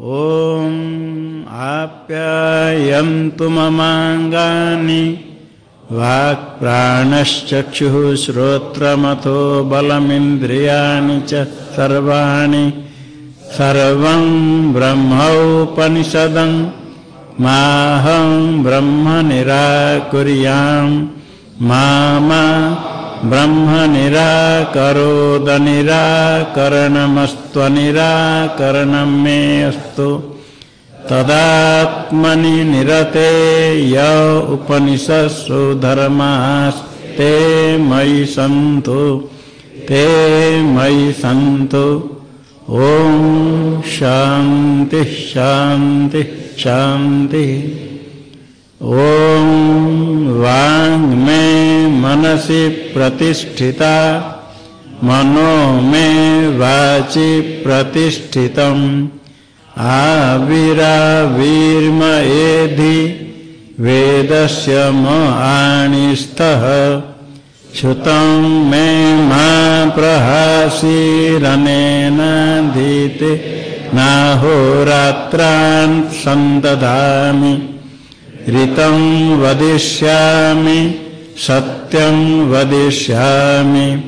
ॐ आप्यायन्तु ममाङ्गानि। वाक्प्राणश्चक्षुः श्रोत्रमथो बलमिन्द्रियाणि च सर्वाणि। सर्वं ब्रह्मोपनिषदं। माहं ब्रह्म निराकुर्यां मा ब्रह्म निराकरोदनिराकरणमस्त्वनिराकरणं मे अस्तु तदात्मनि निरते य उपनिषत्सु धर्मास्ते मयि सन्तु। ते मयि सन्तु। ॐ शान्तिः शान्तिः शान्तिः। ॐ वाङ्मे मनसि प्रतिष्ठिता, मनो मे वाचि प्रतिष्ठितम्। आविरावीर्म एधि वेदस्य म आणिस्थः श्रुतं मे मा प्रहासीरनेन धीते नाहोरात्रान् सन्दधामि। ऋतं वदिष्यामि, सत्यं वदिष्यामि।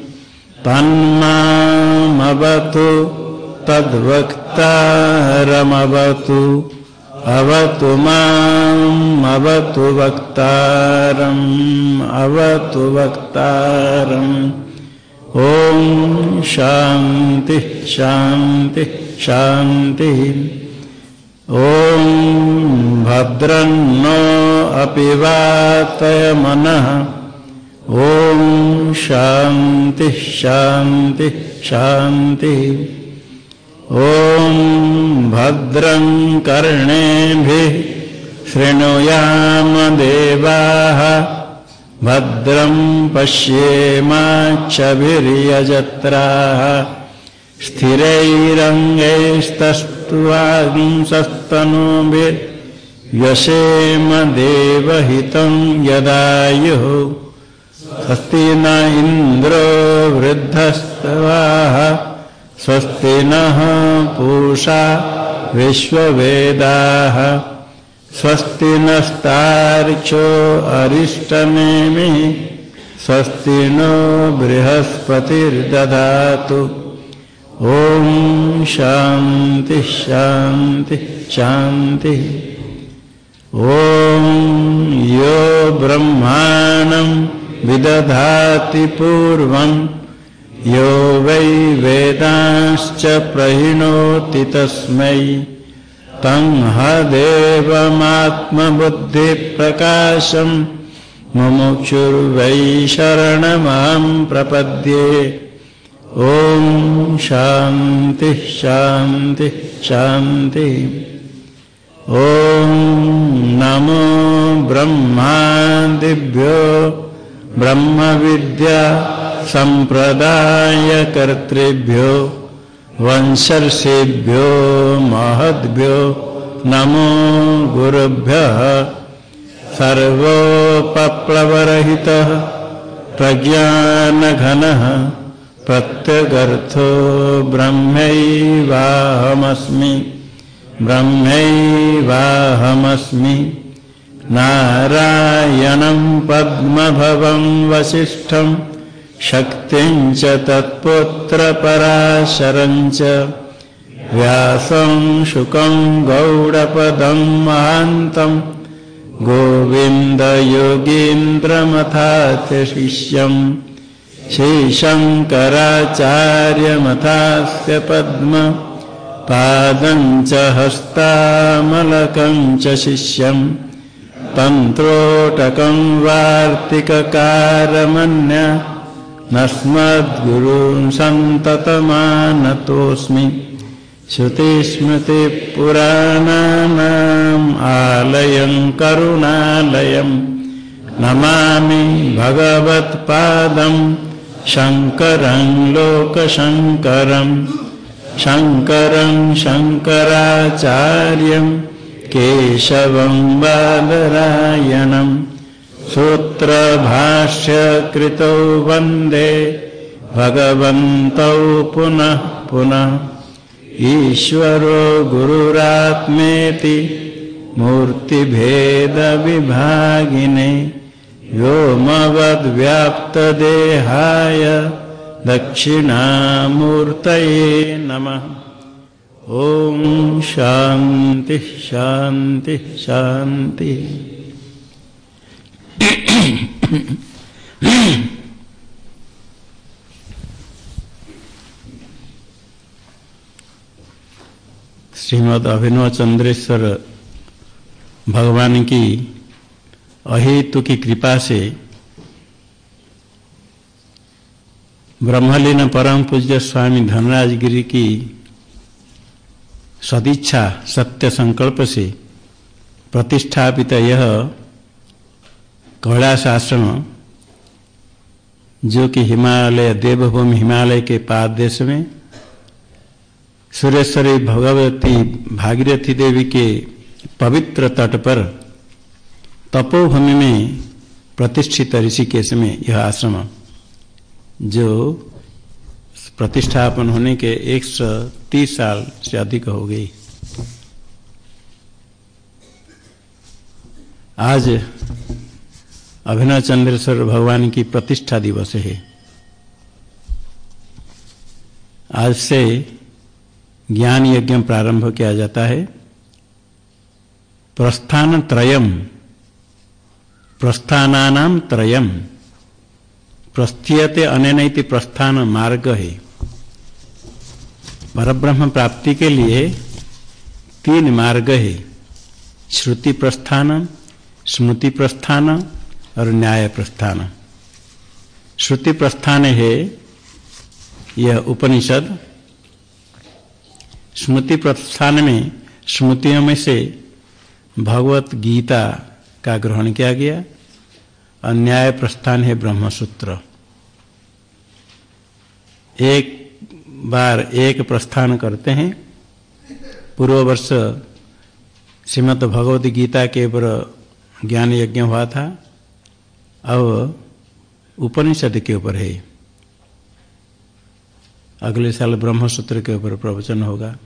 तन्मामवतु, तद्वक्तारमवतु, अवतु माम् अवतु वक्तारम् अवतु वक्तारम्। ॐ शान्तिः शान्तिः शान्तिः। ॐ भद्रन्नो अपि वातय मनः। ॐ शान्तिः शान्तिः शान्तिः ॐ भद्रं कर्णेभिः शृणुयाम देवाः। भद्रं पश्येमाक्षभिर्यजत्राः स्थिरैरङ्गैस्तस्तुवांसस्तनूभिर्यशेम देवहितं यदायुः स्वस्ति न इन्द्रो वृद्धस्तवाः, स्वस्ति नः पूषा विश्ववेदाः, स्वस्ति नस्तार्क्ष्यो अरिष्टनेमिः स्वस्ति नो बृहस्पतिर्दधातु। ॐ शान्तिः शान्तिः शान्तिः ॐ यो ब्रह्माणं विदधाति पूर्वम् यो वै वेदांश्च प्रहिणोति तस्मै। तं हदेवमात्मबुद्धिप्रकाशम् मुमुक्षुर्वै शरणमां प्रपद्ये। ॐ शांति शांति शान्तिः ॐ नमो ब्रह्मादिभ्यो ब्रह्मविद्या सम्प्रदायकर्तृभ्यो वंशर्षिभ्यो महद्भ्यो नमो गुरुभ्यः। सर्वोपप्लवरहितः प्रज्ञानघनः प्रत्यगर्थो ब्रह्मैवाहमस्मि। ब्रह्मैवाहमस्मि। नारायणं पद्मभवं वसिष्ठम् शक्तिं च तत्पुत्रपराशरं च। व्यासं शुकं गौडपदं महान्तम् गोविन्दयोगीन्द्रमथास्य शिष्यम् श्रीशङ्कराचार्यमथास्य पद्म पादं च हस्तामलकं च शिष्यम् तन्त्रोटकं वार्तिककारमन्य नस्मद्गुरून् सन्ततमानतोऽस्मि श्रुतिस्मृतिपुराणानाम् आलयं करुणालयं नमामि शङ्करं लोकशङ्करं शङ्करं शङ्कराचार्यं केशवं बादरायणम् सूत्रभाष्यकृतौ वंदे भगवन्तौ पुनः पुनः ईश्वरो गुरुरात्मेति मूर्तिभेदविभागिने। व्योमवद्व्याप्तदेहाय दक्षिणामूर्तये नमः। ॐ शान्तिः शान्तिः शान्तिः। श्रीमद अभिनव चंद्रेश्वर भगवान की अहेतु की कृपा से ब्रह्मलीन परम पूज्य स्वामी धनराज गिरी की सदिच्छा सत्य संकल्प से प्रतिष्ठापित यह कैलाश आश्रम जो कि हिमालय, देवभूमि हिमालय के पाद देश में सुरेश्वरी भगवती भागीरथी देवी के पवित्र तट पर तपोभूमि में प्रतिष्ठित ऋषिकेश में यह आश्रम जो प्रतिष्ठापन होने के 130 साल से अधिक हो गई। आज अभिनव चंद्रेश्वर भगवान की प्रतिष्ठा दिवस है। आज से ज्ञान यज्ञ प्रारंभ किया जाता है। प्रस्थान त्रयम प्रस्थानानाम त्रयम। प्रस्थीयते अनैति प्रस्थान मार्ग है। परब्रह्म प्राप्ति के लिए तीन मार्ग है। श्रुति प्रस्थान, स्मृति प्रस्थान और न्याय प्रस्थान। श्रुति प्रस्थान है, यह उपनिषद। स्मृति प्रस्थान में स्मृतियों में से भगवत गीता का ग्रहण किया गया। अन्याय प्रस्थान है ब्रह्मसूत्र। एक बार एक प्रस्थान करते हैं। पूर्व वर्ष श्रीमद भगवत गीता के ऊपर ज्ञान यज्ञ हुआ था। अब उपनिषद के ऊपर है। अगले साल ब्रह्मसूत्र के ऊपर प्रवचन होगा।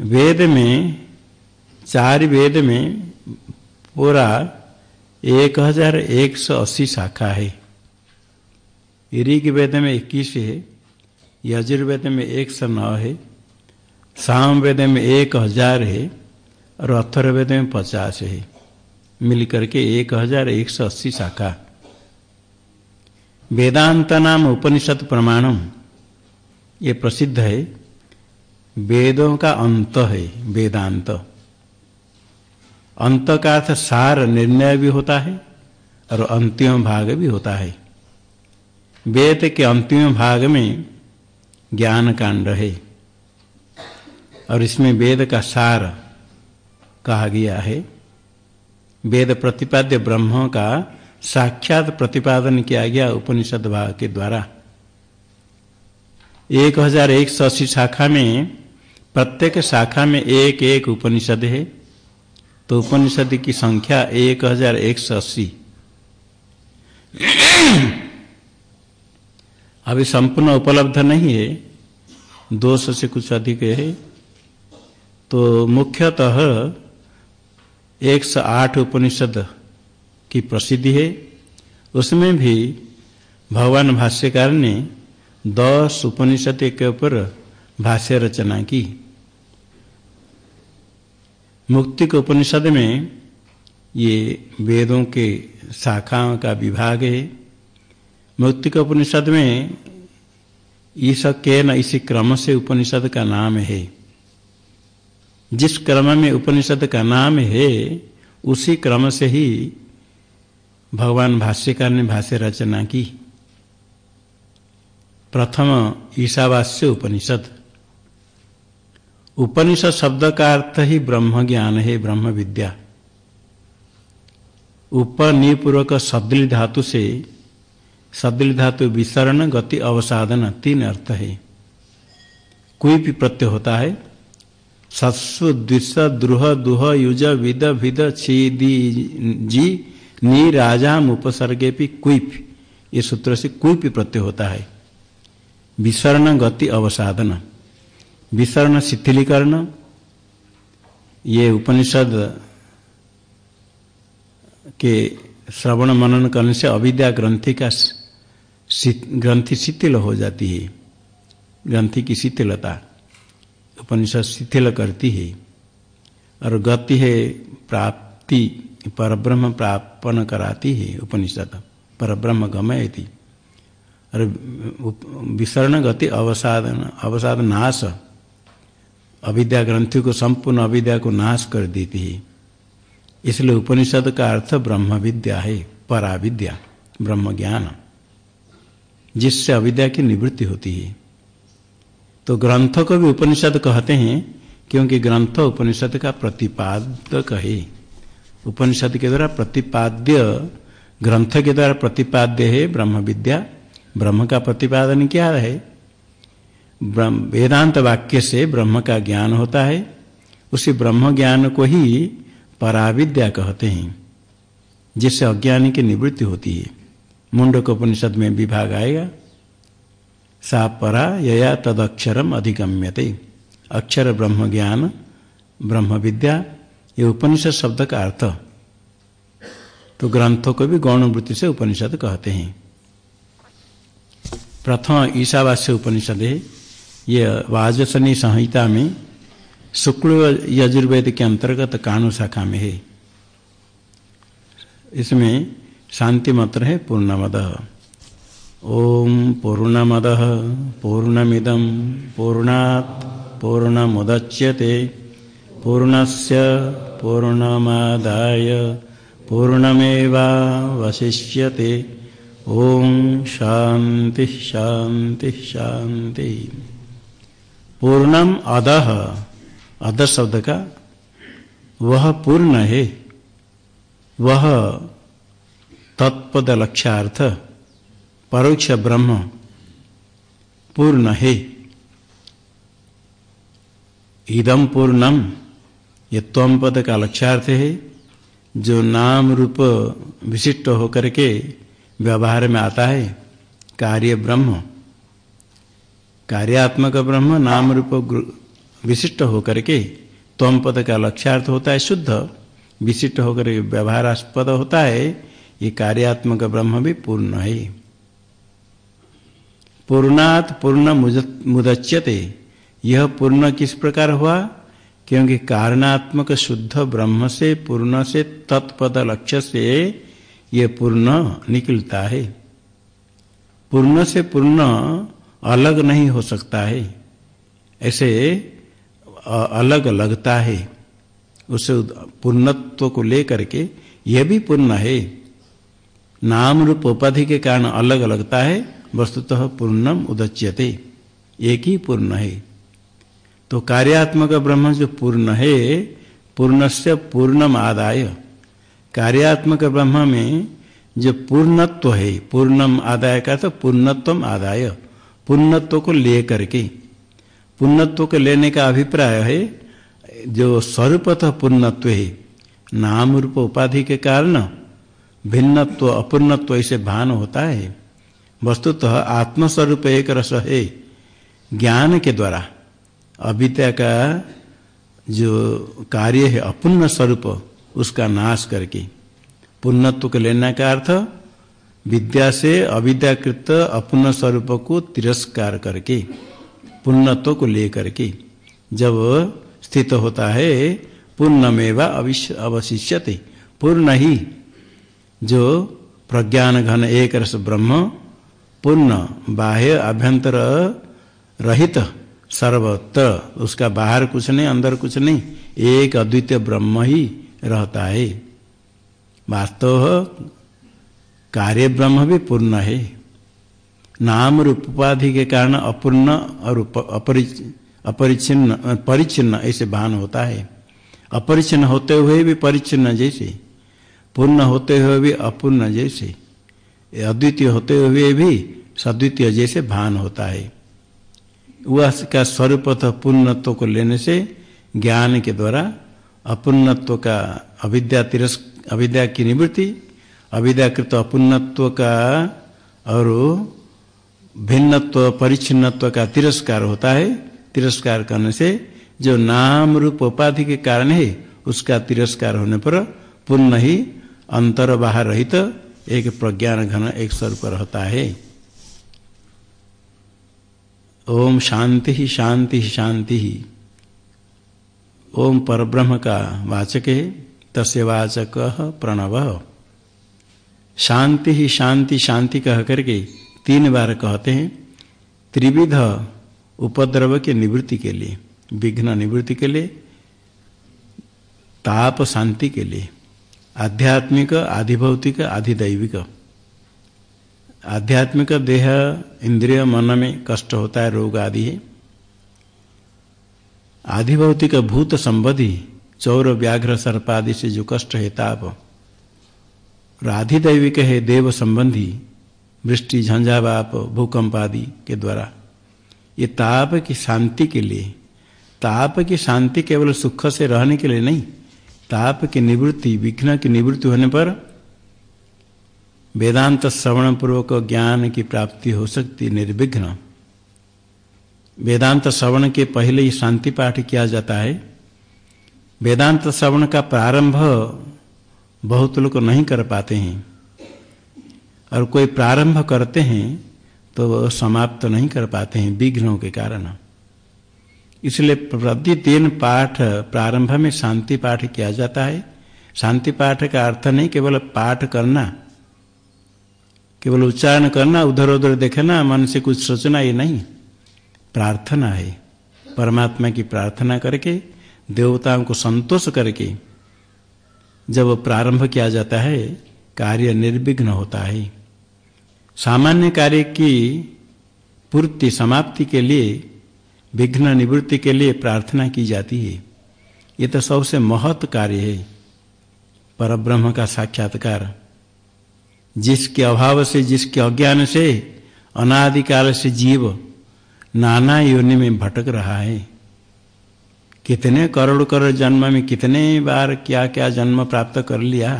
वेद में, चार वेद में पूरा एक हज़ार एक सौ अस्सी शाखा है। ऋग वेद में इक्कीस है, यजुर्वेद में एक सौ नौ है साम वेद में एक हज़ार है और अथर्वेद में पचास है। मिलकर के एक हज़ार एक सौ अस्सी शाखा। वेदांत नाम उपनिषद प्रमाणम, ये प्रसिद्ध है। वेदों का अंत है, वेदांत। अंत का अर्थ सार निर्णय भी होता है और अंतिम भाग भी होता है। वेद के अंतिम भाग में ज्ञान कांड है और इसमें वेद का सार कहा गया है। वेद प्रतिपाद्य ब्रह्म का साक्षात प्रतिपादन किया गया उपनिषद भाग के द्वारा। एक हज़ार एक सौ अस्सी शाखा में प्रत्येक शाखा में एक एक उपनिषद है। तो उपनिषद की संख्या एक हज़ार एक सौ अस्सी। अभी संपूर्ण उपलब्ध नहीं है, दो सौ से कुछ अधिक है। तो मुख्यतः एक सौ आठ उपनिषद की प्रसिद्धि है। उसमें भी भगवान भाष्यकार ने दस उपनिषद के ऊपर भाष्य रचना की। मुक्ति के उपनिषद में ये वेदों के शाखाओं का विभाग है। मुक्ति के उपनिषद में ईश के न इसी क्रम से उपनिषद का नाम है। जिस क्रम में उपनिषद का नाम है, उसी क्रम से ही भगवान भाष्यकार ने भाष्य रचना की। प्रथम ईशावास्य उपनिषद। उपनिषद शब्द का अर्थ ही ब्रह्म ज्ञान है ब्रह्म विद्या उपनिपूर्वक सदल धातु से सदल धातु विसरण, गति अवसाधन तीन अर्थ है। कोई भी प्रत्यय होता है, सत्सु, द्विष, द्रुह, दुह, युज, विद, भिद दी, जी, नी, राजा उपसर्गे भी कुप ये सूत्र से कुप प्रत्यय होता है। विसरण, गति अवसाधन विसर्ण, शिथिलीकरण, ये उपनिषद के श्रवण मनन करने से अविद्या ग्रंथि का ग्रंथि शिथिल हो जाती है। ग्रंथि की शिथिलता उपनिषद शिथिल करती है। और गति है, प्राप्ति, परब्रह्म प्रापन कराती है उपनिषद, परब्रह्म गमयती। और विसर्ण गति अवसादन, अवसाद नाश अविद्या ग्रंथि को संपूर्ण अविद्या को नाश कर देती है। इसलिए उपनिषद का अर्थ ब्रह्म विद्या है, पराविद्या, ब्रह्म ज्ञान। जिससे अविद्या की निवृत्ति होती है। तो ग्रंथ को भी उपनिषद कहते हैं, क्योंकि ग्रंथ उपनिषद का प्रतिपादक है। उपनिषद के द्वारा प्रतिपाद्य, ग्रंथ के द्वारा प्रतिपाद्य है ब्रह्म विद्या। ब्रह्म का प्रतिपादन क्या है? वेदांत वाक्य से ब्रह्म का ज्ञान होता है। उसी ब्रह्म ज्ञान को ही पराविद्या कहते हैं, जिससे अज्ञानी की निवृत्ति होती है। मुंडक उपनिषद में विभाग आएगा, सा परा यया तदक्षरम अधिगम्यते। अक्षर ब्रह्म ज्ञान ब्रह्म विद्या ये उपनिषद शब्द का अर्थ। तो ग्रंथों को भी गौण वृत्ति से उपनिषद कहते हैं। प्रथम ईशावास्य उपनिषद है ये वाजसनी संहिता में शुक्ल यजुर्वेद के अंतर्गत कानु शाखा में है। इसमें शांति मंत्र है, पूर्णमद। ओम पूर्णमद पूर्णमिदम पूर्णात्, पूर्णमुदच्यते, पूर्णस्य, पूर्णमादाय, पूर्णमेवावशिष्यते। ओम शांति शांति शांति। पूर्णम अदह अध शब्द का, वह पूर्ण है। वह तत्पद लक्ष्यार्थ परोक्ष ब्रह्म, पूर्ण है। इदम पूर्णम, ये तम पद का लक्ष्यार्थ है, जो नाम रूप विशिष्ट होकर के व्यवहार में आता है, कार्य ब्रह्म। कार्यात्मक ब्रह्म नाम रूप विशिष्ट होकर के तम पद का लक्ष्यार्थ होता है शुद्ध, विशिष्ट होकर के व्यवहारास्पद होता है, ये कार्यात्मक ब्रह्म भी पूर्ण है। पूर्णात पूर्ण मुदच्यते। यह पूर्ण किस प्रकार हुआ? क्योंकि कारणात्मक शुद्ध ब्रह्म से, पूर्ण से, तत्पद लक्ष्य से ये पूर्ण निकलता है। पूर्ण से पूर्ण अलग नहीं हो सकता है। ऐसे अलग लगता है। उस पूर्णत्व को लेकर के यह भी पूर्ण है। नाम रूप उपाधि के कारण अलग लगता है, वस्तुतः पूर्णम उदच्यते। एक ही पूर्ण है। तो कार्यात्मक ब्रह्म जो पूर्ण है पूर्ण से पूर्णम आदाय। कार्यात्मक ब्रह्म में जो पूर्णत्व है, पूर्णम आदाय का तो पूर्णत्व आदाय। पूर्णत्व को ले करके, पुण्यत्व को लेने का अभिप्राय है, जो स्वरूपतः पुण्यत्व है, नाम रूप उपाधि के कारण भिन्नत्व अपूर्णत्व ऐसे भान होता है। वस्तुतः तो आत्मस्वरूप एक रस है, ज्ञान के द्वारा। अविद्या का जो कार्य है अपूर्ण स्वरूप, उसका नाश करके। पुण्यत्व को लेने का अर्थ विद्या से अविद्याकृत अपूर्ण स्वरूप को तिरस्कार करके, पुण्यत्व को लेकर के जब स्थित होता है पूर्णमेवा अवशिष्यते। पूर्ण ही जो प्रज्ञान घन एक रस ब्रह्म पूर्ण बाह्य अभ्यंतर रहित सर्वत्र उसका बाहर कुछ नहीं, अंदर कुछ नहीं, एक अद्वितीय ब्रह्म ही रहता है। वास्तव कार्य ब्रह्म भी पूर्ण है। नाम रूप उपाधि के कारण अपूर्ण और अपरिचिन्न, परिचिन्न ऐसे भान होता है। अपरिचिन्न होते हुए भी परिचिन्न जैसे, पूर्ण होते हुए भी अपूर्ण जैसे, अद्वितीय होते हुए भी सद्वितीय जैसे भान होता है। वह का स्वरूप पूर्णत्व को लेने से ज्ञान के द्वारा अपूर्णत्व का अविद्या तिरस्क अविद्या की निवृत्ति अविद्याकृत अपूर्णत्व का और भिन्नत्व परिचिन्नत्व का तिरस्कार होता है। तिरस्कार करने से जो नाम रूप उपाधि के कारण है, उसका तिरस्कार होने पर पुण्य ही अंतर बाहर रहित तो एक प्रज्ञान घन, एक स्वरूप रहता है। ओम शांति ही शांति ही शांति ही। ओम परब्रह्म का वाचक है। तस्य वाचक प्रणव। शांति ही शांति शांति कह करके तीन बार कहते हैं, त्रिविध उपद्रव के निवृत्ति के लिए, विघ्न निवृत्ति के लिए, ताप शांति के लिए, आध्यात्मिक, आधिभौतिक, आधिदैविक। आध्यात्मिक देह, इंद्रिय, मन में कष्ट होता है, रोग आदि है। आधिभौतिक भूत संबंधी चौर, व्याघ्र सर्प आदि से जो कष्ट है, ताप। राधिदैविक है देव संबंधी, वृष्टि, झंझावाप, भूकंप आदि के द्वारा, ये ताप की शांति के लिए, ताप की शांति केवल सुख से रहने के लिए नहीं, ताप की निवृत्ति, विघ्न की निवृत्ति होने पर वेदांत श्रवण पूर्वक ज्ञान की प्राप्ति हो सकती, निर्विघ्न। वेदांत श्रवण के पहले ही शांति पाठ किया जाता है। वेदांत श्रवण का प्रारंभ बहुत लोग नहीं कर पाते हैं। और कोई प्रारंभ करते हैं तो समाप्त नहीं कर पाते हैं विघ्नों के कारण। इसलिए प्रतिदिन पाठ प्रारंभ में शांति पाठ किया जाता है। शांति पाठ का अर्थ नहीं केवल पाठ करना, केवल उच्चारण करना उधर उधर देखना, मन से कुछ सोचना, ये नहीं। प्रार्थना है। परमात्मा की प्रार्थना करके, देवताओं को संतोष करके जब प्रारंभ किया जाता है, कार्य निर्विघ्न होता है। सामान्य कार्य की पूर्ति समाप्ति के लिए, विघ्न निवृत्ति के लिए प्रार्थना की जाती है। ये तो सबसे महत्व कार्य है। पर ब्रह्म का साक्षात्कार। जिसके अभाव से, जिसके अज्ञान से, अनादिकाल से जीव नाना योनि में भटक रहा है। कितने करोड़ करोड़ जन्म में कितने बार क्या क्या जन्म प्राप्त कर लिया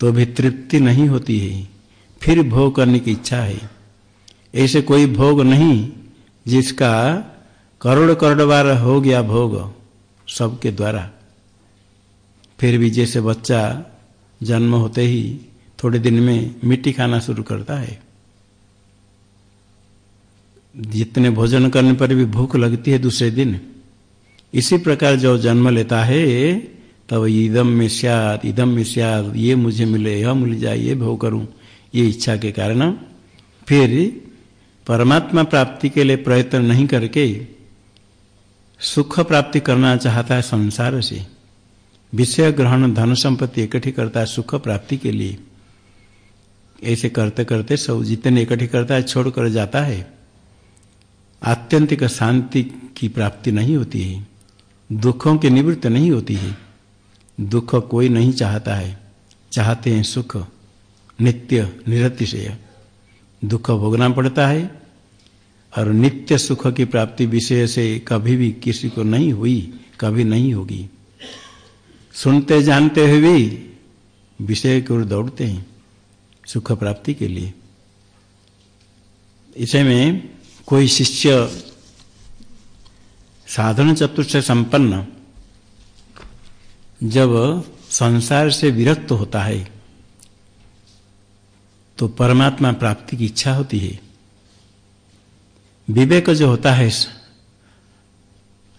तो भी तृप्ति नहीं होती है, फिर भोग करने की इच्छा है। ऐसे कोई भोग नहीं जिसका करोड़ करोड़ बार हो गया भोग सबके द्वारा। फिर भी जैसे बच्चा जन्म होते ही थोड़े दिन में मिट्टी खाना शुरू करता है। जितने भोजन करने पर भी भूख लगती है दूसरे दिन इसी प्रकार जो जन्म लेता है, तब इदम में सियाद इदम में सियाद ये मुझे मिले, यह मिल जाए, ये भोग करूँ, ये इच्छा के कारण। फिर परमात्मा प्राप्ति के लिए प्रयत्न नहीं करके सुख प्राप्ति करना चाहता है संसार से। विषय ग्रहण धन संपत्ति इकट्ठी करता है सुख प्राप्ति के लिए। ऐसे करते करते सब जितने इकट्ठी करता है छोड़ कर जाता है। आत्यंतिक शांति की प्राप्ति नहीं होती है। दुखों की निवृत्त नहीं होती है। दुख कोई नहीं चाहता है। चाहते हैं सुख, नित्य, निरतिशय। दुख भोगना पड़ता है और नित्य सुख की प्राप्ति विषय से कभी भी किसी को नहीं हुई, कभी नहीं होगी। सुनते जानते हुए भी विषय की ओर दौड़ते हैं सुख प्राप्ति के लिए। इसे में कोई शिष्य साधन चतुर्थ संपन्न जब संसार से विरक्त होता है तो परमात्मा प्राप्ति की इच्छा होती है। विवेक जो होता है,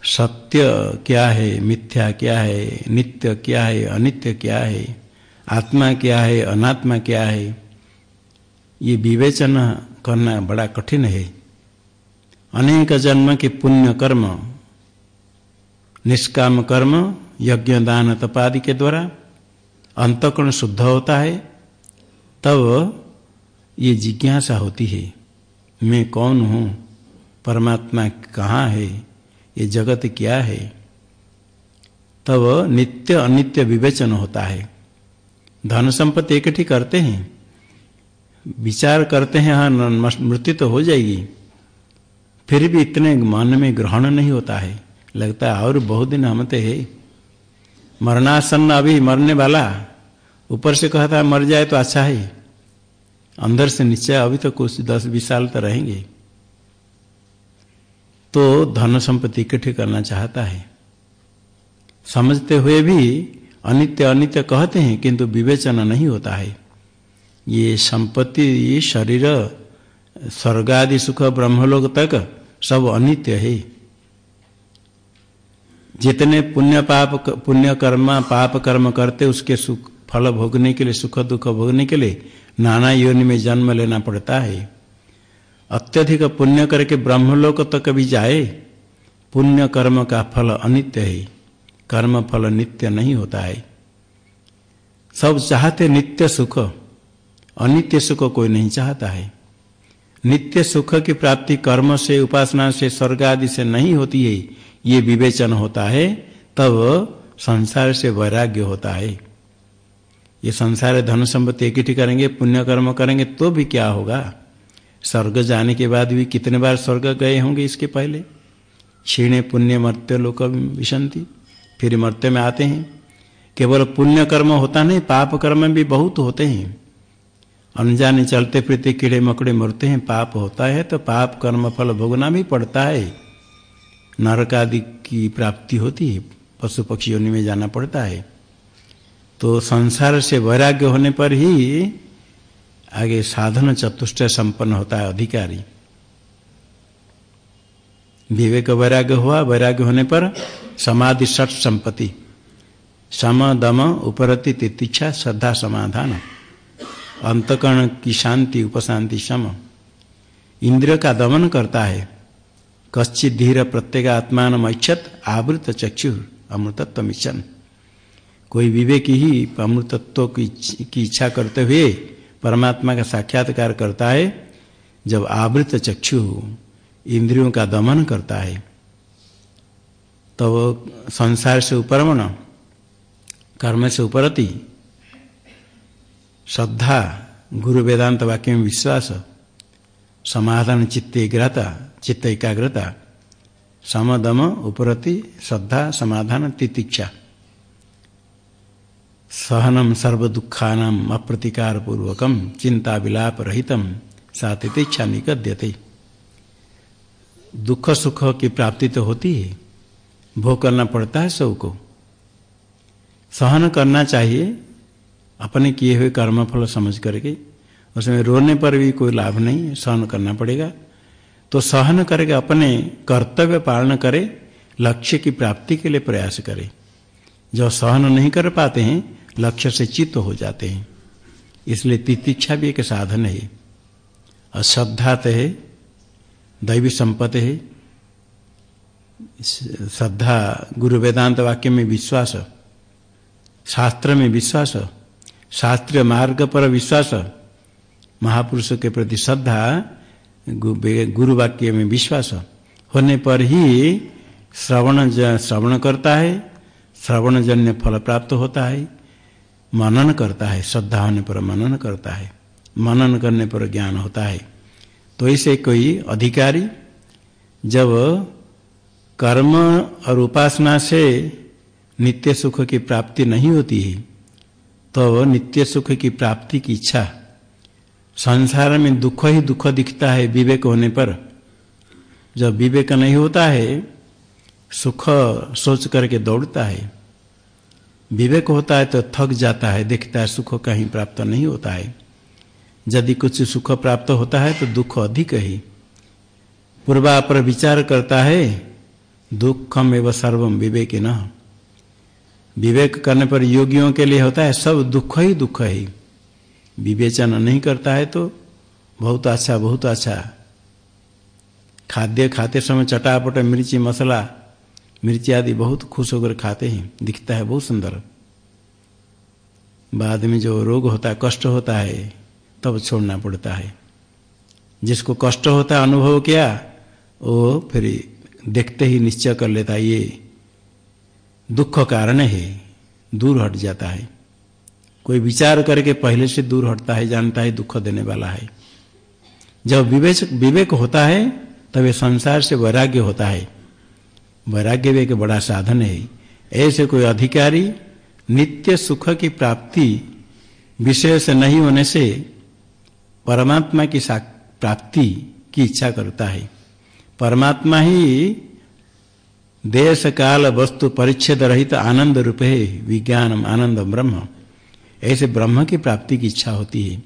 सत्य क्या है, मिथ्या क्या है, नित्य क्या है, अनित्य क्या है, आत्मा क्या है, अनात्मा क्या है, ये विवेचन करना बड़ा कठिन है। अनेक जन्म के पुण्य कर्म निष्काम कर्म, यज्ञ, दान तपादि के द्वारा अंतकरण शुद्ध होता है, तब ये जिज्ञासा होती है, मैं कौन हूँ? परमात्मा कहाँ है? ये जगत क्या है? तब नित्य अनित्य विवेचन होता है। धन संपत्ति इकट्ठी करते हैं। विचार करते हैं हाँ मृत्यु तो हो जाएगी। फिर भी इतने मन में ग्रहण नहीं होता है। लगता है, और बहुत दिन हमते है। मरणासन अभी मरने वाला। ऊपर से कहता है मर जाए तो अच्छा है। अंदर से नीचे अभी तो कुछ दस, बीस साल तो रहेंगे। तो धन संपत्ति इकट्ठी करना चाहता है। समझते हुए भी अनित्य अनित्य कहते हैं, किंतु विवेचना नहीं होता है। ये संपत्ति, ये शरीर स्वर्ग आदि सुख, ब्रह्मलोक तक सब अनित्य है। जितने पुण्य पाप पुण्य कर्म, पाप कर्म करते, उसके सुख, फल भोगने के लिए, सुख दुख भोगने के लिए नाना योनि में जन्म लेना पड़ता है। अत्यधिक पुण्य करके ब्रह्मलोक तक भी जाए, पुण्य कर्म का फल अनित्य है। कर्म फल नित्य नहीं होता है। सब चाहते नित्य सुख, अनित्य सुख कोई नहीं चाहता है। नित्य सुख की प्राप्ति कर्म से, उपासना से, स्वर्ग आदि से नहीं होती है। ये विवेचन होता है, तब संसार से वैराग्य होता है। ये संसार धन संपत्ति इकट्ठी करेंगे पुण्य कर्म करेंगे तो भी क्या होगा? स्वर्ग जाने के बाद भी कितने बार स्वर्ग गए होंगे इसके पहले? क्षीणे पुण्य मर्त्य लोक विशंति, फिर मर्त्य में आते हैं। केवल पुण्य कर्म होता नहीं पाप कर्म भी बहुत होते हैं। अनजाने चलते फिरते कीड़े मकड़े मरते हैं, पाप होता है तो पाप कर्म फल भोगना भी पड़ता है। नरक आदि की प्राप्ति होती है पशु पक्षी योनि में जाना पड़ता है। तो संसार से वैराग्य होने पर ही आगे साधन चतुष्ट संपन्न होता है अधिकारी। विवेक वैराग्य हुआ, वैराग्य होने पर समाधि सठ संपत्ति, सम, दम, उपरति तितिक्षा श्रद्धा, समाधान, अंतकरण, की शांति, उपशांति सम इंद्रिय का दमन करता है। कश्चित धीर प्रत्येक आत्मान मैक्षत आवृत चक्षु अमृतत्व मिशन कोई विवेक ही अमृतत्व की इच्छा करते हुए परमात्मा का साक्षात्कार करता है, जब आवृत चक्षु इंद्रियों का दमन करता है। तो संसार से उपरमण, कर्म से उपरति, श्रद्धा, गुरु वेदांत वाक्य में विश्वास, समाधान चित्त एग्रता चित्त एकाग्रता, समदम, उपरति, श्रद्धा, समाधान, तितिक्षा। सहनम सर्व दुखानाम अप्रतिकार पूर्वकम चिंता विलाप रहितम सा तितिक्षा निगद्यते। दुख सुख की प्राप्ति तो होती है, भोग करना पड़ता है सबको। सहन करना चाहिए, अपने किए हुए कर्म फल समझ करके, उसमें रोने पर भी कोई लाभ नहीं, सहन करना पड़ेगा। तो सहन करके अपने कर्तव्य पालन करे, लक्ष्य की प्राप्ति के लिए प्रयास करे। जो सहन नहीं कर पाते हैं, लक्ष्य से चित्त हो जाते हैं। इसलिए तितिक्षा भी एक साधन है। अश्रद्धा तो है, दैवी संपत्ति है। श्रद्धा गुरु वेदांत वाक्य में विश्वास, शास्त्र में विश्वास, शास्त्रीय मार्ग पर विश्वास, महापुरुषों के प्रति श्रद्धा गुरु वाक्य में विश्वास। होने पर ही श्रवण श्रवण करता है श्रवण जन्य फल प्राप्त होता है, मनन करता है, श्रद्धा होने पर मनन करता है, मनन करने पर ज्ञान होता है। तो ऐसे कोई अधिकारी जब कर्म और उपासना से नित्य सुख की प्राप्ति नहीं होती है तो नित्य सुख की प्राप्ति की इच्छा संसार में दुख ही दुख दिखता है विवेक होने पर। जब विवेक नहीं होता है, सुख सोच करके दौड़ता है। विवेक होता है तो थक जाता है, देखता है सुख कहीं प्राप्त नहीं होता है। यदि कुछ सुख प्राप्त होता है तो दुख अधिक ही। पूर्वा पर विचार करता है दुखम एवं सर्वम विवेक न विवेक करने पर योगियों के लिए होता है, सब दुख ही दुख ही। विवेचन नहीं करता है तो बहुत अच्छा बहुत अच्छा। खाद्य खाते समय चटापट, मिर्ची, मसाला, मिर्ची आदि बहुत खुश होकर खाते हैं। दिखता है, बहुत सुंदर। बाद में जो रोग होता है, कष्ट होता है, तब छोड़ना पड़ता है। जिसको कष्ट होता है, अनुभव किया, वो फिर देखते ही निश्चय कर लेता ये दुख कारण है, दूर हट जाता है। कोई विचार करके पहले से दूर हटता है, जानता है, दुख देने वाला है। जब विवेक विवेक होता है, तब ये संसार से वैराग्य होता है। वैराग्य भी एक बड़ा साधन है। ऐसे कोई अधिकारी नित्य सुख की प्राप्ति विषय से नहीं होने से परमात्मा की प्राप्ति की इच्छा करता है। परमात्मा ही देश, काल, वस्तु, परिच्छेद रहित आनंद रूप है विज्ञान आनंद ब्रह्म। ऐसे ब्रह्म की प्राप्ति की इच्छा होती है।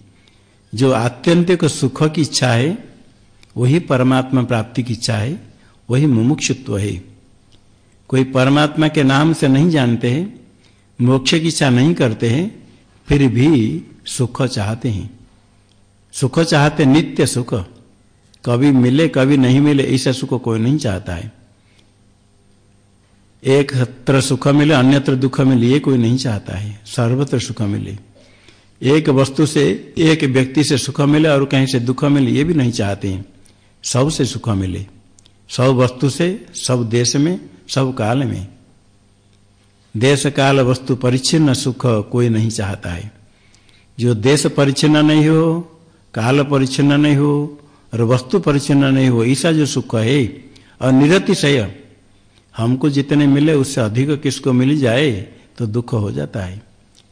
जो आत्यंतिक सुख की इच्छा है, वही परमात्मा प्राप्ति की इच्छा है, वही मुमुक्षुत्व है। कोई परमात्मा के नाम से नहीं जानते हैं, मोक्ष की इच्छा नहीं करते हैं, फिर भी सुख चाहते हैं। सुख चाहते नित्य सुख। कभी मिले, कभी नहीं मिले, ऐसा सुख कोई नहीं चाहता है। एक हत्र सुख मिले, अन्यत्र दुख मिले, ये कोई नहीं चाहता है। सर्वत्र सुख मिले। एक वस्तु से, एक व्यक्ति से सुख मिले और कहीं से दुख मिले, ये भी नहीं चाहते हैं। सबसे सुख मिले। सब वस्तु से, सब देश में, सब काल में। देश काल वस्तु परिच्छिन्न सुख कोई नहीं चाहता है। जो देश परिच्छिन्न नहीं हो, काल परिच्छिन्न नहीं हो, और वस्तु परिच्छिन्न नहीं हो ऐसा जो सुख है, और निरतिशय हमको जितने मिले, उससे अधिक किसको मिल जाए तो दुख हो जाता है।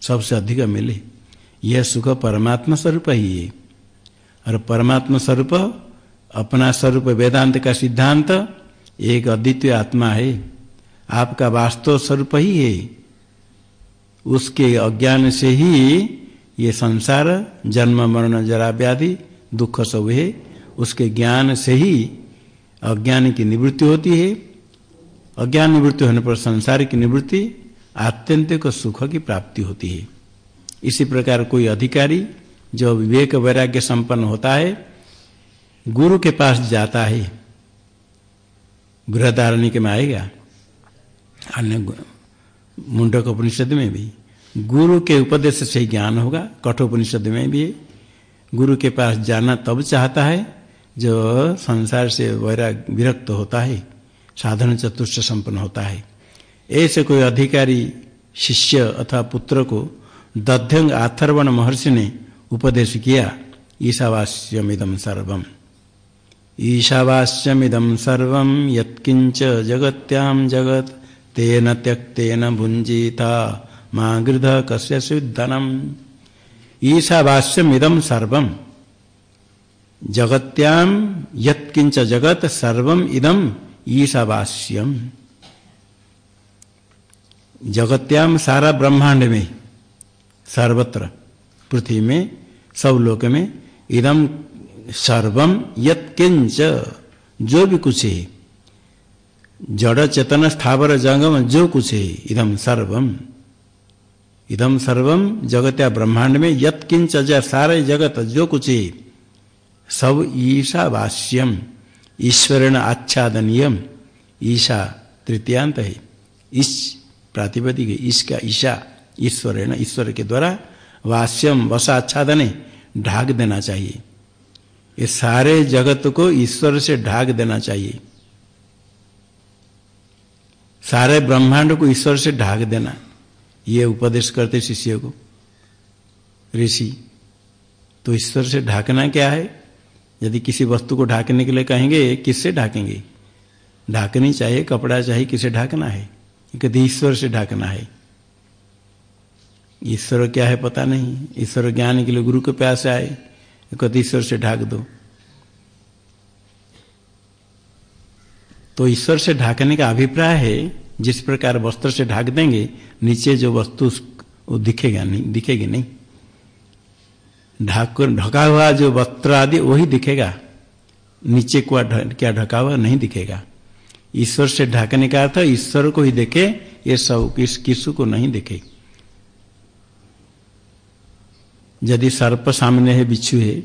सबसे अधिक मिले। यह सुख परमात्मा स्वरूप ही है। और परमात्मा स्वरूप, अपना स्वरूप वेदांत का सिद्धांत, एक अद्वितीय आत्मा है। आपका वास्तव स्वरूप ही है। उसके अज्ञान से ही ये संसार, जन्म, मरण जरा व्याधि दुख सब है। उसके ज्ञान से ही अज्ञान की निवृत्ति होती है। अज्ञान निवृत्ति होने पर संसार की निवृत्ति आत्यंतिक सुख की प्राप्ति होती है। इसी प्रकार कोई अधिकारी जो विवेक वैराग्य संपन्न होता है, गुरु के पास जाता है बृहदारण्य में आएगा, अन्य मुंडक उपनिषद में भी, गुरु के उपदेश से ही ज्ञान होगा कठोपनिषद में भी, गुरु के पास जाना तब चाहता है, जो संसार से वैराग विरक्त होता है। साधन चतुष्ट संपन्न होता है। ऐसे कोई अधिकारी, शिष्य अथवा पुत्र को दध्यंग आथर्वण महर्षि ने उपदेश किया ईशावास्यमिदम सर्वम। ईशावास्यमिदम सर्वम यत्किंच जगत्याम जगत, तेन त्यक्तेन भुंजीता माँ गृध कस्य सुधनम ईशावास्यमिदम सर्वम। जगत्याम यत्किंच जगत सर्वम इदम। ईशावास्यम। जगत्याम सारा ब्रह्मांड में, सर्वत्र, पृथ्वी में सब लोक में इदम सर्वम यत्किंच जो भी कुछ है। जड़ चेतन स्थावर जंगम, जो कुछ है इदम सर्वम इदम सर्वम जगत्या ब्रह्मांड में यत्किंच सारे जगत, जो कुछ है, सब ईशावास्यम। ईश्वरण आच्छादनीयम। ईशा तृतीयांत है इस प्रातिपदिक इसका ईशा ईश्वर है ना ईश्वर के द्वारा वास्यम वसा आच्छादन ढाक देना चाहिए। ये सारे जगत को ईश्वर से ढाक देना चाहिए। सारे ब्रह्मांड को ईश्वर से ढाक देना। ये उपदेश करते शिष्य को। ऋषि तो ईश्वर से ढाकना क्या है? यदि किसी वस्तु को ढाकने के लिए कहेंगे किससे ढाकेंगे? ढाकनी चाहिए, कपड़ा चाहिए, किसे ढाकना है? कहते ईश्वर से ढाकना है। ईश्वर क्या है पता नहीं। ईश्वर ज्ञान के लिए गुरु के प्यास आए कहते ईश्वर से ढाक दो। तो ईश्वर से ढाकने का अभिप्राय है, जिस प्रकार वस्त्र से ढाक देंगे, नीचे जो वस्तु दिखेगा नहीं, दिखेगी नहीं। ढाक ढका हुआ जो वस्त्र आदि, वही दिखेगा। नीचे को क्या ढका हुआ नहीं दिखेगा। ईश्वर से ढाकने का अर्थ, ईश्वर को ही देखे, ये सब किस, किसु को नहीं देखे। यदि सर्प सामने है, बिच्छू है,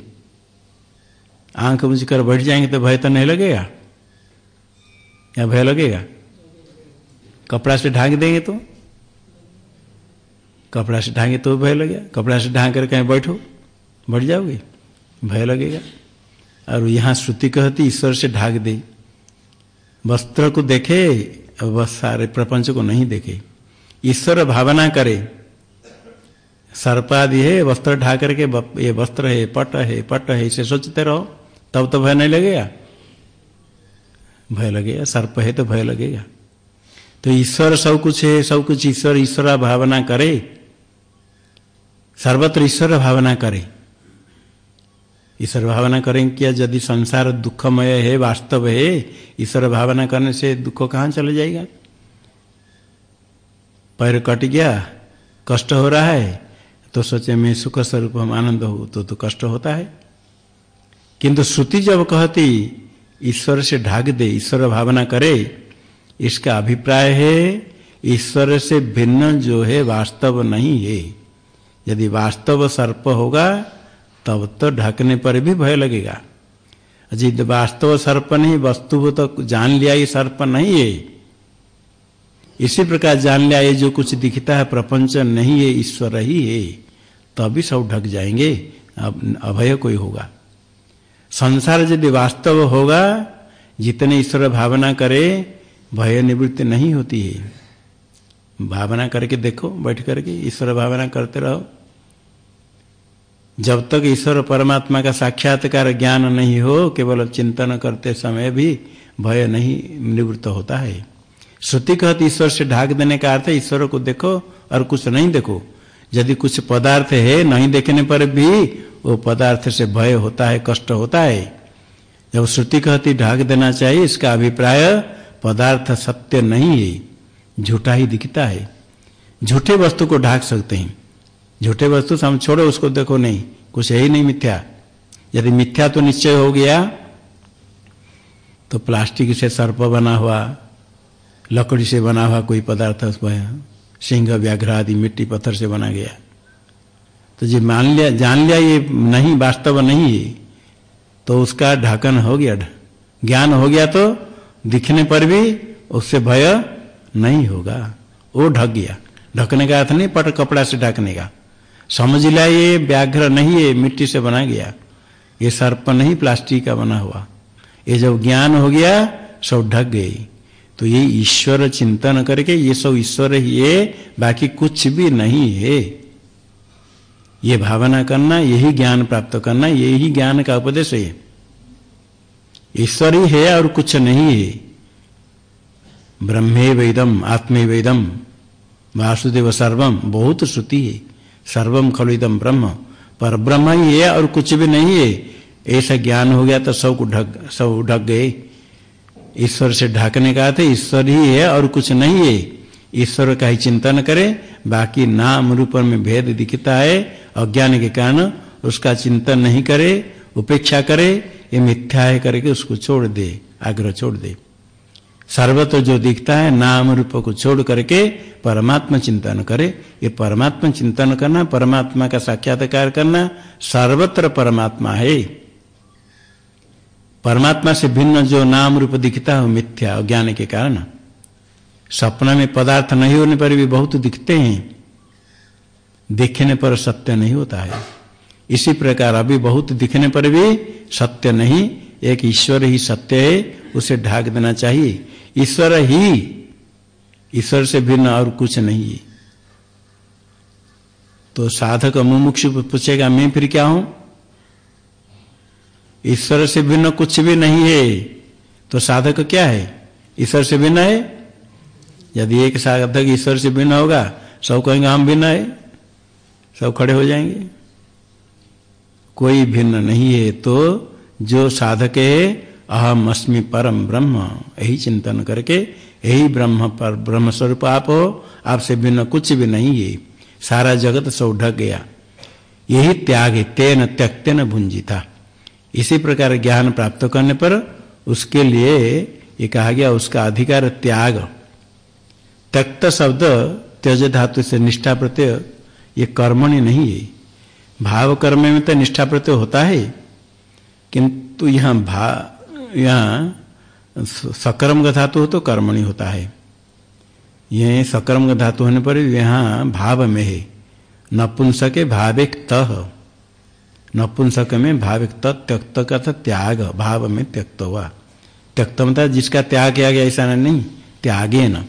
आँख बुझ कर बैठ जाएँगे तो भय तो नहीं लगेगा? या भय लगेगा? कपड़ा से ढांक देंगे तो? कपड़ा से ढांगे तो भय लगेगा। कपड़ा से ढांक कर कहीं बैठो। बैठ जाओगे? भय लगेगा। और यहाँ श्रुति कहती, ईश्वर से ढाक दे। वस्त्र को देखे वह सारे प्रपंच को नहीं देखे। ईश्वर भावना करे। सर्पादि है, वस्त्र ढा करके ये वस्त्र है, पट है पट है, इसे सोचते रहो। तब तो भय नहीं लगेगा। भय लगेगा। सर्प है तो भय लगेगा। तो ईश्वर सब कुछ है, सब कुछ ईश्वर ईश्वर भावना करे। सर्वत्र ईश्वर भावना करे। ईश्वर भावना करें क्या यदि संसार दुखमय है, वास्तव है, ईश्वर भावना करने से दुख कहाँ चले जाएगा? पैर कट गया, कष्ट हो रहा है तो सोचे मैं सुख स्वरूप आनंद हो तो तो कष्ट होता है। किंतु श्रुति जब कहती, ईश्वर से ढाक दे, ईश्वर भावना करे, इसका अभिप्राय है, ईश्वर से भिन्न जो है, वास्तव नहीं है। यदि वास्तव सर्प होगा तब तो ढकने पर भी भय लगेगा। जी वास्तव सर्प नहीं, वस्तु तो जान लिया ये सर्प नहीं है। इसी प्रकार जान लिया ये जो कुछ दिखता है, प्रपंच नहीं है, ईश्वर ही है, तभी सब ढक जाएँगे, अब अभय कोई होगा। संसार यदि वास्तव होगा, जितने ईश्वर भावना करे, भय निवृत्ति नहीं होती है। भावना करके देखो, बैठ करके ईश्वर भावना करते रहो। जब तक ईश्वर परमात्मा का साक्षात्कार ज्ञान नहीं हो, केवल चिंतन करते समय भी भय नहीं, निवृत्त होता है। श्रुति कहती ईश्वर से ढाक देने का अर्थ ईश्वर को देखो और कुछ नहीं देखो। यदि कुछ पदार्थ है नहीं देखने पर भी, वो पदार्थ से भय होता है, कष्ट होता है। जब श्रुति कहती ढाक देना चाहिए, इसका अभिप्राय, पदार्थ सत्य नहीं है, झूठा ही दिखता है। झूठे वस्तु को ढाक सकते हैं। झूठे वस्तु से हम छोड़ो, उसको देखो नहीं। कुछ है ही नहीं मिथ्या। यदि मिथ्या तो निश्चय हो गया तो प्लास्टिक से सर्प बना हुआ, लकड़ी से बना हुआ कोई पदार्थ सिंह, व्याघ्र आदि मिट्टी पत्थर से बना गया। तो जी मान लिया, जान लिया ये नहीं, वास्तव नहीं है तो उसका ढाकन हो गया। ज्ञान हो गया तो दिखने पर भी उससे भय नहीं होगा। वो ढक गया। ढकने का अर्थ नहीं, पट कपड़ा से ढकने का। समझ लिया ये व्याघ्र नहीं है, मिट्टी से बना गया। ये सर्प नहीं, प्लास्टिक का बना हुआ। ये जब ज्ञान हो गया, सब ढक गए। तो ये ईश्वर चिंतन करके, ये सब ईश्वर ही है, बाकी कुछ भी नहीं है। ये भावना करना, यही ज्ञान प्राप्त करना, यही ज्ञान का उपदेश है। ईश्वर ही है और कुछ नहीं है। ब्रह्मे वेदम, आत्मे वेदम, वासुदेव सर्वम, बहुत श्रुति है। सर्वम खलुदम ब्रह्म। पर ब्रह्म ही है और कुछ भी नहीं है। ऐसा ज्ञान हो गया तो सबको ढक, सब ढक गए। ईश्वर से ढकने का था ईश्वर ही है और कुछ नहीं है। ईश्वर का ही चिंतन करे, बाकी नाम रूप में भेद दिखता है, अज्ञान के कारण उसका चिंतन नहीं करे, उपेक्षा करे, ये मिथ्या है करके उसको छोड़ दे, आग्रह छोड़ दे। सर्वत्र जो दिखता है, नाम रूप को छोड़ करके परमात्मा चिंतन करे। ये परमात्मा चिंतन करना, परमात्मा का साक्षात्कार करना सर्वत्र परमात्मा है। परमात्मा से भिन्न जो नाम रूप दिखता है मिथ्या अज्ञान के कारण। सपना में पदार्थ नहीं होने पर भी बहुत दिखते हैं। देखने पर सत्य नहीं होता है। इसी प्रकार अभी बहुत दिखने पर भी सत्य नहीं, एक ईश्वर ही सत्य है, उसे ढाक देना चाहिए। ईश्वर ही ईश्वर से भिन्न और कुछ नहीं है। तो साधक मुमुक्ष पूछेगा, मैं फिर क्या हूँ? ईश्वर से भिन्न कुछ भी नहीं है तो साधक क्या है? ईश्वर से भिन्न है? यदि एक साधक ईश्वर से भिन्न होगा, सब कहेंगे, हम भिन्न है। सब खड़े हो जाएँगे। कोई भिन्न नहीं है तो जो साधक है अहम अस्मि परम ब्रह्म, यही चिंतन करके, यही ब्रह्म पर ब्रह्म स्वरूप आप हो, आपसे भिन्न कुछ भी नहीं है। सारा जगत सौ ढक गया। यही त्याग तेन त्यक्तेन भुंजी था इसी प्रकार ज्ञान प्राप्त करने पर उसके लिए ये कहा गया, उसका अधिकार त्याग। त्यक्त शब्द त्यज धातु से निष्ठा प्रत्यय, ये कर्मणि नहीं है। भाव कर्म में तो निष्ठा प्रत्यय होता है। किंतु यहाँ भा यहाँ सकर्म धातु हो तो कर्मणि होता है। यह सकर्म का धातु होने पर यहाँ भाव में है। नपुंसके भाविक तह। नपुंसक में भाव त्यक्त का था त्याग, भाव में त्यक्त हुआ। त्यक्त मतलब जिसका त्याग किया गया, ऐसा नहीं, त्यागे न।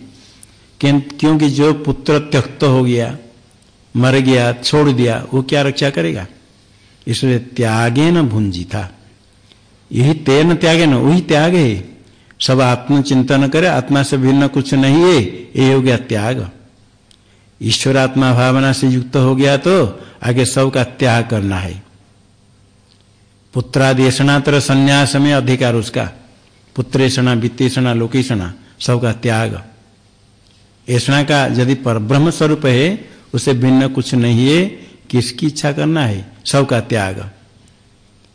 क्योंकि जो पुत्र त्यक्त हो गया, मर गया, छोड़ दिया, वो क्या रक्षा करेगा? इसलिए त्यागे न भुंजी था। यही तेन त्यागे न, वही त्याग है। सब आत्मचिंतन करे, आत्मा से भिन्न कुछ नहीं है, ये हो गया त्याग। ईश्वर आत्मा भावना से युक्त हो गया तो आगे सबका त्याग करना है। पुत्रादेशनातर संन्यास में अधिकार उसका। पुत्रेषणा, वित्तेषणा, लोकेषणा, सबका त्याग। ऐसा का यदि पर ब्रह्म स्वरूप है, उसे भिन्न कुछ नहीं है, किसकी इच्छा करना है? सबका त्याग।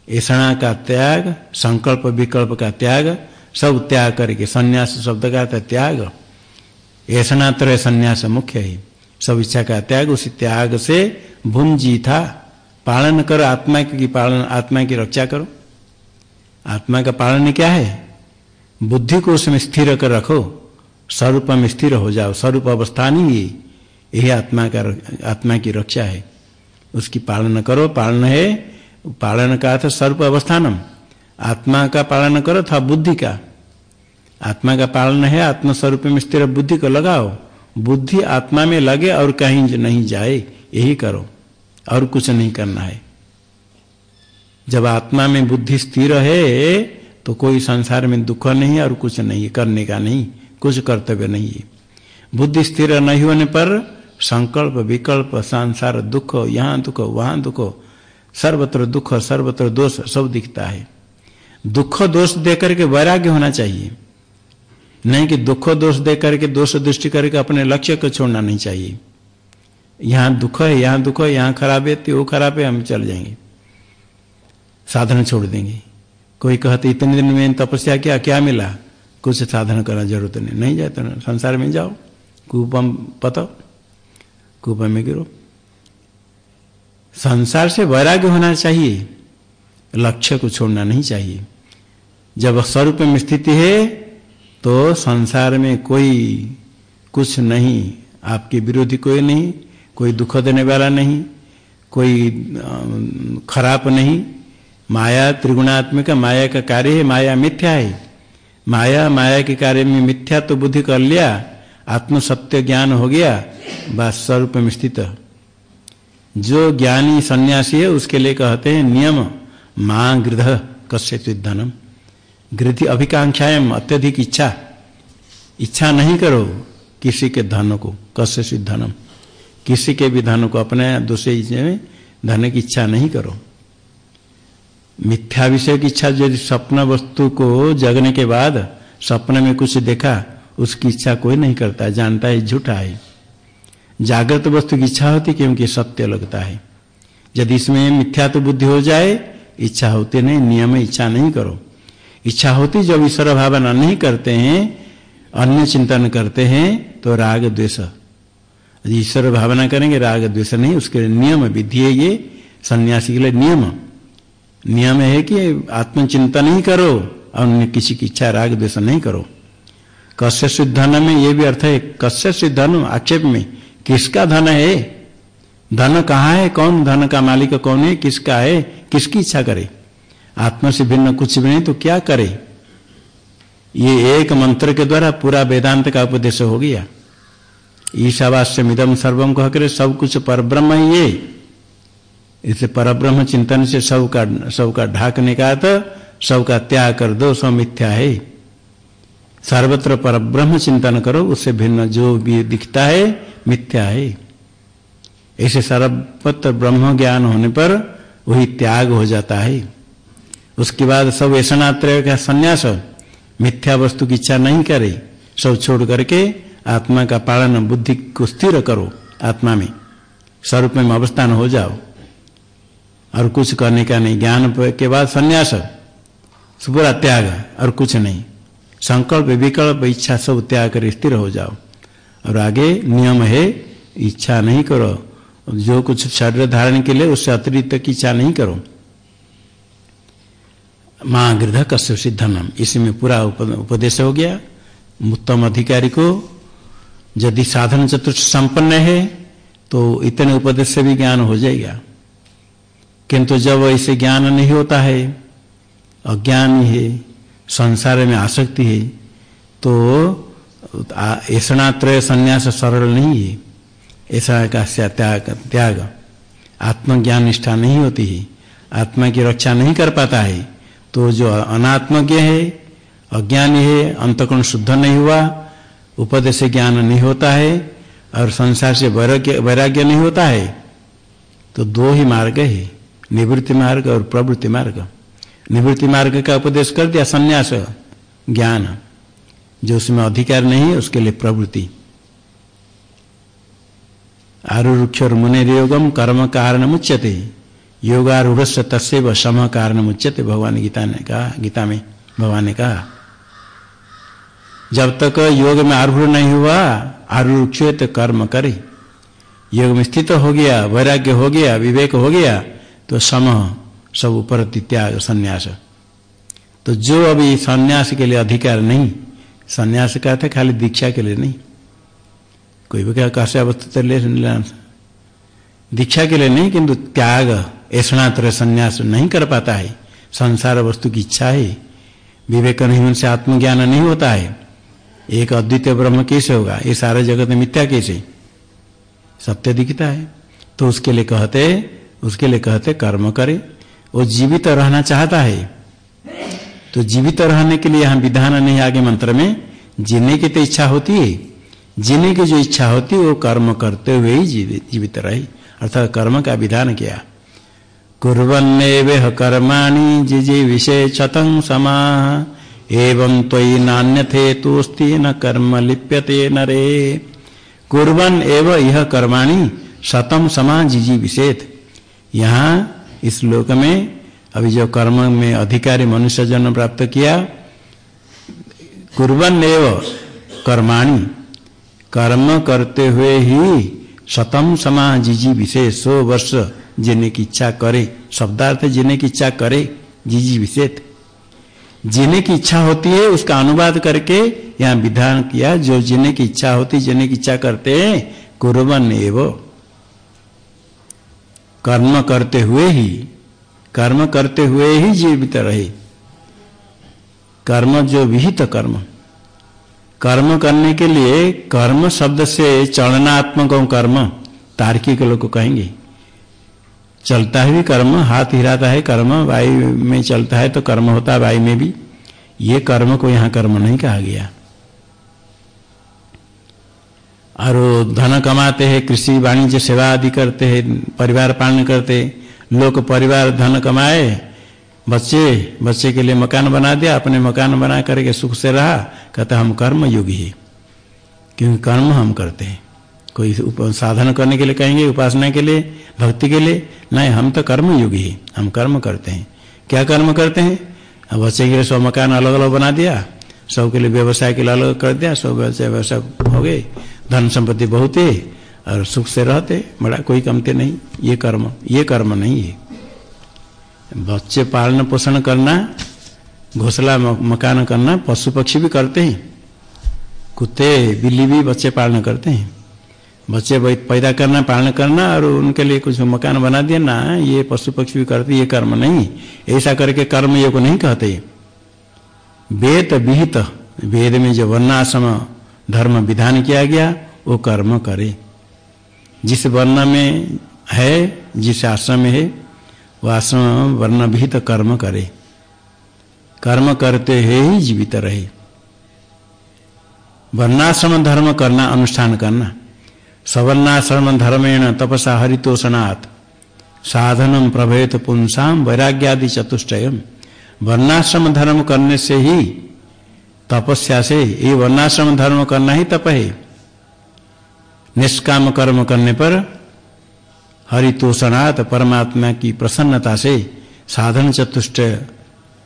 ऐसा का त्याग, संकल्प विकल्प का त्याग, सब त्याग करके संन्यास शब्द का त्याग। ऐसा तरह संन्यास मुख्य है। सब इच्छा का त्याग, उसी त्याग से भुंजी था। पालन करो, आत्मा की पालन, आत्मा की रक्षा करो। आत्मा का पालन क्या है? बुद्धि को उसमें स्थिर कर रखो। स्वरूप में स्थिर हो जाओ। स्वरूप अवस्था नहीं यही आत्मा का, आत्मा की रक्षा है। उसकी पालन करो। पालन है पालन का अर्थ स्वरूप अवस्थानम। आत्मा का पालन करो था बुद्धि का। आत्मा का पालन है आत्मस्वरूप में स्थिर बुद्धि को लगाओ। बुद्धि आत्मा में लगे और कहीं नहीं जाए, यही करो। और कुछ नहीं करना है। जब आत्मा में बुद्धि स्थिर है तो कोई संसार में दुख नहीं और कुछ नहीं, करने का नहीं, कुछ कर्तव्य नहीं है। बुद्धि स्थिर नहीं होने पर संकल्प, विकल्प, संसार, दुख, यहाँ दुख, वहाँ दुख सर्वत्र दुख सर्वत्र दोष सब दिखता है। दुख दोष देकर के वैराग्य होना चाहिए। नहीं कि दुख दोष दे करके दोष दृष्टि करके अपने लक्ष्य को छोड़ना नहीं चाहिए। यहाँ दुख है, यहाँ दुख है, यहाँ खराब है तो वो खराब है, हम चल जाएँगे। साधन छोड़ देंगे। कोई कहते, इतने दिन में तपस्या किया, क्या मिला? कुछ साधन करना ज़रूरत नहीं। नहीं जाते ना संसार में जाओ, कूपम पतो कूप में गिरो। संसार से वैराग्य होना चाहिए, लक्ष्य को छोड़ना नहीं चाहिए। जब स्वरूप में स्थिति है तो संसार में कोई कुछ नहीं, आपके विरोधी कोई नहीं, कोई दुख देने वाला नहीं, कोई खराब नहीं। माया त्रिगुणात्मिक, माया का कार्य है, माया मिथ्या है। माया माया के कार्य में मिथ्या तो बुद्धि कर लिया आत्म सत्य ज्ञान हो गया, बस स्वरूप में स्थित। जो ज्ञानी सन्यासी है, उसके लिए कहते हैं नियम, माँ गृध कश्य धनम गृद्धि अभिकांक्षाएँ अत्यधिक इच्छा। इच्छा नहीं करो किसी के धन को कश्य धनम किसी के भी धन को अपने दूसरे में, धन की इच्छा नहीं करो। मिथ्या विषय की इच्छा, यदि स्वप्न वस्तु को जगने के बाद, स्वप्न में कुछ देखा, उसकी इच्छा कोई नहीं करता, जानता है, झूठा है। जागृत वस्तु की इच्छा होती क्योंकि सत्य लगता है। यदि इसमें मिथ्या तो बुद्धि हो जाए, इच्छा होती नहीं, नियम इच्छा नहीं करो। इच्छा होती जब ईश्वर भावना नहीं करते हैं, अन्य चिंतन करते हैं तो राग द्वेष। ईश्वर भावना करेंगे, राग द्वेष नहीं, उसके नियम विधि है ये, सन्यासी के लिए नियम। नियम है कि आत्मचिंतन ही करो और किसी की इच्छा राग द्वेष नहीं करो। कश्य सिद्ध धन में ये भी अर्थ है कश्य सिद्ध धन आक्षेप में किसका धन है? धन कहाँ है? कौन धन का मालिक कौन है? किसका है? किसकी इच्छा करे? आत्मा से भिन्न कुछ भी नहीं तो क्या करे? ये एक मंत्र के द्वारा पूरा वेदांत का उपदेश हो गया। ईशावास्य मिदम सर्वम कह करे? सब कुछ पर ब्रह्म ही। ये इसे पर ब्रह्म चिंतन से सब का सब का ढाकने का तो सब का त्याग कर दो, सब मिथ्या है। सर्वत्र पर ब्रह्म चिंतन करो, उससे भिन्न जो भी दिखता है मिथ्या है ऐसे सर्वत्र ब्रह्म ज्ञान होने पर वही त्याग हो जाता है। उसके बाद सब ऐसा का संन्यास मिथ्या वस्तु की इच्छा नहीं करे, सब छोड़ करके आत्मा का पालन बुद्धि को स्थिर करो आत्मा में। स्वरूप में अवस्थान हो जाओ। और कुछ करने का नहीं, ज्ञान के बाद संन्यास पूरा त्याग, और कुछ नहीं। संकल्प, विकल्प, इच्छा सब त्याग कर स्थिर हो जाओ। और आगे नियम है, इच्छा नहीं करो। जो कुछ शरीर धारण के लिए, उससे अतिरिक्त की इच्छा नहीं करो। माँ गृध कश्य सिद्धनम इसमें पूरा उपदेश हो गया। उत्तम अधिकारी को यदि साधन चतुर्थ संपन्न है तो इतने उपदेश से भी ज्ञान हो जाएगा। किंतु जब ऐसे ज्ञान नहीं होता है, अज्ञान है, संसार में आसक्ति है तो ऐसा त्रय संन्यास सरल नहीं है। ऐसा का त्याग त्याग। आत्मज्ञान निष्ठा नहीं होती है। आत्मा की रक्षा नहीं कर पाता है। तो जो अनात्मज्ञ है, अज्ञानी है, अंतकोण शुद्ध नहीं हुआ, उपदेश ज्ञान नहीं होता है, और संसार से वैराग्य नहीं होता है तो दो ही मार्ग है। निवृत्ति मार्ग और प्रवृत्ति मार्ग। निवृत्ति मार्ग का उपदेश कर दिया, संन्यास, ज्ञान। जो उसमें अधिकार नहीं है, उसके लिए प्रवृत्ति। आरुक्ष और मुनिर्योगम कर्म कारण मुच्यते योगारूढ़ तस्व सम कारण मुच्यते भगवान गीता ने कहा, गीता में भगवान ने कहा। जब तक योग में आरूढ़ नहीं हुआ आरूक्ष तो कर्म करे। योग में स्थित हो गया, वैराग्य हो गया, विवेक हो गया तो सम सब ऊपर त्याग संन्यास। तो जो अभी संन्यास के लिए अधिकार नहीं संन्यास का था, खाली दीक्षा के लिए नहीं। कोई भी क्या कैसे अवस्था ले दीक्षा के लिए नहीं, किंतु त्याग ऐसा संन्यास नहीं कर पाता है। संसार वस्तु की इच्छा है। विवेक नहीं से आत्मज्ञान नहीं होता है। एक अद्वितीय ब्रह्म कैसे होगा? ये सारे जगत मिथ्या कैसे? सत्य दिखता है। तो उसके लिए कहते, उसके लिए कहते, कर्म करे। वो जीवित रहना चाहता है। तो जीवित रहने के लिए यहाँ विधान नहीं, आगे मंत्र में, जीने की तो इच्छा होती है। जीने की जो इच्छा होती है, वो कर्म करते हुए ही जीवित रहे। अर्थात कर्म का विधान किया? कुरन्ने कर्माणी जिजी विषय क्षतं समा। एवं त्वयि नान्यथे तोस्ती न कर्म लिप्यते नरे कुर्बन एव यह कर्माणी शतम समा जिजी विषेत। यहाँ इस लोक में अभी जो कर्म में अधिकारी मनुष्य जन्म प्राप्त किया कुर्बन एव कर्माणी, कर्म करते हुए ही शतम समा जिजी विशेष सौ वर्ष जीने की इच्छा करे, शब्दार्थ जीने की इच्छा करे, जिजी विशेष। जीने की इच्छा होती है, उसका अनुवाद करके यहाँ विधान किया, जो जीने की इच्छा होती जीने की इच्छा करते हैं कुरबन एव कर्म करते हुए ही कर्म करते हुए ही जीवित रहे। कर्म जो विहित कर्म। कर्म करने के लिए कर्म शब्द से चलनात्मक कर्म तार्किक लोग कहेंगे। चलता है भी कर्म, हाथ हिराता है कर्म, वायु में चलता है तो कर्म होता है वायु में भी। ये कर्म को यहाँ कर्म नहीं कहा गया। और धन कमाते हैं, कृषि वाणिज्य सेवा आदि करते हैं, परिवार पालन करते लोग परिवार धन कमाए, बच्चे बच्चे के लिए मकान बना दिया, अपने मकान बना करके सुख से रहा, कहते, हम कर्म योगी है, क्योंकि कर्म हम करते हैं। कोई साधन करने के लिए कहेंगे, उपासना के लिए, भक्ति के लिए, नहीं, हम तो कर्म योगी है, हम कर्म करते हैं। क्या कर्म करते हैं? अब बच्चे के लिए सब मकान अलग अलग बना दिया, सबके लिए व्यवसाय के लिए अलग कर दिया, सब व्यवसाय व्यवसाय हो गए, धन संपत्ति बहुत है और सुख से रहते, बड़ा कोई कमते नहीं। ये कर्म ये कर्म नहीं है। बच्चे पालन पोषण करना, घोसला मकान करना पशु पक्षी भी करते हैं। कुत्ते, बिल्ली भी बच्चे पालन करते हैं। बच्चे पैदा करना, पालन करना और उनके लिए कुछ मकान बना दिया, ना, ये पशु पक्षी भी करते, ये कर्म नहीं। ऐसा करके कर्म योग नहीं कहते। वेद विहित, वेद में जो वर्णाश्रम, धर्म विधान किया गया, वो कर्म करे। जिस वर्ण में है, जिस आश्रम में है, वो आश्रम वर्ण विहित कर्म करे। कर्म करते है ही जीवित रहे। वर्णाश्रम धर्म करना, अनुष्ठान करना। सवर्णाश्रम धर्मेण तपसा हरितोषणात्। साधनम प्रभेत पुंसाम वैराग्यादि चतुष्टय वर्णाश्रम धर्म करने से ही तपस्या से, ये वर्णाश्रम धर्म करना ही तप है। निष्काम कर्म करने पर हरितोषणात् परमात्मा की प्रसन्नता से साधन चतुष्ट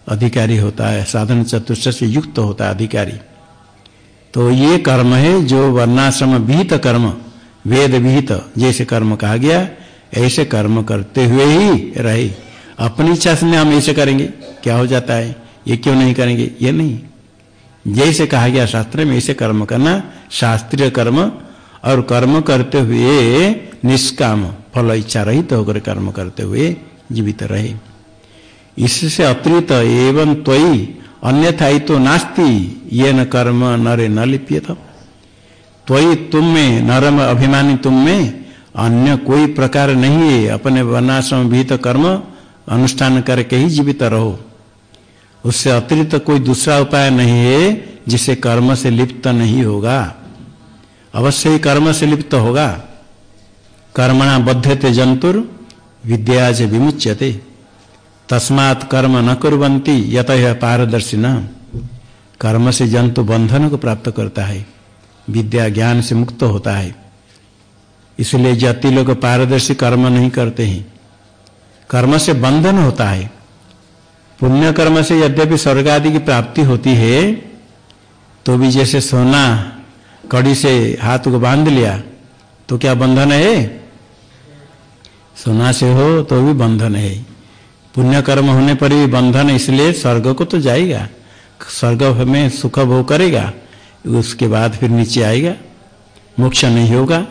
अधिकारी होता है, साधन चतुष्ट से युक्त होता है अधिकारी। तो ये कर्म है जो वर्णाश्रम विहित कर्म, वेद विहित, जैसे कर्म कहा गया, ऐसे कर्म करते हुए ही रहे। अपनी इच्छा से हम ऐसे करेंगे, क्या हो जाता है? ये क्यों नहीं करेंगे? ये नहीं। जैसे कहा गया शास्त्र में ऐसे कर्म करना शास्त्रीय कर्म और कर्म करते हुए निष्काम, फल इच्छा रहित तो होकर कर्म करते हुए जीवित रहे। इससे अतिरिक्त एवं त्वयी अन्यथा तो नास्ती ये न कर्म नरे न लिप्यत। तो तुम में नरम अभिमानी तुम में अन्य कोई प्रकार नहीं है अपने वर्णाश्रम भीत कर्म अनुष्ठान करके ही जीवित रहो। उससे अतिरिक्त कोई दूसरा उपाय नहीं है, जिसे कर्म से लिप्त नहीं होगा। अवश्य ही कर्म से लिप्त होगा। कर्मणा बद्धते जंतुर, विद्या से विमुच्यते। तस्मात कर्म न कुरंती यत पारदर्शी न कर्म से जंतु बंधन को प्राप्त करता है, विद्या ज्ञान से मुक्त होता है। इसलिए जाति लोग पारदर्शी कर्म नहीं करते हैं। कर्म से बंधन होता है। पुण्य कर्म से यद्यपि स्वर्ग आदि की प्राप्ति होती है तो भी जैसे सोना कड़ी से हाथ को बाँध लिया तो क्या बंधन है? सोना से हो तो भी बंधन है। पुण्य कर्म होने पर भी बंधन, इसलिए स्वर्ग को तो जाएगा। स्वर्ग में सुख भोग करेगा, उसके बाद फिर नीचे आएगा। मोक्ष नहीं होगा।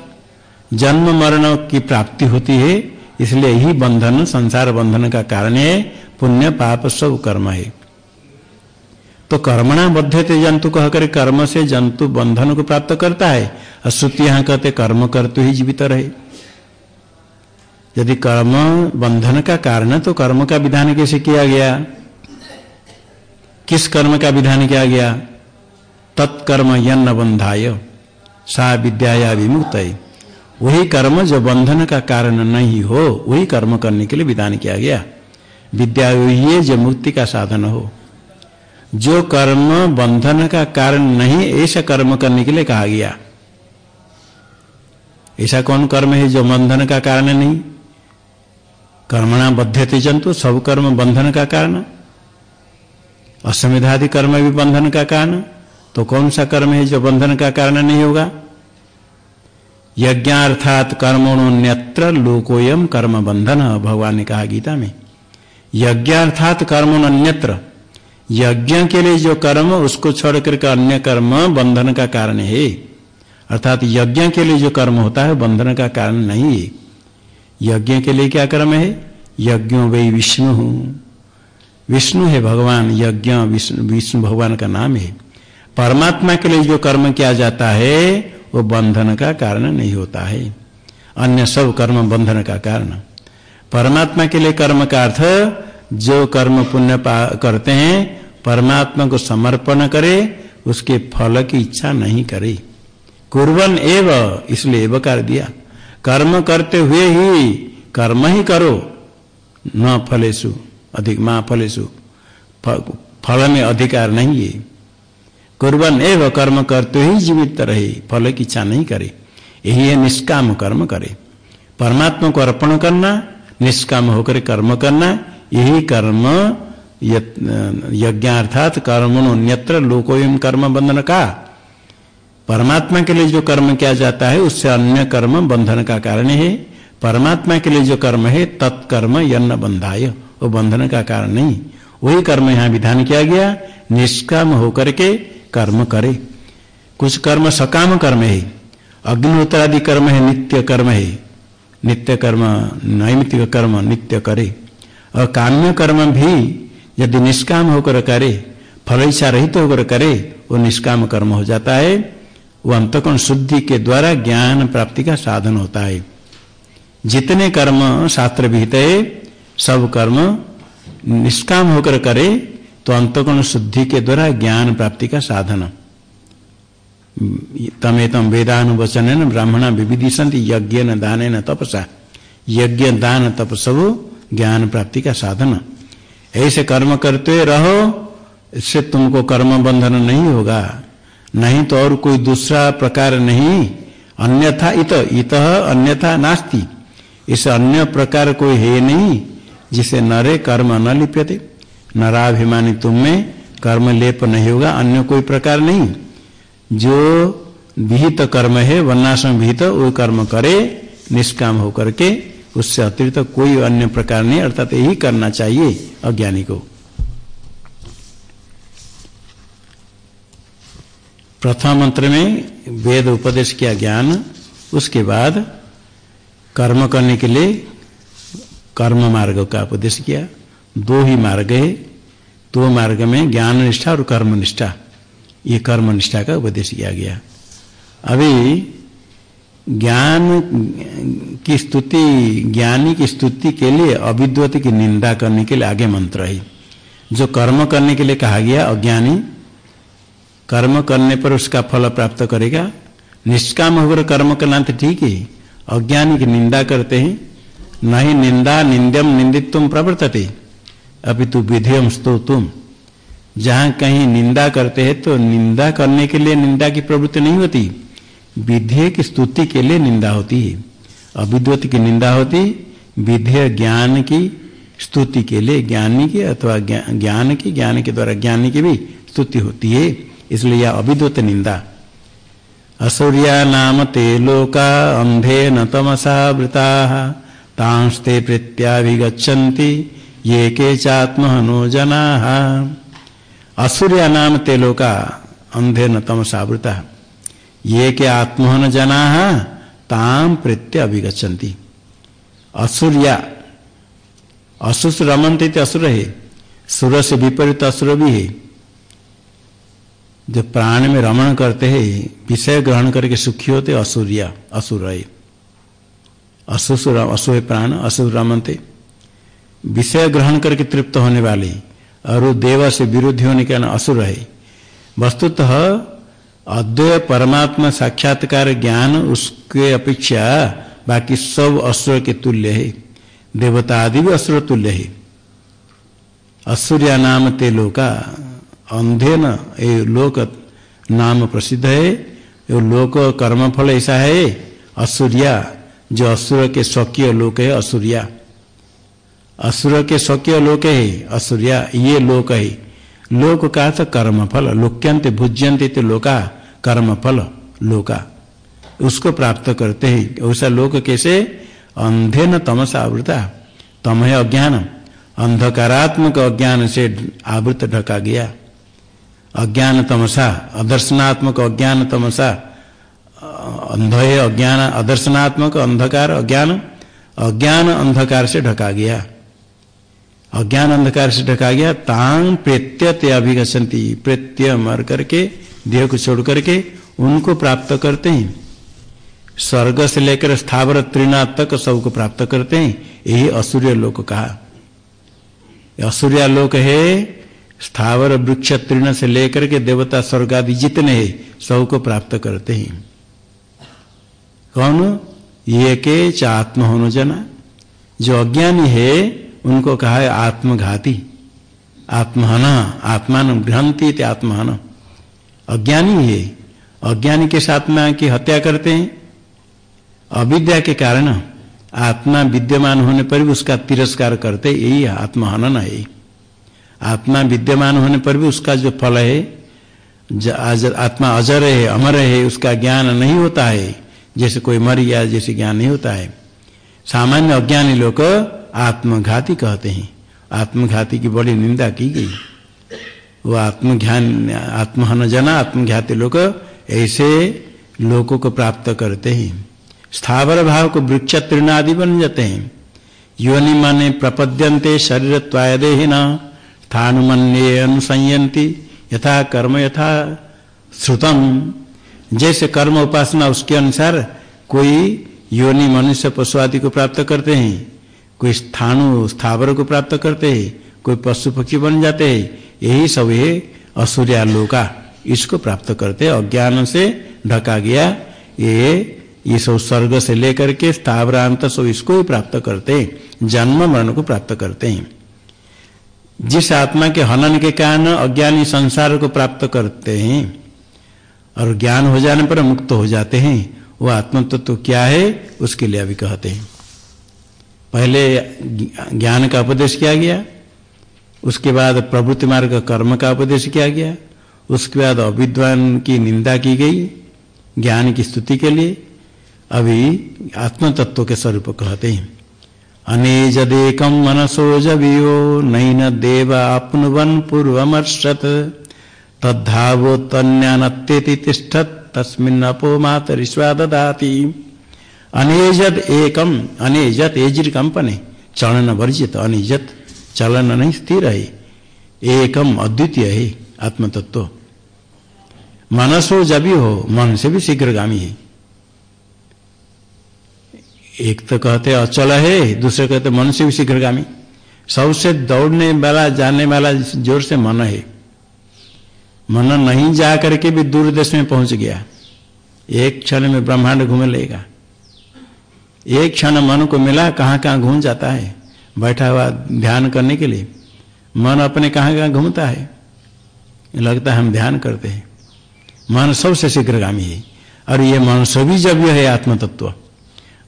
जन्म मरण की प्राप्ति होती है, इसलिए यही बंधन, संसार बंधन का कारण है। पुण्य, पाप, सब कर्म है। तो कर्मणा बद्धते जंतु कह कर कर्म से जंतु बंधन को प्राप्त करता है। अश्रुति यहाँ कहते कर्म करते ही जीवित रहे। यदि कर्म बंधन का कारण तो कर्म का विधान कैसे किया गया? किस कर्म का विधान किया गया? तत्कर्म यन्न बंधाय, सा विद्या विमुक्त वही कर्म जो बंधन का कारण नहीं हो, वही कर्म करने के लिए विधान किया गया। विद्या जो मुक्ति का साधन हो। जो कर्म बंधन का कारण नहीं, ऐसा कर्म करने के लिए कहा गया। ऐसा कौन कर्म है जो बंधन का कारण नहीं? कर्मणा बद्धते जंतु, सब कर्म बंधन का कारण। असमिधादि कर्म भी बंधन का कारण। तो कौन सा कर्म है जो बंधन का कारण नहीं होगा? यज्ञार्थात कर्मोन्यत्र लोकोयम कर्म बंधन, भगवान ने कहा गीता में। यज्ञार्थात कर्मोन्यत्र यज्ञ के लिए जो कर्म, उसको छोड़ करके अन्य कर्म बंधन का कारण है। अर्थात यज्ञ के लिए जो कर्म होता है, बंधन का कारण नहीं है। यज्ञ के लिए क्या कर्म है? यज्ञो वही विष्णु विष्णु है भगवान, यज्ञ विष्णु विष्णु भगवान का नाम है। परमात्मा के लिए जो कर्म किया जाता है, वो बंधन का कारण नहीं होता है। अन्य सब कर्म बंधन का कारण। परमात्मा के लिए कर्म का अर्थ जो कर्म पुण्य करते हैं, परमात्मा को समर्पण करे, उसके फल की इच्छा नहीं करे। कुर्बन एव, इसलिए एव कर दिया। कर्म करते हुए ही कर्म ही करो, न फलेशु, अधिक माँ फलेशु फल में अधिकार नहीं है। कुर्बन एव, कर्म करते ही जीवित रहे, फल की इच्छा नहीं करे। यही है निष्काम कर्म करे। परमात्मा को अर्पण करना, निष्काम होकर कर्म करना यही कर्म यज्ञार्थात कर्मण्यत्र लोकोयम कर्म बंधन का परमात्मा के लिए जो कर्म किया जाता है, उससे अन्य कर्म बंधन का कारण है। परमात्मा के लिए जो कर्म है, तत्कर्म यन्न बंधाय वो बंधन का कारण नहीं। वही कर्म यहाँ विधान किया गया, निष्काम होकर के कर्म करे। कुछ कर्म सकाम कर्म है अग्निहोत्रादि कर्म है, नित्य कर्म है। नित्य कर्म, नैमित्तिक कर्म नित्य करे। और काम्य कर्म भी यदि निष्काम होकर करे फल इच्छा रहित होकर करे, वो निष्काम कर्म हो जाता है। वो अंतकोण शुद्धि के द्वारा ज्ञान प्राप्ति का साधन होता है। जितने कर्म शास्त्र विहित है, सब कर्म निष्काम होकर करे तो अंतकोण शुद्धि के द्वारा ज्ञान प्राप्ति का साधन। तमेतम वेदानुवचन ब्राह्मण विविधि यज्ञ न दान न तपसा। यज्ञ दान तप सब ज्ञान प्राप्ति का साधन। ऐसे कर्म करते रहो, इससे तुमको कर्म बंधन नहीं होगा। नहीं तो और कोई दूसरा प्रकार नहीं। अन्यथा इत इत अन्यथा नास्ति। इस अन्य प्रकार कोई है नहीं, जिसे नरे कर्म न लिप्यते। नराभिमानी तुम में कर्म लेप नहीं होगा, अन्य कोई प्रकार नहीं। जो विहित कर्म है वर्णाश्रम विहित, वो कर्म करे, निष्काम होकर के उससे अतिरिक्त कोई अन्य प्रकार नहीं, अर्थात यही करना चाहिए अज्ञानी को। प्रथम मंत्र में वेद उपदेश किया ज्ञान, उसके बाद कर्म करने के लिए कर्म मार्ग का उपदेश किया। दो ही मार्ग है, दो मार्ग में ज्ञान निष्ठा और कर्म निष्ठा। ये कर्म निष्ठा का उपदेश किया गया। अभी ज्ञान, की स्तुति, ज्ञानी की स्तुति के लिए अविद्वत की निंदा करने के लिए आगे मंत्र है। जो कर्म करने के लिए कहा गया, अज्ञानी, कर्म करने पर उसका फल प्राप्त करेगा। निष्काम होकर कर्म करना तो ठीक है। अज्ञानी की निंदा करते हैं। नहीं निंदा निंदम निंदित्व प्रवर्तते। अभी तू विधेयम स्तो तुम। जहाँ कहीं निंदा करते हैं तो निंदा करने के लिए निंदा की प्रवृत्ति नहीं होती। विधेय की स्तुति के लिए निंदा होती है। अविद्वत की निंदा होती, विधेय ज्ञान की स्तुति के लिए ज्ञानी की अथवा ज्ञान की, ज्ञान के द्वारा ज्ञानी की भी स्तुति होती है, इसलिए यह अविद्वत निंदा। असुरिया नाम ते लोका अंधे न तमसा वृता, तांस्ते ये के चात्महनो जना। असुरिया नाम ते लोका अंधे न तमसावृता ये के आत्महन जना ताम प्रत्य अभिगछन्ति असुरिया। असुर रमनते असुर है। सुर से विपरीत असुर भी है। जो प्राण में रमण करते हैं, विषय ग्रहण करके सुखी होते असुरिया, असुर है। असुर असुर प्राण, असुर रमनते। विषय ग्रहण करके तृप्त होने वाले। और देव से विरोधी होने के असुर है। वस्तुतः अद्वय परमात्मा साक्षात्कार ज्ञान, उसके अपेक्षा बाकी सब असुर के तुल्य है। देवता आदि भी असुर तुल्य है। असुरिया नाम ते लोका, अंधे न, ये लोक नाम प्रसिद्ध है। ये लोक कर्मफल ऐसा है, असुरिया, जो असुर के स्वकीय लोक है, असुरिया। असुर के स्वकीय लोक है, असुरिया, ये लोक है। लोक का तो कर्म फल लोक्यंत भुज्यंत लोका कर्म फल लोका। उसको प्राप्त करते हैं ऐसा लोक कैसे? अंधे न तमस आवृता तम है अज्ञान। अंधकारात्मक अज्ञान से आवृत ढका गया। अज्ञान तमसा, अदर्शनात्मक अज्ञान तमसा। अंध है अज्ञान, अदर्शनात्मक अंधकार अज्ञान अज्ञान अंधकार से ढका गया। अज्ञान अंधकार से ढका गया। तांग प्रेत्य अभिगछंती प्रेत्य मर करके, देह को छोड़ करके उनको प्राप्त करते हैं। स्वर्ग से लेकर स्थावर त्रिनाथ तक सबको प्राप्त करते हैं। यही असुर्य लोक कहा। असुर्या लोक है, स्थावर वृक्ष तृण से लेकर के देवता स्वर्ग आदि जितने हैं, सबको प्राप्त करते हैं। कौन? ये के जना। जो अज्ञानी है उनको कहा है आत्मघाती, आत्महन, आत्मान घ्रंथी आत्महन। अज्ञानी है, अज्ञानी के साथ में की हत्या करते हैं। अविद्या के कारण आत्मा विद्यमान होने पर भी उसका तिरस्कार करते, यही आत्महनन है। आत्मा विद्यमान होने पर भी उसका जो फल है आत्मा अजर है, अमर है, उसका ज्ञान नहीं होता है। जैसे कोई मर गया, जैसे ज्ञान नहीं होता है। सामान्य अज्ञानी लोग आत्मघाती कहते हैं। आत्मघाती की बड़ी निंदा की गई। वो आत्मज्ञान आत्महन जना आत्मघाती लोग ऐसे लोगों को प्राप्त करते हैं। स्थावर भाव को वृक्ष तृण आदि बन जाते हैं। योनि माने प्रपद्यंते शरीर ही न स्थानुमन्ये अनुसंयंती यथा कर्म यथा श्रुतम। जैसे कर्म उपासना उसके अनुसार कोई योनि मनुष्य पशु आदि को प्राप्त करते हैं। कोई स्थानु, स्थावर को प्राप्त करते हैं, कोई पशु पक्षी बन जाते हैं, यही सब है असुर्यालोका, इसको प्राप्त करते अज्ञान से ढका गया, ये ये सब स्वर्ग से लेकर के स्थावरांत सब इसको ही प्राप्त करते हैं, जन्म मरण को प्राप्त करते हैं। जिस आत्मा के हनन के कारण अज्ञानी संसार को प्राप्त करते हैं, और ज्ञान हो जाने पर मुक्त हो जाते हैं, वो आत्म तत्व तो क्या है, उसके लिए अभी कहते हैं। पहले ज्ञान का उपदेश किया गया, उसके बाद प्रभुति मार्ग कर्म का उपदेश किया गया, उसके बाद अविद्वान की निंदा की गई, ज्ञान की स्तुति के लिए, अभी आत्म तत्व के स्वरूप कहते हैं। अनेजदेकम मनसो जबियो नैन देव आपनुवन पूर्वमर्षत तद्धावोत्न्यानत्येति तिष्ठत तस्मिन् अपो अनेजद एकम, अनेजत एजिर कंपने। चलन वर्जित, अनिजत चलन नहीं स्थिर है। एकम अद्वितीय है, आत्मतत्व। मनसो जबी हो, मन से भी शीघ्रगामी है। एक तो कहते अचल है, दूसरे कहते मन से भी शीघ्रगामी। सबसे दौड़ने वाला, जाने वाला ज़ोर से मन है। मन नहीं जा करके भी दूर देश में पहुँच गया। एक क्षण में ब्रह्मांड घूमे लेगा एक क्षण मन को मिला, कहाँ कहाँ घूम जाता है? बैठा हुआ ध्यान करने के लिए। मन अपने कहाँ कहाँ घूमता है? लगता है हम ध्यान करते हैं। मन सबसे शीघ्रगामी है। और ये मन सभी जव्य है आत्म तत्व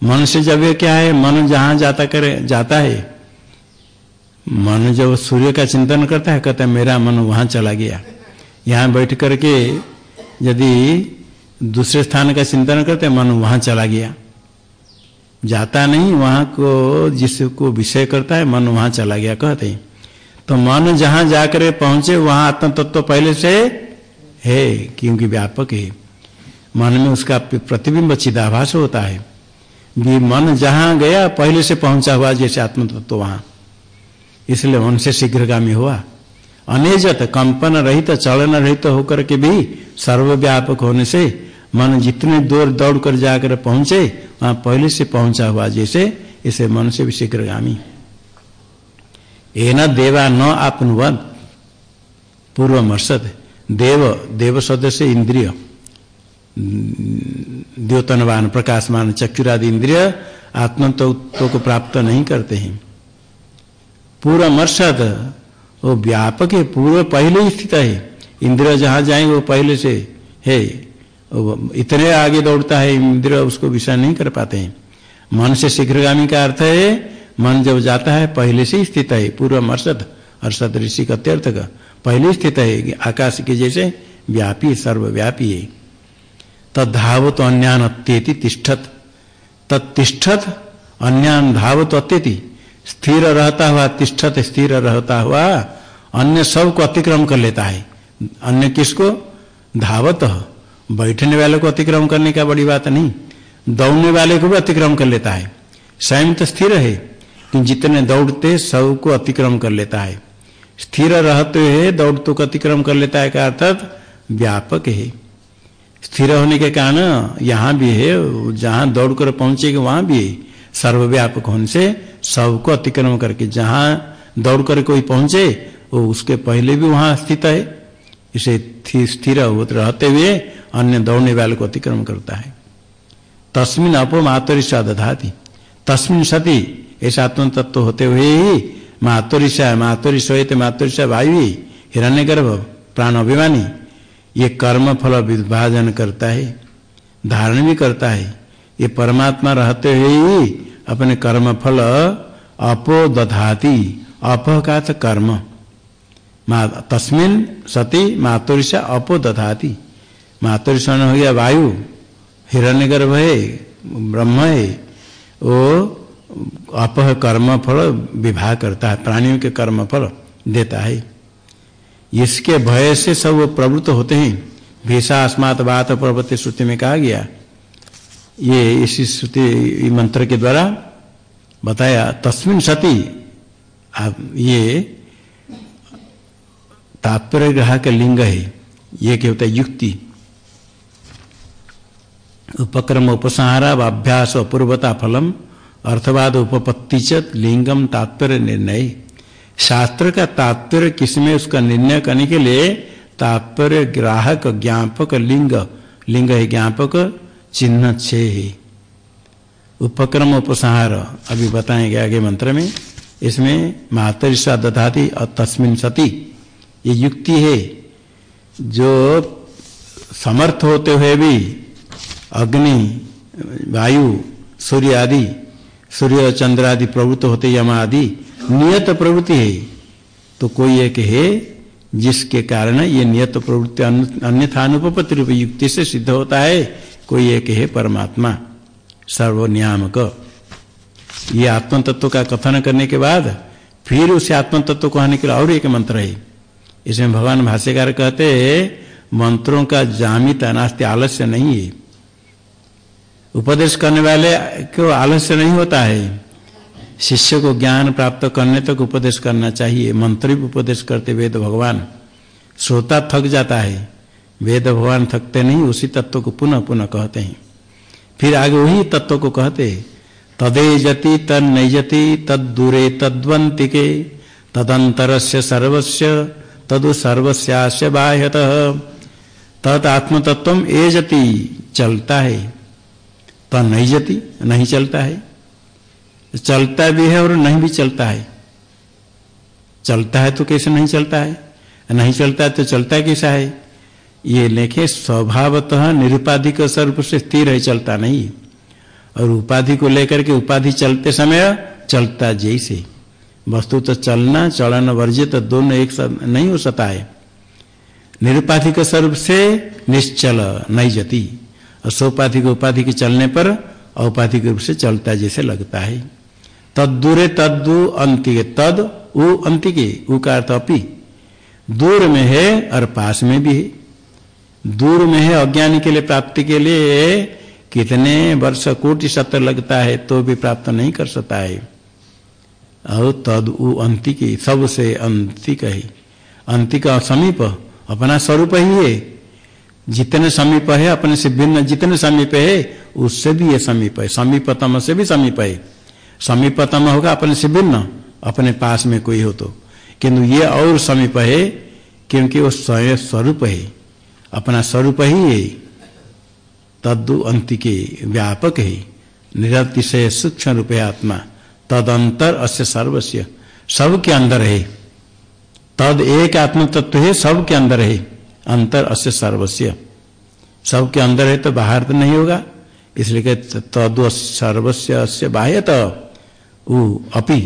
मन से जव्य क्या है? मन जहाँ जाता करे, जाता है। मन जब सूर्य का चिंतन करता है, कहता है, मेरा मन वहाँ चला गया। यहाँ बैठ करके यदि दूसरे स्थान का चिंतन करते मन वहाँ चला गया। जाता नहीं, वहाँ को जिसको विषय करता है, मन वहाँ चला गया कहते हैं। तो मन जहाँ जाकर पहुँचे, वहाँ आत्म तत्व तो पहले से है, क्योंकि व्यापक है। मन में उसका प्रतिबिंब चिदाभास होता है। भी मन जहाँ गया, पहले से पहुँचा हुआ जैसे आत्म तत्व तो वहाँ। इसलिए मन से शीघ्रगामी हुआ। अनेजत, कंपन रहित, चलन रहित होकर के भी सर्वव्यापक होने से मन जितने दूर दौड़ कर जाकर पहुँचे, वहाँ पहले से पहुँचा हुआ जैसे, इसे मन से भी शीघ्रगामी। एना देवा न आपनुवद पूर्व मर्षद देव देव सदस्य इंद्रिय। द्योतनवान, प्रकाशमान, चक्षुरादि इंद्रिय आत्मत्व को प्राप्त नहीं करते हैं। पूर्व मर्षद वो व्यापक है, पूर्व पहले स्थित है। इंद्र जहाँ जाएँगे वो पहले से है। इतने आगे दौड़ता है, इंद्र उसको विषय नहीं कर पाते हैं। मन से शीघ्रगामी का अर्थ है, मन जब जाता है, पहले से स्थित है पूर्व मर्षद अर्षद ऋषि का अत्यर्थ का, पहले स्थित है आकाश के जैसे व्यापी, सर्वव्यापी है। तद्धावत अन्यान अत्यति तिष्ठत। तत्तिष्ठत अन्यान धावत अत्यति। स्थिर रहता हुआ तिष्ठत, स्थिर रहता हुआ अन्य सबको अतिक्रम कर लेता है। अन्य किसको? धावत। बैठने वाले को अतिक्रम करने का बड़ी बात नहीं, दौड़ने वाले को भी अतिक्रम कर लेता है। स्वयं तो स्थिर है, कि जितने दौड़ते सबको अतिक्रम कर लेता है। स्थिर रहते हुए दौड़तों को अतिक्रम कर लेता है, का अर्थात व्यापक है। स्थिर होने के कारण यहाँ भी है, जहाँ दौड़ कर पहुंचेगा वहाँ भी है। सर्वव्यापक होने से सबको अतिक्रम करके, जहाँ दौड़ कर कोई पहुँचे, वो उसके पहले भी वहाँ स्थित है। इसे स्थिर रहते हुए अन्य दौड़ने वाले को अतिक्रम करता है। तस्मिन अपो मातरिषा दधाती। तस्मिन सती ऐसा आत्म तत्व होते हुए ही मातरिषा मातरिष मातरिषा वायु हिरण्य गर्भ प्राण अभिमानी ये कर्म फल विभाजन करता है, धारण भी करता है। ये परमात्मा रहते हुए ही अपने कर्म फल अपो दधाती अप कर्म तस्मिन सती मातुरिषा अपो दधाती मातुरिषण हो गया, वायु। हिरण्य गर्भ है ब्रह्म है। वो अपह कर्म फल विवाह करता है, प्राणियों के कर्म फल देता है। इसके भय से सब प्रवृत्त होते हैं। भीषा अस्मात बात प्रवृत्ति श्रुति में कहा गया। ये इसी श्रुति मंत्र के द्वारा बताया, तस्मिन सती। अब ये तात्पर्य ग्रह का लिंग है। ये क्या होता है? युक्ति। उपक्रम उपसंहारा अभ्यास अपूर्वता फलम, अर्थवाद उपपत्ति च लिंगम तात्पर्य निर्णय। शास्त्र का तात्पर्य किसमें, उसका निर्णय करने के लिए तात्पर्य ग्राहक, ज्ञापक, लिंग। लिंग है ज्ञापक, चिन्ह छे है उपक्रम उपसंहार, अभी बताएँगे आगे मंत्र में। इसमें मातरिषा दधाती और तस्मिन सती। ये युक्ति है, जो समर्थ होते हुए भी अग्नि, वायु, सूर्य आदि, सूर्य चंद्र आदि प्रवृत्त होते यम आदि नियत प्रवृत्ति है। तो कोई एक है जिसके कारण ये नियत प्रवृत्ति अन्यथा अनुपत्ति रूप युक्ति से सिद्ध होता है, कोई एक है परमात्मा, सर्वनियामक। ये आत्म तत्व का कथन करने के बाद फिर उसे आत्म तत्व को आने के लिए और एक मंत्र है। इसमें भगवान भाष्यकार कहते हैं, मंत्रों का जामित अनास्ति आलस्य नहीं है। उपदेश करने वाले को आलस्य नहीं होता है। शिष्य को ज्ञान प्राप्त करने तक उपदेश करना चाहिए। मंत्री उपदेश करते वेद भगवान। श्रोता थक जाता है। वेद भगवान थकते नहीं, उसी तत्व को पुनः पुनः कहते हैं। फिर आगे वही तत्व को कहते तदे जति तद नैजति तद दूरे तद्वंतिके तदंतर से सर्वस्व तदु सर्वस्यास्य बाह्यत। तद आत्मतत्व जति चलता है तद नहीं जति, नहीं चलता है। चलता भी है और नहीं भी चलता है। चलता है तो कैसे नहीं चलता है? नहीं चलता है तो चलता कैसा है? ये लेखे, स्वभावतः निरुपाधिक स्वरूप से स्थिर है, चलता नहीं और उपाधि को लेकर के उपाधि चलते समय चलता जैसे। वस्तु तो चलना, चलन वर्जित तो दोनों एक साथ नहीं हो सकता है। निरुपाधिक स्वरूप से निश्चल, नहीं जती। और सोपाधिक उपाधि के चलने पर औपाधिक रूप से चलता जैसे लगता है। तद दूरे तदु अंतिके तद, उ अंतिके उ का अर्थ अपी। दूर में है और पास में भी है। दूर में है अज्ञानी के लिए, प्राप्ति के लिए कितने वर्ष, कोटि सत्तर लगता है तो भी प्राप्त नहीं कर सकता है। और तद, उ अंतिके सबसे अंतिक है। अंतिक समीप अपना स्वरूप ही है। जितने समीप है, अपने से भिन्न जितने समीप है, उससे भी ये समीप है। समीपतम से भी समीप है। समीपतम होगा, अपने से भिन्न, अपने पास में कोई हो तो। किंतु ये और समीप है, क्योंकि वो स्वयं स्वरूप है। अपना स्वरूप ही है। तदु अंतिके व्यापक है। निरतिशय सूक्ष्म रूप है आत्मा। तद अंतर अस्य सर्वस्व सब के अंदर है। तद एक आत्म तत्व है, सब के अंदर है। अंतर अस्य सर्वस्व सब के अंदर है तो बाहर तो नहीं होगा। इसलिए तद सर्वस्व अस्य बाह्य तो अपि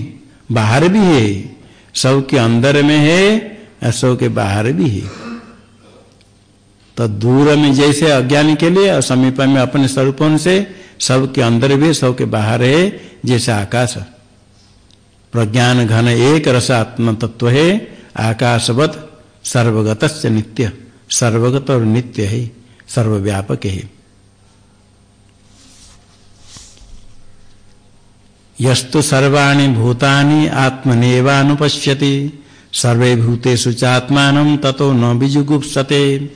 बाहर भी है। सब के अंदर में है सब के बाहर भी है। तो दूर में जैसे अज्ञानी के लिए, और समीप में अपने स्वरूपों से सब के अंदर भी सब के बाहर है, जैसे आकाश। प्रज्ञान घन एक रस आत्म तत्व है, आकाशवत सर्वगत नित्य। सर्वगत और नित्य है, सर्वव्यापक है। यस्तु सर्वाणी भूतानि आत्मनेवानुपश्यति, सर्वे भूतेषु चात्मान ततो न बीजुगुप्सते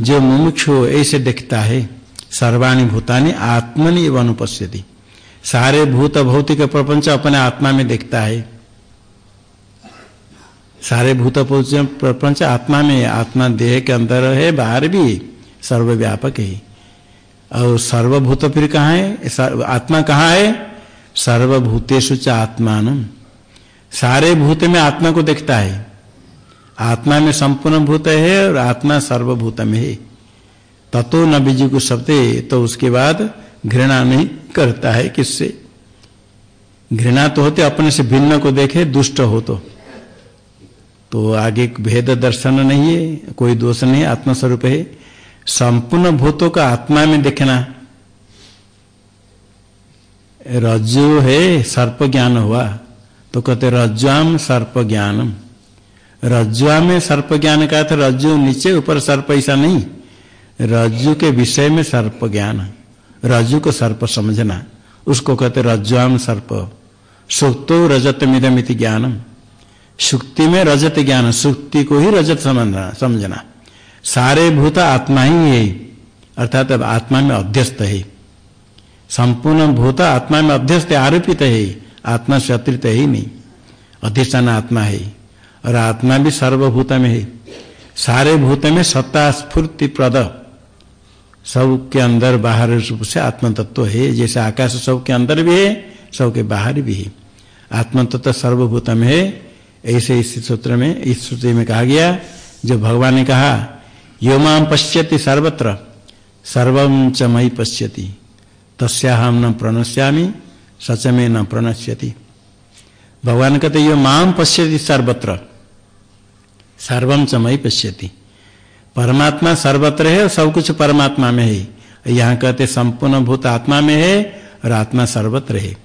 जो मुमुक्षु ऐसे देखता है, सर्वाणी भूतानि आत्मनि एवं अनुपस्यति सारे भूत भौतिक प्रपंच अपने आत्मा में देखता है। सारे भूत प्रपंच आत्मा में, आत्मा देह के अंदर है, बाहर भी, सर्वव्यापक है। और सर्वभूत फिर कहा है? आत्मा कहाँ है? सर्वभूतेषु च आत्मान सारे भूत में आत्मा को देखता है। आत्मा में संपूर्ण भूत है और आत्मा सर्वभूत में है। ततो न बीजू को शब्द तो उसके बाद घृणा नहीं करता है किससे? घृणा तो होते अपने से भिन्न को देखे, दुष्ट हो तो। तो आगे भेद दर्शन नहीं है, कोई दोष नहीं आत्मस्वरूप है। संपूर्ण भूतों का आत्मा में देखना। रज्जु है सर्प ज्ञान हुआ। तो कहते रज्जुआम सर्प ज्ञानम रज्जुआ में सर्प ज्ञान का था रज्जु नीचे, ऊपर सर्प ऐसा नहीं। रज्जु के विषय में सर्प ज्ञान रज्जु को सर्प समझना। उसको कहते रज्जुआम सर्प। सुक्तो रजत मिदमिति ज्ञानम। सुक्ति में रजत ज्ञान सुक्ति को ही रजत समझना समझना। सारे भूत आत्मा ही है। अर्थात अब आत्मा में अध्यस्त है। संपूर्ण भूत आत्मा में अध्यस्त आरोपित है। आत्मा से अतिरिक्त है नहीं। अधिष्ठान आत्मा है। और आत्मा भी सर्वभूत में है। सारे भूत में सत्ता स्फूर्ति प्रद। सब के अंदर बाहर रूप से आत्म तत्व है। जैसे आकाश सब के अंदर भी है सब के बाहर भी है। आत्म तत्व सर्वभूत में है। ऐसे इस सूत्र में, इस सूत्र में कहा गया जो भगवान ने कहा यो माम पश्यति सर्वत्र सर्वम च मई पश्यति तस्याहम न प्रणश्यामी सच में न प्रणश्यति भगवान कहते, यो माम पश्यति सर्वत्र सर्वम च मई पश्यति। परमात्मा सर्वत्र है सब कुछ परमात्मा में है। यहाँ कहते संपूर्ण भूत आत्मा में है और आत्मा सर्वत्र है।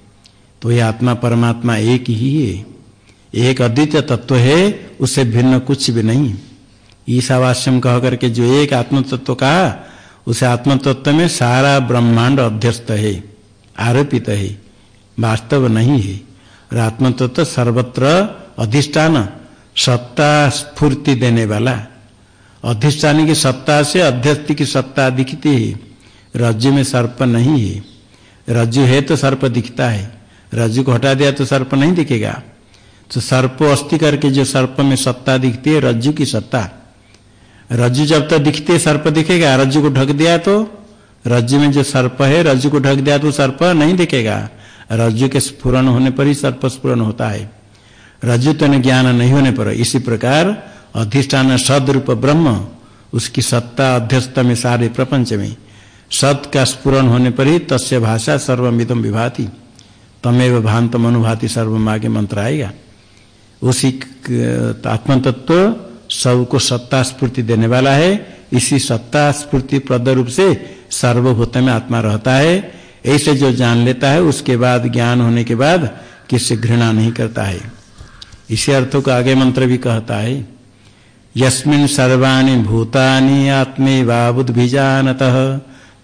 तो ये आत्मा परमात्मा एक ही है। एक अद्वितीय तत्व है, उससे भिन्न कुछ भी नहीं। ईशावास्यम कह करके जो एक आत्म तत्व कहा उसे आत्म तत्व में सारा ब्रह्मांड अध्यस्त है, आरोपित है, वास्तव नहीं है। और आत्म तत्व सर्वत्र अधिष्ठान, सत्ता स्फूर्ति देने वाला। अधिष्ठान की सत्ता से अध्यस्त की सत्ता दिखती है, रज्जु में सर्प नहीं है। रज्जु है तो सर्प दिखता है, रज्जु को हटा दिया तो सर्प नहीं दिखेगा। तो सर्प अस्थि करके जो सर्प में सत्ता दिखती है, रज्जु की सत्ता। रज्जु जब तक दिखते सर्प दिखेगा। रज्जु को ढक दिया तो रज्जु में जो सर्प है, रज्जु को ढक दिया तो सर्प नहीं दिखेगा। रज्जु के स्फुरन होने पर ही सर्प स्फुरन होता है। रज्जु रजुतन ज्ञान नहीं होने पर। इसी प्रकार अधिष्ठान सदरूप ब्रह्म, उसकी सत्ता अध्यस्त में सारे प्रपंच में। सत का स्पुरन होने पर ही तस्य भाषा सर्वमिदम विभाति। तमेव भांत मनुभाति सर्वम मंत्र आएगा। उसी आत्म तत्व सबको सत्ता स्फूर्ति देने वाला है। इसी सत्ता स्फूर्ति प्रद रूप से सर्वभूत में आत्मा रहता है। ऐसे जो जान लेता है, उसके बाद ज्ञान होने के बाद किससे घृणा नहीं करता है। इसी अर्थों को आगे मंत्र भी कहता है, यस्मिन सर्वाणी भूतानि आत्मे वाबुद बीजानत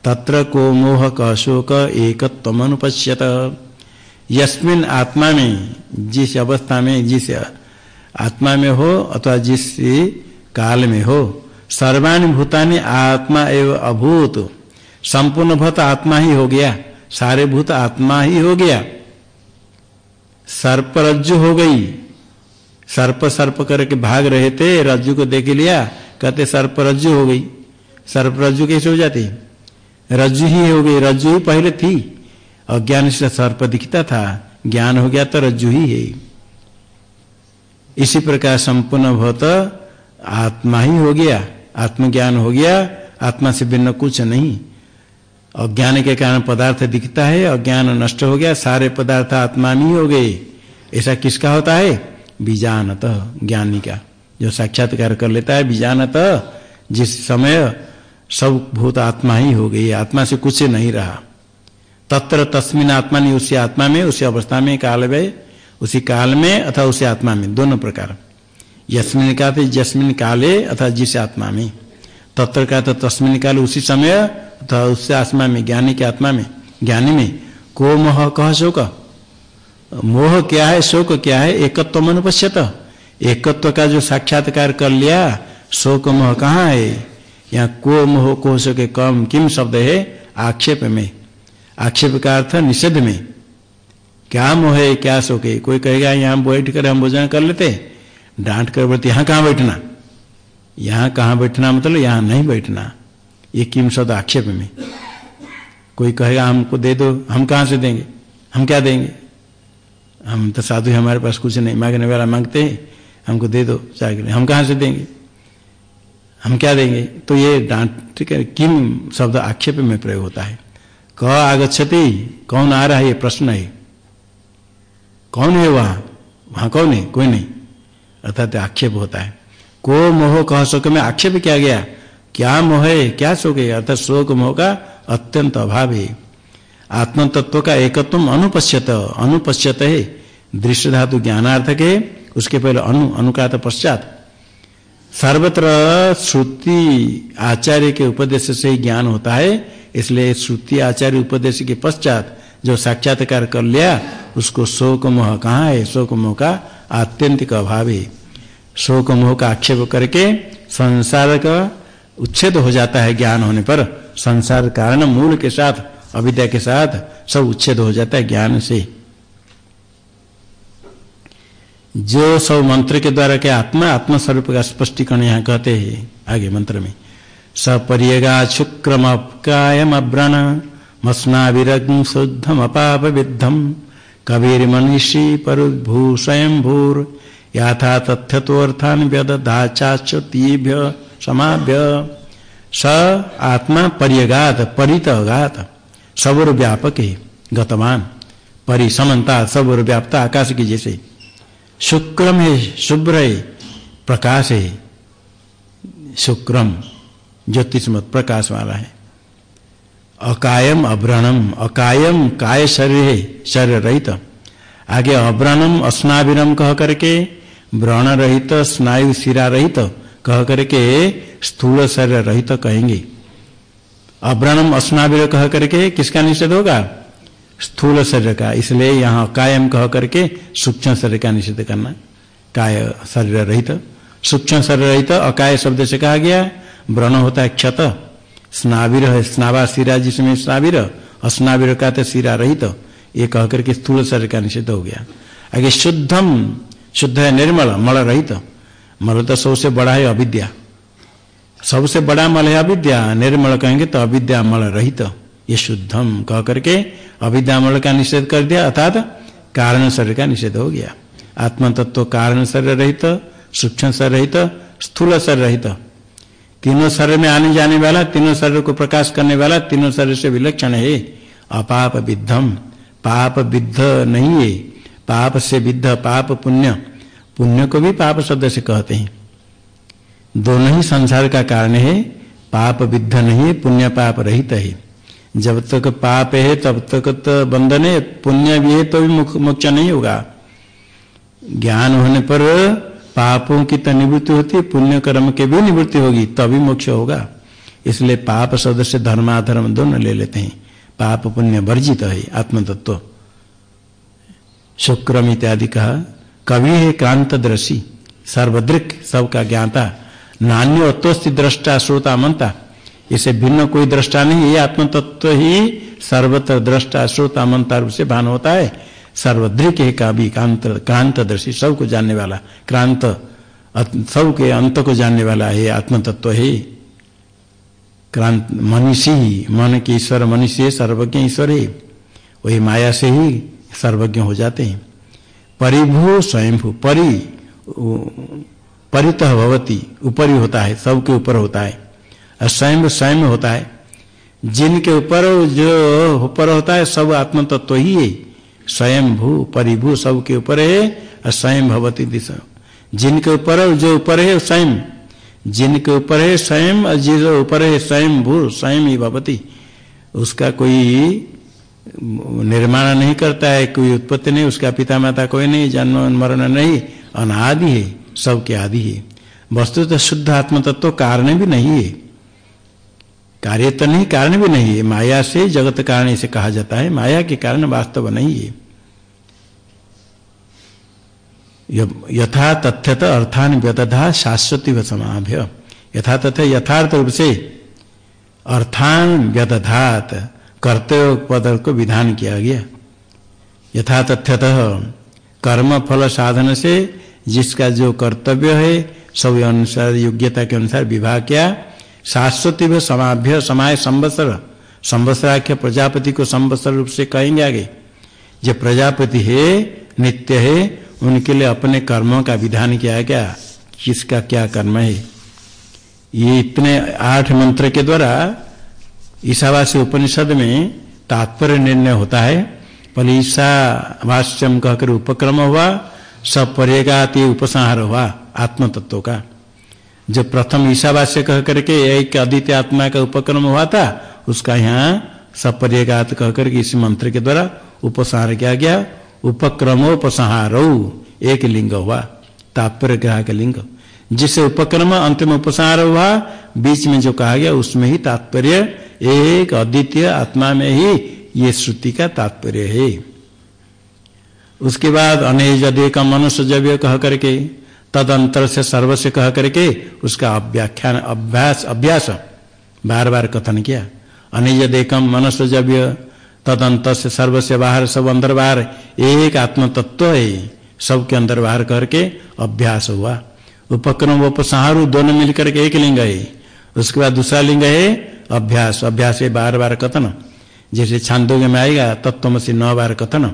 तत्र को मोह क शोक एकत्व अनुपश्यत यस्मिन आत्मा में, जिस अवस्था में, जिस आत्मा में हो, अथवा जिस काल में हो सर्वाणी भूतानि आत्मा एवं अभूत। संपूर्ण भूत आत्मा ही हो गया सारे भूत आत्मा ही हो गया। सर्प रज्जु हो गई। सर्प सर्प करके भाग रहे थे, रज्जु को देख लिया, कहते सर्प रज्जु हो गई। सर्प रज्जु कैसे हो जाती? रज्जु ही हो गई, रज्जु ही पहले थी। अज्ञान से सर्प दिखता था, ज्ञान हो गया तो रज्जु ही है। इसी प्रकार संपूर्ण भूत आत्मा ही हो गया, आत्मज्ञान हो गया, आत्मा से भिन्न कुछ नहीं। अज्ञान के कारण पदार्थ दिखता है, अज्ञान नष्ट हो गया, सारे पदार्थ आत्मा नहीं हो गए। ऐसा किसका होता है? बीजानत, ज्ञानी का। जो साक्षात्कार कर लेता है बीजानत, जिस समय सब भूत आत्मा ही हो गई आत्मा से कुछ नहीं रहा। तत्र तस्मिन आत्मा नहीं उसी आत्मा में उसी अवस्था में काल में उसी काल में अथवा उसी आत्मा में दोनों प्रकार। यस्मिन का थे जस्मिन काले अथवा जिस आत्मा में तत्र का तो तस्मिन काल उसी समय अथवा उससे आत्मा में ज्ञानी के आत्मा में ज्ञानी में को मोह कह शोक? मोह क्या है, शोक क्या है? एकत्व मनुपश्यत एकत्व का जो साक्षात्कार कर लिया, शोक मोह कहाँ है? यहाँ को मोह को शोक कम, किम शब्द है, आक्षेप में। आक्षेप का अर्थ निषेध में। क्या मोह, क्या शोक? कोई कहेगा, यहाँ बैठ कर हम भोजन कर लेते डांट कर बोलते, यहाँ कहाँ बैठना? यहाँ कहाँ बैठना? मतलब यहाँ नहीं बैठना। ये किम शब्द आक्षेप में। कोई कहेगा, हमको दे दो, हम कहाँ से देंगे? हम क्या देंगे? हम तो साधु हमारे पास कुछ नहीं। मांगने वाला मांगते हैं, हमको दे दो चाहे हम कहाँ से देंगे? हम क्या देंगे? तो ये डांट किम शब्द आक्षेप में प्रयोग होता है। क आगछति कौन आ रहा है ये प्रश्न है कौन है वहाँ? वहाँ कौन है? कोई नहीं। अर्थात आक्षेप होता है। को मोह कह शोक में आक्षेप किया गया। क्या मोह है? क्या शोक है? अर्थात शोक मोह का अत्यंत अभाव है। आत्म तत्व का एकत्व अनुपश्यत। अनुपश्यत है। दृश्य धातु ज्ञानार्थक है। उसके पहले अनु, अनुकात पश्चात। सर्वत्र श्रुति आचार्य के उपदेश से ज्ञान होता है। इसलिए श्रुति आचार्य उपदेश के पश्चात जो साक्षात्कार कर लिया, उसको शोक मोह कहाँ है? शोक मोह का आत्यंतिक अभाव है। शोक मोह का आक्षेप करके संसार का उच्छेद हो जाता है ज्ञान होने पर। संसार कारण मूल के साथ, अविद्या के साथ सब उच्छेद हो जाता है ज्ञान से। जो सब मंत्र के द्वारा के आत्मा आत्मा स्वरूप का स्पष्टीकरण यहाँ कहते हैं, आगे मंत्र में। सपर्यगा शुक्रम कायम अब्रण शुद्धम अपाप विद्धम कबीर मनीषी पर भू स्वयं भूर याथा तथ्यर्थान व्यदाचाच्युतीभ्य समाभ्य। स आत्मा पर्यगात, परितगात सबुर व्यापक है गतवान। परि समन्ता सबुर व्याप्ता आकाश की जैसे। शुक्रम है शुभ्र प्रकाश। है शुक्रम। ज्योतिषमत प्रकाश वाला है। अकायम अभ्रणम, अकायम काय शरीर है? शरीर रहित आगे अभ्रणम अस्नाविरम कह करके व्रण रहित स्नायु शिरा रहित कह करके, स्थूल शरीर रहित कहेंगे। अभ्रणम अस्नाविर कह करके किसका निषेध होगा? स्थूल शरीर का। इसलिए यहाँ कायम कह करके सूक्ष्म शरीर का निषेध करना। काय शरीर रहित सूक्ष्म शरीर रहित अकाय शब्द से कहा गया। व्रण होता है क्षत, स्नाविर है स्नावा सिरा, जिसमें स्नाविर, अस्नाविर का तो सिरा रहित, ये कह करके स्थूल शरीर का निषेध हो गया। आगे शुद्धम, शुद्ध है निर्मल, मल रहित। मल तो सबसे बड़ा है अविद्या। सबसे बड़ा मल है अविद्या, निर्मल कहेंगे तो अविद्या मल रहित। ये शुद्धम कह करके अविद्या मल का निषेध कर दिया, अर्थात कारण शरीर का निषेध हो गया। आत्म तत्व कारण शरीर रहित, सूक्ष्म शरीर रहित, स्थूल शरीर रहित। तीनों शरीर में आने जाने वाला, तीनों शरीर को प्रकाश करने वाला, तीनों शरीर से विलक्षण है। अपाप विद्धम, पाप विद्ध नहीं है। पाप से विद्ध, पाप पुण्य। पुण्य को भी पाप शब्द से कहते हैं। दोनों ही संसार का कारण है। पाप विद्ध नहीं है, पुण्य पाप रहित है। जब तक पाप है, तब तक तो बंधन है। पुण्य भी है तो भी मोक्ष नहीं होगा। ज्ञान होने पर पापों की तो निवृत्ति होती पुण्य कर्म के भी निवृत्ति होगी, तभी मोक्ष होगा। इसलिए पाप सदस्य धर्माधर्म दोनों ले लेते हैं। पाप पुण्य वर्जित है आत्म तत्व शुक्रम इत्यादि कहा, कवि है क्रांत दृषि सर्वदृक, सबका ज्ञाता, नान्य अत्वस्थि दृष्टा श्रोता मनता इसे भिन्न कोई दृष्टा नहीं, ये आत्म तत्व ही सर्वत्र दृष्टा श्रोता मनता रूप से भान होता है। सर्वदृक है कवि क्रांत क्रांत दृषि सबको जानने वाला, क्रांत सबके अंत को जानने वाला है आत्म तत्व है। क्रांत मनीषी मन के ईश्वर, मनुष्य सर्वज्ञ ईश्वर है। वही माया से ही सर्वज्ञ हो जाते हैं। परिभू स्वयंभू, परि परित भवती ऊपर ही होता है, सबके ऊपर होता है। और स्वयं स्वयं होता है। जिनके ऊपर जो ऊपर होता है, सब आत्म तत्व ही है। स्वयं भू परिभू सबके ऊपर है, और स्वयं भवती दिशा। जिनके ऊपर जो ऊपर है स्वयं। जिनके ऊपर है, स्वयं, और जिसके ऊपर है स्वयं भू स्वयं ही भवती। उसका कोई निर्माण नहीं करता है, कोई उत्पत्ति नहीं, उसका पिता माता कोई नहीं, जन्म मरण नहीं, अनादि है, सबके आदि है। वस्तु तो शुद्ध आत्म तत्व कारण भी नहीं है। कार्य तो नहीं, कारण भी नहीं है। माया से जगत कारण इसे कहा जाता है। माया के कारण वास्तव नहीं है। यथा तथ्यत अर्थान व्यतधा शाश्वती व समाभ्य यथा तथ्य यथार्थ रूप से अर्थान व्यतधात कर्तव्य पद को विधान किया गया। यथा तथ्यतः कर्म फल साधन से जिसका जो कर्तव्य है सब अनुसार योग्यता के अनुसार विवाह किया। शाश्वती समाभ्य समाय संवत्सर। संवत्सराख्य प्रजापति को संवत्सर रूप से कहेंगे आगे। जो प्रजापति है, नित्य है, उनके लिए अपने कर्मों का विधान किया गया। किसका क्या कर्म है? ये इतने आठ मंत्र के द्वारा ईशावासी उपनिषद में तात्पर्य निर्णय होता है। पहले ईशावास्यम कहकर उपक्रम हुआ सब परेगाति उपसंहार हुआ आत्म तत्व का। जो प्रथम ईशावास्य कह करके एक अद्वितीय आत्मा का उपक्रम हुआ था, उसका यहाँ सपर्यगात कह करके इस मंत्र के द्वारा उपसंहार किया गया, उपक्रमोपसंहार, एक लिंग हुआ तात्पर्य ग्रह का लिंग। जिसे उपक्रम अंतिम उपसार हुआ, बीच में जो कहा गया, उसमें ही तात्पर्य, एक अद्वितीय आत्मा में ही ये श्रुति का तात्पर्य है। उसके बाद अनेज का मनुष्य जव्य कह करके तद अंतर से सर्व से कह करके उसका व्याख्यान अभ्यास अभ्यास बार बार कथन किया। अनेज देखम मनुष्य जब तद अंत से सर्व से बाहर, सब अंदर बाहर, एक आत्म तत्व है। सबके अंदर बाहर करके अभ्यास हुआ। उपक्रम, उपसंहारू, दोनों मिलकर के एक लिंग है। उसके बाद दूसरा लिंग है, अभ्यास। अभ्यास है बार बार कथन। जैसे छांदोग्य में आएगा तत्व से नौ बार कथन।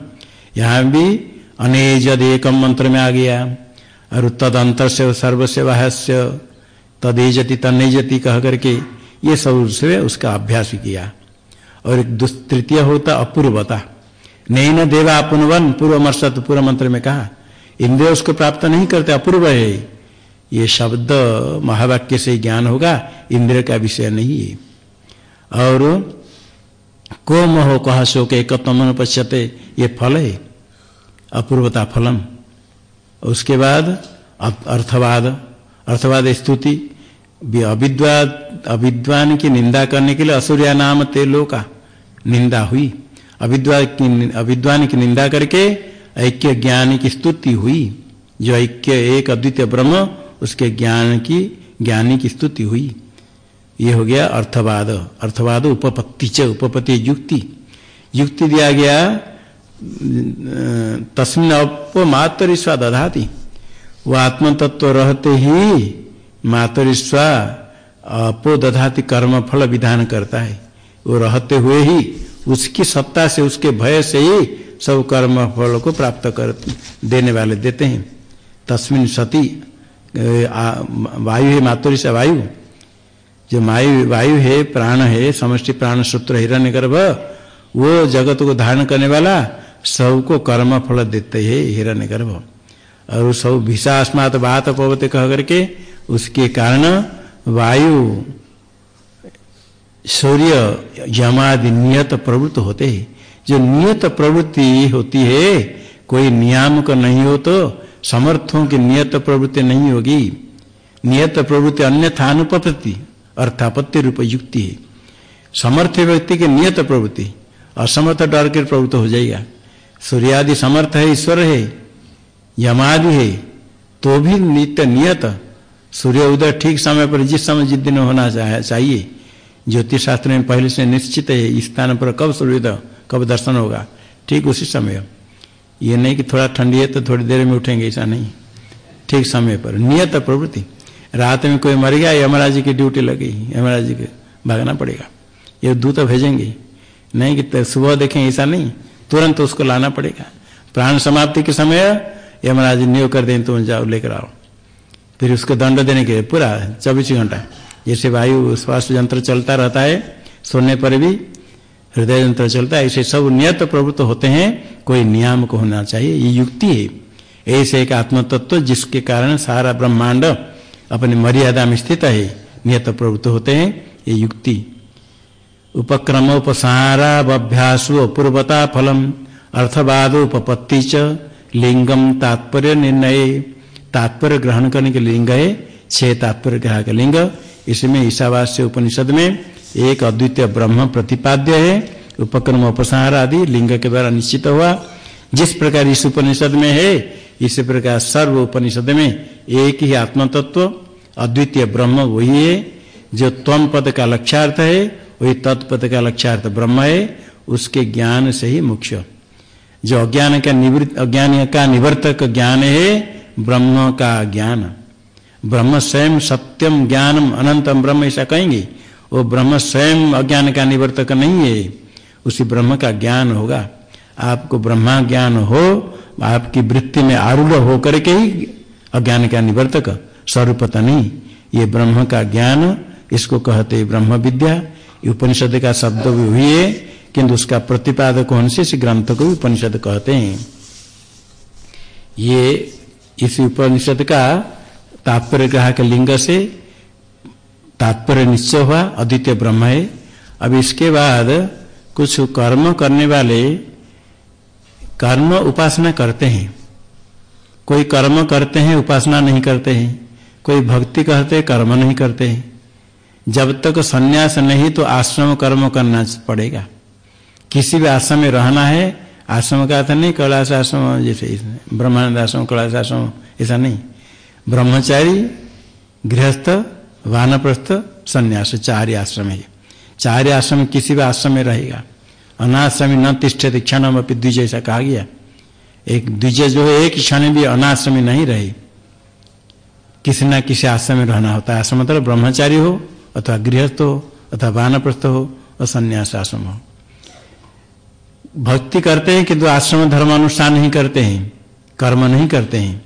यहाँ भी अनेजद एकम मंत्र में आ गया। और तद अंतर से सर्व से वाहस्य तदेजति तनेजति कह करके ये सबसे उसका अभ्यास किया। और एक तृतीय होता अपूर्वता। नहीं न देवा पुनवन पूर्व मर्षत पूर्व मंत्र में कहा, इंद्रिय उसको प्राप्त नहीं करते, अपूर्व है। ये शब्द महावाक्य से ज्ञान होगा, इंद्रिय का विषय नहीं है। और को मोह कह शोक, एकत्व पश्यते, ये फल है, अपूर्वता फलम। उसके बाद अर्थवाद अर्थवाद स्तुति अविद्वाद, अविद्वान की निंदा करने के लिए असुरिया नाम ते का निंदा हुई। अविद्वान की अविद्वान की निंदा करके ऐक्य ज्ञान की स्तुति हुई। जो ऐक्य एक अद्वितीय ब्रह्म, उसके ज्ञान की ज्ञानी की स्तुति हुई। ये हो गया अर्थवाद। अर्थवाद उपपत्ति च, उपपत्ति युक्ति। युक्ति दिया गया तस्मिन अप मातरिस्वा दधाती। वो आत्म तत्व रहते ही मातरिस्वा अपो दधाती कर्म फल विधान करता है। वो रहते हुए ही उसकी सत्ता से, उसके भय से ही सब कर्म फल को प्राप्त कर देने वाले देते हैं। तस्मिन सती वायु है मातुरी वायु। जो वायु वायु है, प्राण है, समष्टि प्राण, सूत्र हिरण्य गर्भ वो जगत को धारण करने वाला सबको कर्म फल देते है हिरण्य गर्भ और सब भीषास्मात बात पवते कह करके उसके कारण वायु, सूर्य, यमादि नियत प्रवृत्त होते हैं। जो नियत प्रवृत्ति होती है, कोई नियामक नहीं हो तो समर्थों की नियत प्रवृत्ति नहीं होगी। नियत प्रवृत्ति अन्यथा अनुपत्ति अर्थापत्ति रूप युक्ति है। समर्थ व्यक्ति की नियत प्रवृत्ति, असमर्थ डर के प्रवृत्त हो जाएगा। सूर्यादि समर्थ है, ईश्वर है, यमादि है तो भी नित्य नियत। सूर्य उदय ठीक समय पर, जिस समय जिस दिन होना चाहिए। ज्योतिष शास्त्र में पहले से निश्चित है, इस स्थान पर कब सूर्योदय कब दर्शन होगा? ठीक उसी समय। ये नहीं कि थोड़ा ठंडी है तो थोड़ी देर में उठेंगे, ऐसा नहीं। ठीक समय पर, नियत प्रवृत्ति। रात में कोई मर गया, यमराज जी की ड्यूटी लगी यमराज की भागना पड़ेगा। ये दूत भेजेंगे। नहीं कि सुबह देखें, ऐसा नहीं। तुरंत उसको लाना पड़ेगा। प्राण समाप्ति के समय यमराज नियोग कर दें तो जाओ, लेकर आओ। फिर उसको दंड देने के पूरा चौबीस घंटा। जैसे वायु श्वास यंत्र चलता रहता है सोने पर भी, हृदय यंत्र चलता है, ऐसे सब नियत प्रवृत्त होते हैं, कोई नियम को होना चाहिए, ये युक्ति है। ऐसे एक आत्म तत्व जिसके कारण सारा ब्रह्मांड अपने मर्यादा में स्थित है, नियत प्रवृत्त होते हैं, ये युक्ति। उपक्रम उपसाराभ्यासु अपूर्वता फलम अर्थवाद उपपत्ति च लिंगम तात्पर्य निर्णय तात्पर्य ग्रहण करने के लिंग है छह तात्पर्य कहा के लिंग इसमें ईशावास्य उपनिषद में एक अद्वितीय ब्रह्म प्रतिपाद्य है। उपक्रम उपसार आदि लिंग के द्वारा निश्चित हुआ। जिस प्रकार इस उपनिषद में है, इस प्रकार सर्व उपनिषद में एक ही आत्म तत्व अद्वितीय ब्रह्म वही है, जो त्वम पद का लक्ष्यार्थ है। वही तत्पद का लक्ष्यार्थ ब्रह्म है, उसके ज्ञान से ही मुख्य जो अज्ञान का निवृत्त, अज्ञान का निवर्तक ज्ञान है, ब्रह्म का ज्ञान। ब्रह्म स्वयं सत्यम ज्ञानम अनंतम ब्रह्म ऐसा कहेंगे, वो ब्रह्म स्वयं अज्ञान का निवर्तक नहीं है, उसी ब्रह्म का ज्ञान होगा। आपको ब्रह्मा ज्ञान हो, आपकी वृत्ति में आरूढ़ होकर के ही अज्ञान का निवर्तक, स्वरूपता नहीं। ये ब्रह्म का ज्ञान, इसको कहते ब्रह्म विद्या। उपनिषद का शब्द भी हुई है किंतु उसका प्रतिपादक होने से, इस ग्रंथ को उपनिषद कहते हैं। ये इस उपनिषद का तात्पर्य ग्राहक लिंग से तात्पर्य निश्चय हुआ, अद्वितीय ब्रह्म है। अब इसके बाद कुछ कर्म करने वाले कर्म उपासना करते हैं। कोई कर्म करते हैं, उपासना नहीं करते हैं। कोई भक्ति करते, कर्म नहीं करते हैं। जब तक संन्यास नहीं तो आश्रम कर्म करना पड़ेगा। किसी भी आश्रम में रहना है, आश्रम का अर्थ नहीं, कैलाश आश्रम, जैसे ब्रह्मानंद आश्रम, कैलाश आश्रम, ऐसा नहीं। ब्रह्मचारी, गृहस्थ, वानप्रस्थ, संन्यास, चार आश्रम है। चार आश्रम किसी भी आश्रम में रहेगा। अनाश्रमी न तिष्ठित क्षण अपनी ऐसा कहा गया। एक द्विजय जो है, एक क्षण भी अनाश्रमी नहीं रहे। किसी न किसी आश्रम में रहना होता है। आश्रम मतलब ब्रह्मचारी हो अथवा गृहस्थ हो अथवा वानप्रस्थ हो और संन्यास आश्रम हो भक्ति करते हैं, किंतु आश्रम धर्म अनुष्ठान नहीं करते हैं, कर्म नहीं करते हैं।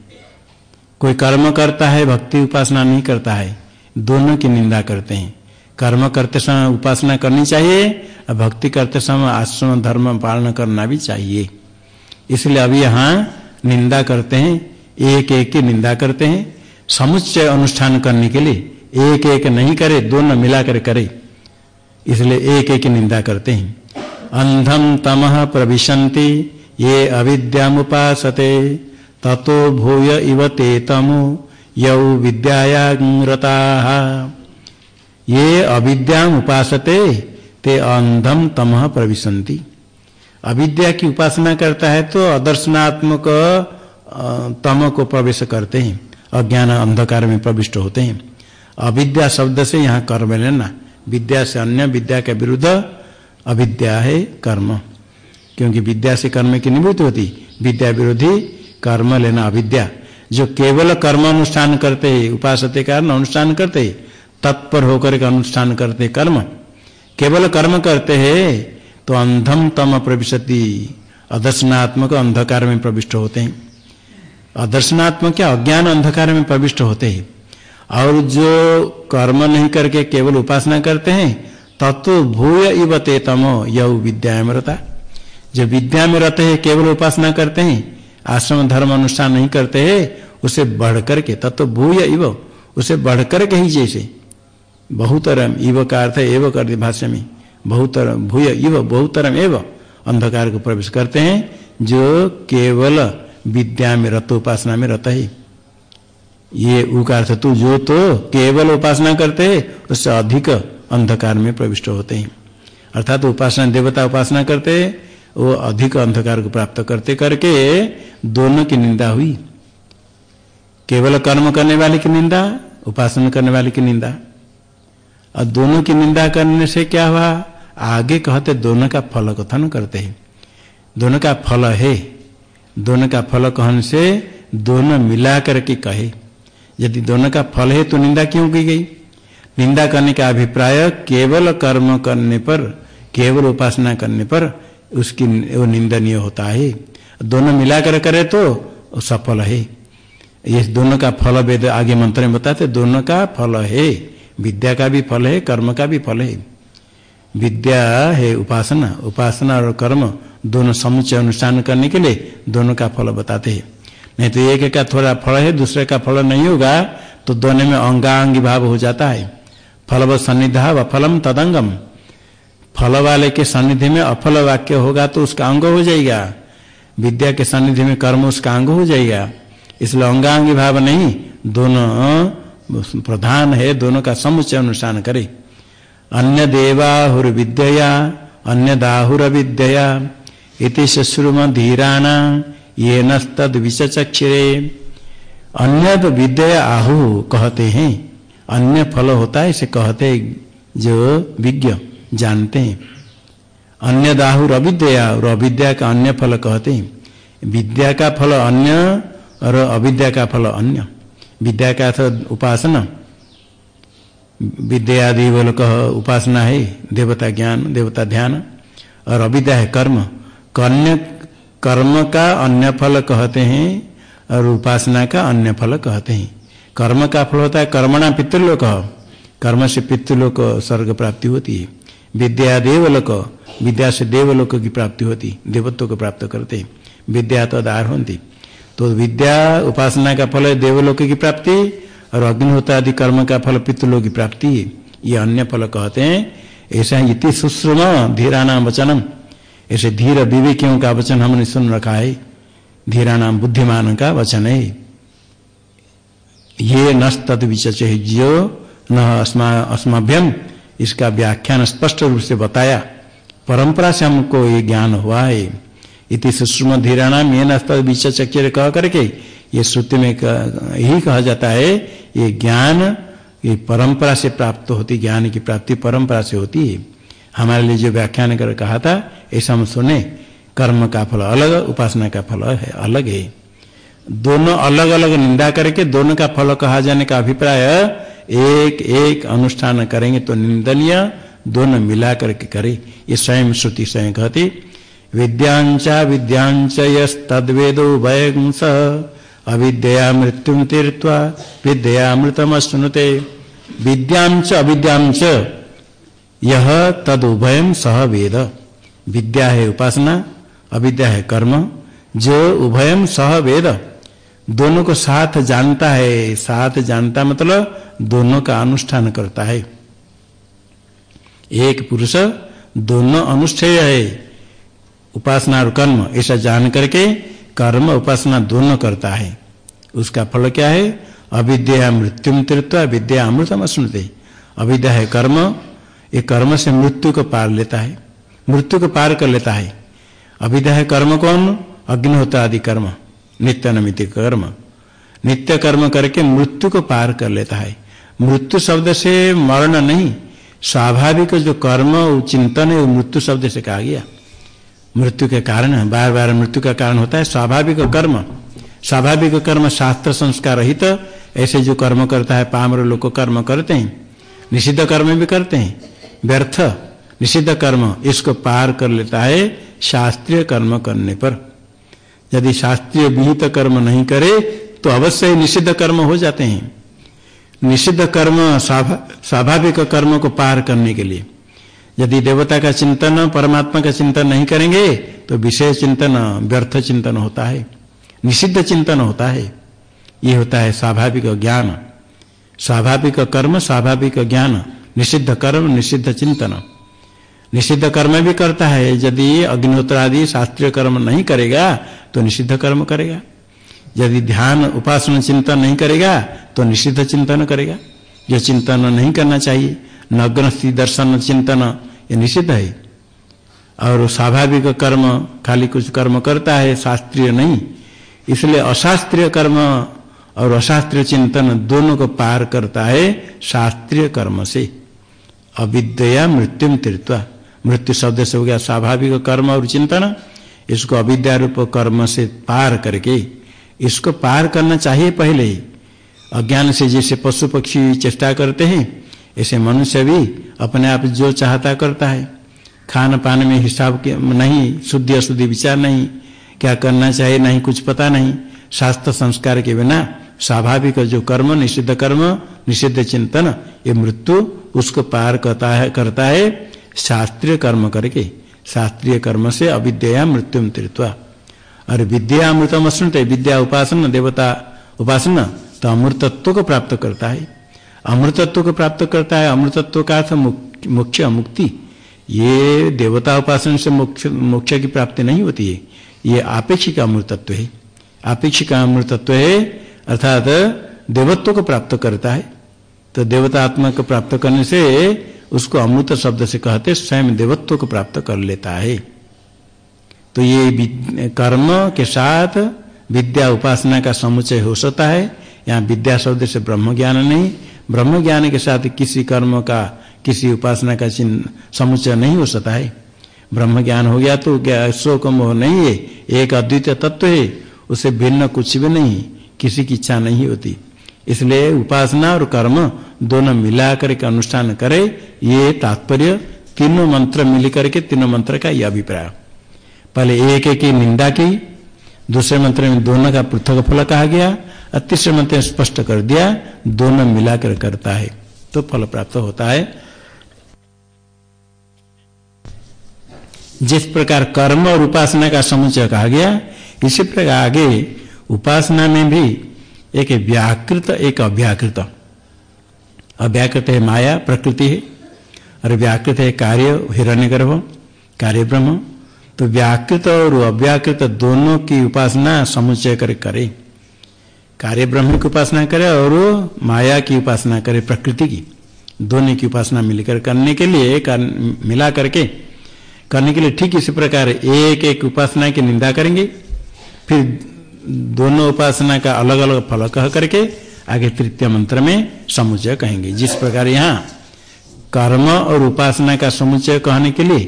कोई कर्म करता है, भक्ति उपासना नहीं करता है, दोनों की निंदा करते हैं। कर्म करते समय उपासना करनी चाहिए, और भक्ति करते समय आश्रम धर्म पालन करना भी चाहिए। इसलिए अभी यहाँ निंदा करते हैं एक एक की निंदा करते हैं, समुच्चय अनुष्ठान करने के लिए एक एक नहीं करे, दोनों मिलाकर करे। इसलिए एक एक निंदा करते हैं। अंधम तमह प्रविशंति ये अविद्यामुपासते। ततो भूय इव ते तमो यौ विद्यायाता ये अविद्या उपासते ते अंधम तमह प्रविशंति अविद्या की उपासना करता है तो अदर्शनात्मक तम को प्रवेश करते हैं। अज्ञान अंधकार में प्रविष्ट होते हैं। अविद्या शब्द से यहाँ कर्म लेना। विद्या से अन्य, विद्या के विरुद्ध अविद्या है कर्म। क्योंकि विद्या से कर्म की निवृत्ति होती, विद्या विरोधी कर्म लेना अविद्या। जो केवल कर्म अनुष्ठान करते है उपासते कारण अनुष्ठान करते, तत्पर होकर के अनुष्ठान करते कर्म। केवल कर्म करते हैं तो अंधम तम प्रविशति, अदर्शनात्मक अंधकार में प्रविष्ट होते हैं। अदर्शनात्मक क्या? अज्ञान अंधकार में प्रविष्ट होते हैं। और जो कर्म नहीं करके केवल उपासना करते हैं, तत्व भूय इवते तमो यह विद्या जो विद्या में रहते हैं, केवल उपासना करते हैं, आश्रम धर्म अनुष्ठान नहीं करते हैं, उसे बढ़ करके तत्व भूय इव, उसे बढ़ करके ही जैसे। बहुतरम इव का अर्थ एव कर भाष्य में, बहुतरम भूय इव, बहुतरम एव। अंधकार को प्रवेश करते हैं, जो केवल विद्या में रत उपासना में रहता है। ये उकार तू जो तो केवल उपासना करते हैं उससे अधिक अंधकार में प्रविष्ट होते हैं। अर्थात तो उपासना, देवता उपासना करते, वो अधिक अंधकार को प्राप्त करते करके दोनों की निंदा हुई। केवल कर्म करने वाले की निंदा, उपासना करने वाले की निंदा। और दोनों की निंदा करने से क्या हुआ? आगे कहते दोनों का फल कथन करते हैं। दोनों का फल है। दोनों का फल कहने से दोनों मिला करके कहे। यदि दोनों का फल है तो निंदा क्यों की गई? निंदा करने का अभिप्राय केवल कर्म करने पर, केवल उपासना करने पर उसकी वो निंदनीय होता है। दोनों मिलाकर करे तो सफल है। ये दोनों का फल वेद आगे मंत्र में बताते दोनों का फल है। विद्या का भी फल है, कर्म का भी फल है। विद्या है उपासना उपासना और कर्म दोनों समुचय अनुष्ठान करने के लिए दोनों का फल बताते हैं। नहीं तो एक का थोड़ा फल है, दूसरे का फल नहीं होगा तो दोनों में अंगांगी भाव हो जाता है। फल व सन्निधा व फलम तदंगम। फल वाले के सन्निधि में अफल वाक्य होगा तो उसका अंग हो जाएगा। विद्या के सन्निधि में कर्म उसका अंग हो जाएगा। इसलिए अंगांगी भाव नहीं, दोनों प्रधान है, दोनों का समुचय अनुष्ठान करे। अन्य देवाहुर विद्या अन्य दाहुर विद्या इति शुश्रुम धीराणा। ये नद विचक्षरे अन्य विद्या आहु कहते हैं। अन्य फल होता है, इसे कहते जो विज्ञ जानते हैं। अन्य दाहुर अविद्या और अविद्या का अन्य फल कहते हैं। विद्या का फल अन्य, और अविद्या का फल अन्य। विद्या का अर्थ उपासना। विद्या आदि बोल कह उपासना है, देवता ज्ञान, देवता ध्यान। और अविद्या है कर्म। कन्य कर्म का अन्य फल कहते हैं और उपासना का अन्य फल कहते हैं। कर्म का फल होता है कर्मणा पितृलोक। कर्म से पितृलोक स्वर्ग प्राप्ति होती है। विद्या देवलोक, विद्या से देवलोक की प्राप्ति होती, देवत्व को प्राप्त करते हैं। विद्या तो आधार होती। तो विद्या उपासना का फल है देवलोक की प्राप्ति और अग्निहोत्र आदि कर्म का फल पितृलोक की प्राप्ति। ये अन्य फल कहते हैं। ऐसा इति सुश्रम धीरानाम वचनम। ऐसे धीर विवेकियों का वचन हमने सुन रखा है। धीरा नाम बुद्धिमान का वचन है। ये नद विचच जो न अस्माभ्यम, इसका व्याख्यान स्पष्ट रूप से बताया। परंपरा से हमको ये ज्ञान हुआ है। इति सुषम धीराणाम ये नद विचचक्र कह करके ये श्रुति में यही कहा जाता है, ये ज्ञान, ये परंपरा से प्राप्त होती, ज्ञान की प्राप्ति परंपरा से होती है। हमारे लिए जो व्याख्यान कर कहा था, ऐसा हम सुने, कर्म का फल अलग, उपासना का फल है, अलग है। दोनों अलग अलग निंदा करके दोनों का फल कहा जाने का अभिप्राय, एक एक अनुष्ठान करेंगे तो निंदनीय, दोनों मिला करके करे। ये स्वयं श्रुति स्वयं कहती, विद्यांचा विद्यांच यदवेदो वयंस अविद्या मृत्यु तीर्थवा विद्यामृतम सुनते विद्यांच, अविद्यांच यह तद उभयम सह वेद। विद्या है उपासना, अविद्या है कर्म। जो उभयम सह वेद। दोनों को साथ जानता है, साथ जानता मतलब दोनों का अनुष्ठान करता है। एक पुरुष, दोनों अनुष्ठेय है। उपासना और कर्म, ऐसा जान करके कर्म उपासना दोनों करता है। उसका फल क्या है? अविद्या मृत्युम तीर्थवा विद्या अमृतम सुनते अविद्या है कर्म ये कर्म से मृत्यु को पार लेता है, मृत्यु को पार कर लेता है। अविद्या है कर्म कौन? अग्निहोत्र आदि कर्म, नित्य नमित कर्म। नित्य कर्म करके मृत्यु को पार कर लेता है। मृत्यु शब्द से मरण नहीं, स्वाभाविक जो कर्म और चिंतन है, वो मृत्यु शब्द से कहा गया। मृत्यु के कारण बार बार मृत्यु का कारण होता है, स्वाभाविक कर्म। स्वाभाविक कर्म शास्त्र संस्कार रहित, ऐसे जो कर्म करता है, पामर लोग कर्म करते हैं, निषिद्ध कर्म भी करते हैं। व्यर्थ। निषिद्ध कर्म इसको पार कर लेता है शास्त्रीय कर्म करने पर। यदि शास्त्रीय विहित कर्म नहीं करे तो अवश्य निषिद्ध कर्म हो जाते हैं। निषिद्ध कर्म स्वाभाविक कर्म को पार करने के लिए। यदि देवता का चिंतन, परमात्मा का चिंतन नहीं करेंगे तो विषय चिंतन, व्यर्थ चिंतन होता है। निषिद्ध चिंतन होता है। ये होता है स्वाभाविक ज्ञान। स्वाभाविक कर्म, स्वाभाविक ज्ञान। निषिद्ध कर्म, निषिद्ध चिंतन। निषिद्ध कर्म भी करता है, यदि अग्निहोत्र आदि शास्त्रीय कर्म नहीं करेगा तो निषिद्ध कर्म करेगा। यदि ध्यान, उपासना, चिंतन नहीं करेगा तो निषिद्ध चिंतन करेगा। जो चिंतन नहीं करना चाहिए नग्न दर्शन, चिंतन, ये निषिद्ध है। और स्वाभाविक कर्म, खाली कुछ कर्म करता है, शास्त्रीय नहीं। इसलिए अशास्त्रीय कर्म और अशास्त्रीय चिंतन दोनों को पार करता है शास्त्रीय कर्म से। अविद्या मृत्यु तीर्थवा मृत्यु शब्द से हो गया स्वाभाविक कर्म और चिंतन। इसको अविद्या रूप कर्म से पार करके, इसको पार करना चाहिए पहले ही। अज्ञान से जैसे पशु पक्षी चेष्टा करते हैं, ऐसे मनुष्य भी अपने आप जो चाहता करता है। खान पान में हिसाब के नहीं, शुद्धि अशुद्धि विचार नहीं, क्या करना चाहिए नहीं कुछ पता नहीं। शास्त्र संस्कार के बिना स्वाभाविक जो कर्म, निषिद्ध कर्म, निषिद्ध चिंतन, ये मृत्यु उसको पार करता है करता है शास्त्रीय कर्म करके। शास्त्रीय कर्म से अविद्या मृत्यु तीर्थवा और विद्या अमृतम अश्नुते, विद्या उपासना, देवता उपासना तो अमृतत्व को प्राप्त करता है। अमृतत्व को प्राप्त करता है, अमृतत्व का अर्थ मुख्य मुक्ति। ये देवता उपासन से मोक्ष की प्राप्ति नहीं होती है। ये आपेक्षिक अमृतत्व है। आपेक्षिक अमृतत्व है अर्थात देवत्व को प्राप्त करता है। तो देवता आत्मा को प्राप्त करने से उसको अमृत शब्द से कहते स्वयं देवत्व को प्राप्त कर लेता है। तो ये कर्म के साथ विद्या उपासना का समुचय हो सकता है। यहाँ विद्या शब्द से ब्रह्म ज्ञान नहीं ब्रह्म ज्ञान के साथ किसी कर्म का, किसी उपासना का चिन्ह समुचय नहीं हो सकता है। ब्रह्म ज्ञान हो गया तो शोक मोह नहीं है, एक अद्वितीय तत्व है, उसे भिन्न कुछ भी नहीं। किसी की इच्छा नहीं होती। इसलिए उपासना और कर्म दोनों मिला करके अनुष्ठान करे, ये तात्पर्य तीनों मंत्र मिल करके तीनों मंत्र का यह अभिप्राय। पहले एक एक की निंदा की, दूसरे मंत्र में दोनों का पृथक फल कहा गया, और तीसरे मंत्र स्पष्ट कर दिया, दोनों मिलाकर करता है तो फल प्राप्त होता है। जिस प्रकार कर्म और उपासना का समुचय कहा गया, इसी प्रकार आगे उपासना में भी एक व्याकृत एक अव्याकृत। अव्याकृत है माया प्रकृति है। और व्याकृत है कार्य हिरण्य गर्भ कार्य ब्रह्म तो व्याकृत और अव्याकृत दोनों की उपासना समुचय कर करे। कार्य ब्रह्म की उपासना करे और माया की उपासना करे प्रकृति की। दोनों की उपासना मिलकर करने के लिए कर, मिला करके करने के लिए ठीक इसी प्रकार एक एक उपासना की निंदा करेंगे। फिर दोनों उपासना का अलग अलग फल कह करके आगे तृतीय मंत्र में समुचय कहेंगे। जिस प्रकार यहाँ कर्म और उपासना का समुचय कहने के लिए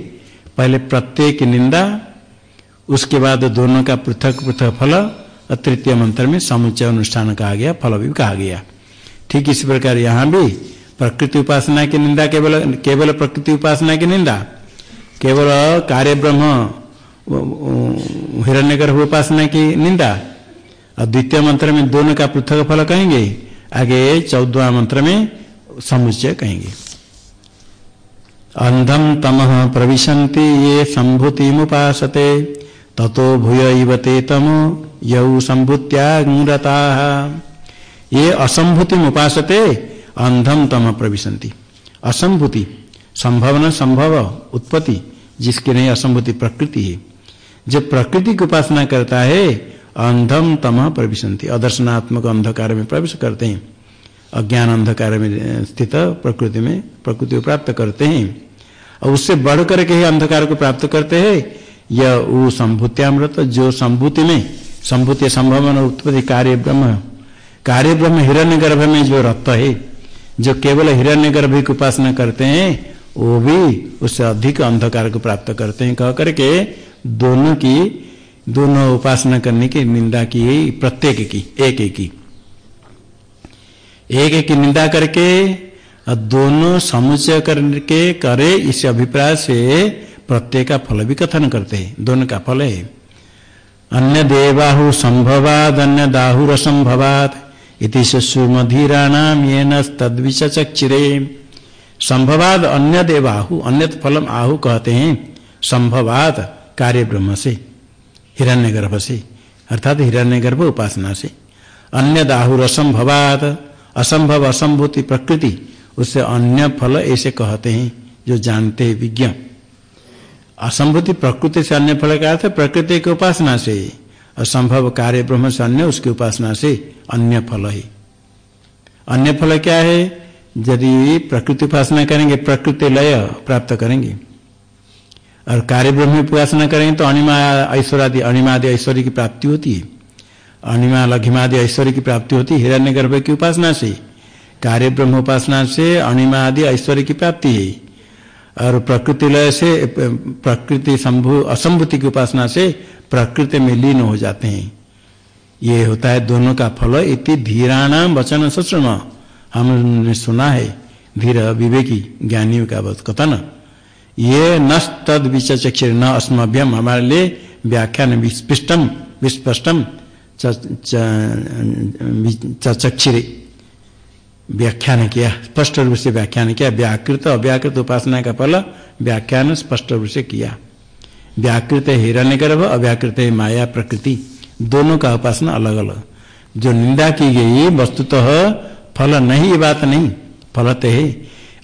पहले प्रत्येक निंदा, उसके बाद दोनों का पृथक पृथक फल और तृतीय मंत्र में समुचय अनुष्ठान कहा गया, फल भी कहा गया। ठीक इसी प्रकार यहाँ भी प्रकृति उपासना की निंदा केवल केवल प्रकृति उपासना की निंदा, केवल कार्य ब्रह्म हिरण्यगर्भ उपासना की निंदा और द्वितीय मंत्र में दोनों का पृथक फल कहेंगे, आगे चौदवा मंत्र में समुचय कहेंगे। अंधम तम प्रविशन्ति, ये संभूति मुसते ततो भूय इवते तम यऊ संभूत्यागता ये असंभूति मुसते अंधम तम प्रविशन्ति। असंभूति न संभव, उत्पत्ति, जिसकी नहीं, असंभूति प्रकृति है। जब प्रकृति की उपासना करता है अंधम तम प्रविशंति अदर्शनात्मक अंधकार में प्रवेश करते हैं। अज्ञान अंधकार में स्थित प्रकृति में प्रकृति को प्राप्त करते हैं। और उससे बढ़ करके ही अंधकार को प्राप्त करते हैं। यह वो संभूत्यामृत, जो संभूति में, संभूति संभवन उत्पत्ति कार्य ब्रह्म कार्य ब्रह्म हिरण्य गर्भ में जो रत है, जो केवल हिरण्य गर्भ की उपासना करते हैं, वो भी उससे अधिक अंधकार को प्राप्त करते हैं। कह करके दोनों की दोनों उपासना करने की निंदा की है प्रत्येक की, एक एक की। एक एक की निंदा करके और दोनों समुचय करके करे, इस अभिप्राय से प्रत्येक का फल भी कथन करते हैं, दोनों का फल है। अन्य देवाहु संभवाद, अन्य दाहुर असंभवात इति सुमधीराणाम ये नद्विचक्षिरे संभवाद अन्य देवाहु अन्य फलम आहु कहते हैं संभवात कार्य ब्रह्म से। हिरण्य गर्भ से अर्थात हिरण्य गर्भ उपासना से अन्य दाहुर असंभवात असंभव असंभूति प्रकृति, उससे अन्य फल ऐसे कहते हैं, जो जानते हैं विज्ञ। असंभूति प्रकृति से अन्य फल का अर्थ प्रकृति की उपासना से असंभव कार्य ब्रह्म से अन्य उसकी उपासना से अन्य फल है। अन्य फल क्या है? यदि प्रकृति उपासना करेंगे, प्रकृति लय प्राप्त करेंगे। और कार्य ब्रह्म में उपासना करेंगे तो अणिमा ऐश्वर्यादि, अणिमादि ऐश्वर्य की प्राप्ति होती है। अणिमा लघिमादि ऐश्वर्य की प्राप्ति होती है हिरण्य गर्भ की उपासना से, कार्य ब्रह्म उपासना से अणिमा आदि ऐश्वर्य की प्राप्ति है। और प्रकृति लय से, प्रकृति असंभूति की उपासना से प्रकृति में लीन हो जाते हैं। ये होता है दोनों का फल इति धीराणाम वचन सचन हमने सुना है धीर विवेकी ज्ञानियों का कथन। ये न तद विचक्षिर न अस्मभ्यम हमारे लिए व्याख्यान विस्पष्टम विस्पष्टम चक्षिरे व्याख्यान किया, स्पष्ट रूप से व्याख्यान किया, व्याकृत अव्याकृत उपासना का फल व्याख्यान स्पष्ट रूप से किया। व्याकृत हिरण्य गर्भ अव्याकृत है माया प्रकृति, दोनों का उपासना अलग अलग जो निंदा की गई वस्तुतः फल नहीं ये बात नहीं, फलते है,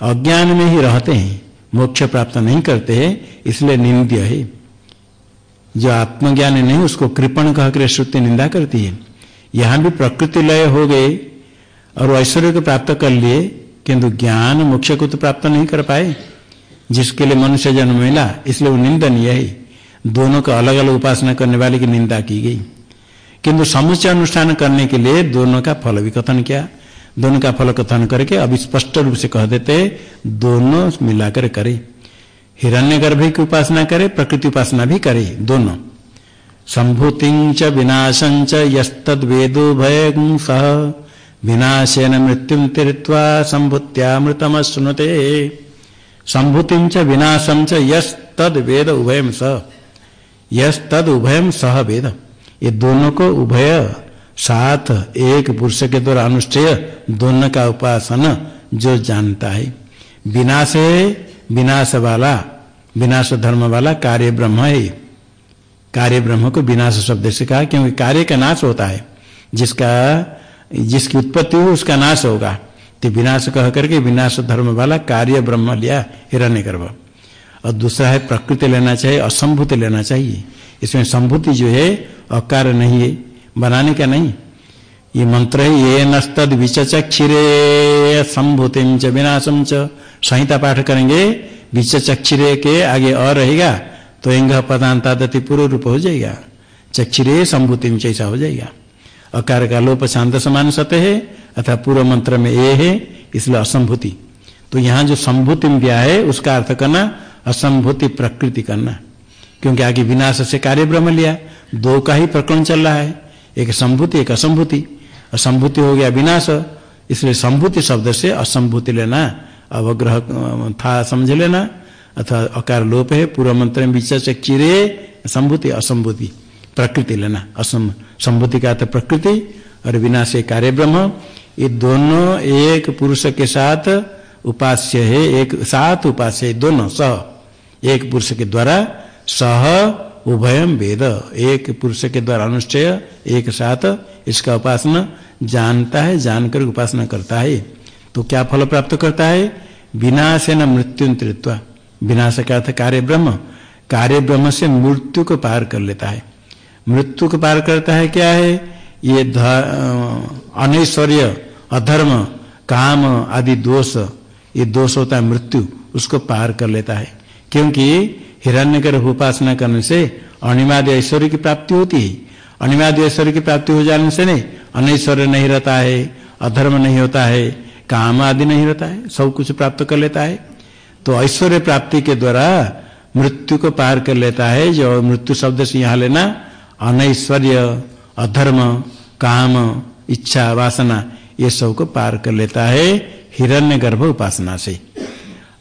अज्ञान में ही रहते हैं। मोक्ष प्राप्त नहीं करते हैं, इसलिए निंद्य है। जो आत्मज्ञान नहीं, उसको कृपण कहकर श्रुति निंदा करती है। यहाँ भी प्रकृति लय हो गए और ऐश्वर्य को प्राप्त कर लिए, किंतु ज्ञान मोक्ष को तो प्राप्त नहीं कर पाए, जिसके लिए मनुष्य जन्म मिला, इसलिए वो निंदनीय है। दोनों का अलग अलग उपासना करने वाले की निंदा की गई। किंतु समुचय अनुष्ठान करने के लिए दोनों का फल भी कथन किया। दोनों का फल कथन करके अभी स्पष्ट रूप से कह देते दोनों मिलाकर करे। हिरण्य गर्भ की उपासना करे, प्रकृति उपासना भी करे, दोनों। संभूति विनाशं यस्तद वेदो भय सह। विनाशेन मृत्यु तीर्थवा संभूत्यामृतमश्नुते। संभूति च विनाशम च यद वेद उभयम स यद उभयम सह वेद। ये दोनों को उभय साथ एक पुरुष के द्वारा अनुष्ठेय दोनों का उपासना जो जानता है। विनाश है विनाश वाला, विनाश धर्म वाला कार्य ब्रह्म है। कार्य ब्रह्म को विनाश शब्द से कहा, क्योंकि कार्य का नाश होता है। जिसका, जिसकी उत्पत्ति हो उसका नाश होगा। तो विनाश कह करके विनाश धर्म वाला कार्य ब्रह्म लिया हिरण्य गर्भ और दूसरा है, प्रकृति लेना चाहिए, असंभूति लेना चाहिए। इसमें संभूति जो है, अकार नहीं है। बनाने का नहीं। ये मंत्र है, ये नस्तद विचक्षिरे संभूति च विनाशम च। संहिता पाठ करेंगे विचक्षिरे के आगे और रहेगा तो इंग पदांतादति पूर्व रूप हो जाएगा। चक्षिरे संभूति ऐसा हो जाएगा। अकार का लोप शांत समान सत्य है अथवा पूर्व मंत्र में ए है, इसलिए असंभूति। तो यहाँ जो संभूति दिया है, उसका अर्थ करना, असंभूति प्रकृति करना। क्योंकि आगे विनाश से कार्य ब्रह्म लिया, दो का ही प्रकरण चल रहा है। एक संभूति, एक असंभूति। असंभूति हो गया विनाश, इसलिए संभूति शब्द से असंभूति लेना, अवग्रह था समझ लेना, अथवा अकार लोप है पूर्व मंत्र में विचार से चिरे संभूति असंभूति, प्रकृति लेना, असम, संभूति का अर्थ प्रकृति और विनाश है कार्य ब्रह्म ये दोनों एक पुरुष के साथ उपास्य है, एक साथ उपास्य है, दोनों सह एक पुरुष के द्वारा सह उभयम वेद, एक पुरुष के द्वारा अनुष्ठेय, एक साथ इसका उपासना जानता है, जानकर उपासना करता है। तो क्या फल प्राप्त करता है? विनाश न मृत्यु तृत्व विनाश का अर्थ कार्य ब्रह्म कार्य ब्रह्म से मृत्यु को पार कर लेता है। मृत्यु को पार करता है क्या है? ये अनैश्वर्य, अधर्म, काम आदि दोष, ये दोष होता है मृत्यु, उसको पार कर लेता है। क्योंकि हिरण्य गर्भ उपासना करने से अनिवार्य ऐश्वर्य की प्राप्ति होती है। अनिवार्य ऐश्वर्य की प्राप्ति हो जाने से नहीं, अनैश्वर्य नहीं रहता है, अधर्म नहीं होता है, काम आदि नहीं रहता है, सब कुछ प्राप्त कर लेता है। तो ऐश्वर्य प्राप्ति के द्वारा मृत्यु को पार कर लेता है, जो मृत्यु शब्द से यहाँ लेना, अनैश्वर्य, अधर्म, काम, इच्छा, वासना, ये सबको पार कर लेता है हिरण्य गर्भ उपासना से।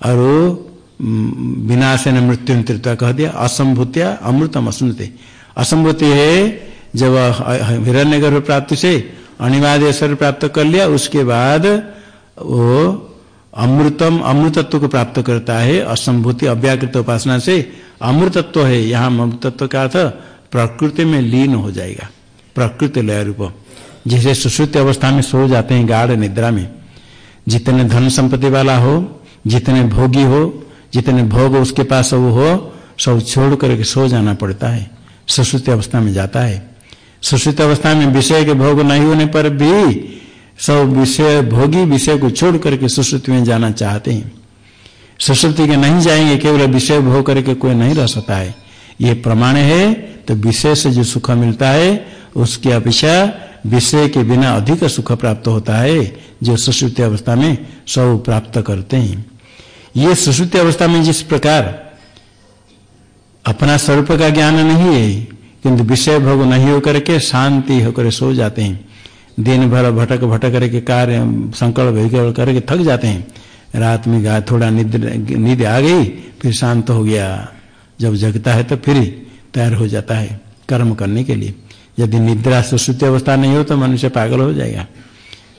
और विनाशन मृत्यु तृत्व कह दिया, असंभूतिया अमृतम अश्नुते। असंभूति है, जब हिरण्य गर्भ प्राप्ति से अनिवार्य प्राप्त कर लिया, उसके बाद वो अमृतम, अमृतत्व को प्राप्त करता है, असंभूति अव्याकृत उपासना से अमृतत्व है। यहाँ अमृतत्व का अर्थ प्रकृति में लीन हो जाएगा, प्रकृति लय रूप। जैसे सुश्रुति अवस्था में सो जाते हैं गाढ़ निद्रा में। जितने धन संपत्ति वाला हो, जितने भोगी हो जितने भोग उसके पास वो हो, सब छोड़ करके सो जाना पड़ता है। सुश्रुति अवस्था में जाता है। सुश्रुति अवस्था में विषय के भोग नहीं होने पर भी सब विषय, भोगी विषय को छोड़ करके सुश्रुति में जाना चाहते हैं। सुश्रुति के नहीं जाएँगे, केवल विषय भोग करके कोई नहीं रह सकता है। ये प्रमाण है तो विषय से जो सुख मिलता है, उसकी अपेक्षा विषय के बिना अधिक सुख प्राप्त होता है, जो सुश्रुति अवस्था में सब प्राप्त करते हैं। ये सुश्रुति अवस्था में जिस प्रकार अपना स्वरूप का ज्ञान नहीं है, किंतु विषय भोग नहीं होकर के शांति होकर सो जाते हैं। दिन भर भटक भटक करके कार्य, संकल्प करके थक जाते हैं। रात में गा, थोड़ा नींद नींद आ गई, फिर शांत हो गया। जब जगता है तो फिर तैयार हो जाता है कर्म करने के लिए। यदि निद्रा सुश्रुति अवस्था नहीं हो तो मनुष्य पागल हो जाएगा।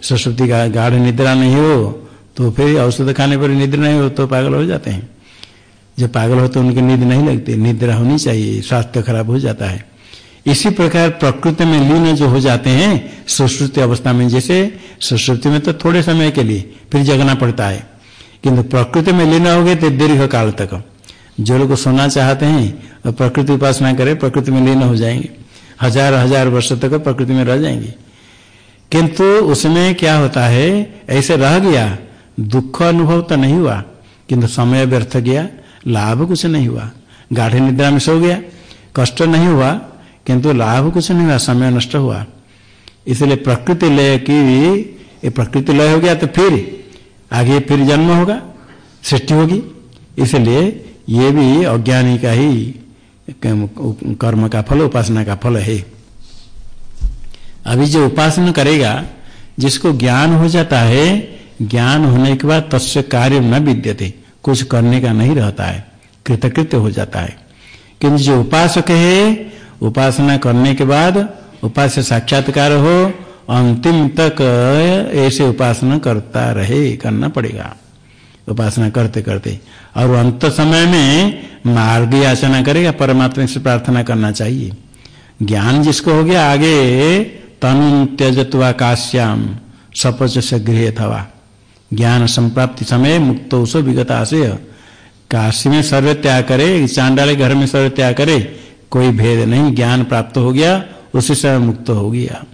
सुश्रुति का गाढ़ निद्रा नहीं हो तो फिर औषध खाने पर निद्रा नहीं हो तो पागल हो जाते हैं। जब पागल हो तो उनकी नींद नहीं लगती, निद्रा होनी चाहिए, स्वास्थ्य खराब हो जाता है। इसी प्रकार प्रकृति में लीन जो हो जाते हैं, सुश्रुति अवस्था में जैसे, सुश्रुति में तो थोड़े समय के लिए फिर जगना पड़ता है। किंतु प्रकृति में लीन हो गए तो दीर्घ काल तक। जो लोग सोना चाहते हैं और प्रकृति उपासना करें, प्रकृति में लीन हो जाएँगे। हज़ार हज़ार वर्ष तक प्रकृति में रह जाएँगे। किंतु उसमें क्या होता है, ऐसे रह गया दुख अनुभव तो नहीं हुआ, किंतु समय व्यर्थ गया, लाभ कुछ नहीं हुआ, गाढ़ी निद्रा में सो गया, कष्ट नहीं हुआ, किंतु लाभ कुछ नहीं हुआ, समय नष्ट हुआ। इसलिए प्रकृति लय की ये प्रकृति लय हो गया तो फिर आगे फिर जन्म होगा, सृष्टि होगी। इसलिए ये भी अज्ञानी का ही कर्म का फल, उपासना का फल है। अभी जो उपासना करेगा, जिसको ज्ञान हो जाता है ज्ञान होने के बाद तस्य कार्य न विद्यते, कुछ करने का नहीं रहता है, कृतकृत्य हो जाता है। किंतु जो उपासक है, उपासना करने के बाद उपास्य साक्षात्कार हो, अंतिम तक ऐसे उपासना करता रहे, करना पड़ेगा। उपासना करते करते, और अंत समय में मार्ग याचना करेगा, परमात्मा से प्रार्थना करना चाहिए। ज्ञान जिसको हो गया, आगे तनु त्यजत्वा काश्याम सपच से गृह थवा ज्ञान संप्राप्ति समय मुक्त उसो विगत आशय। काशी में सर्व त्याग करे चांडाले घर में सर्व त्याग करे, कोई भेद नहीं, ज्ञान प्राप्त हो गया, उसी समय मुक्त हो गया।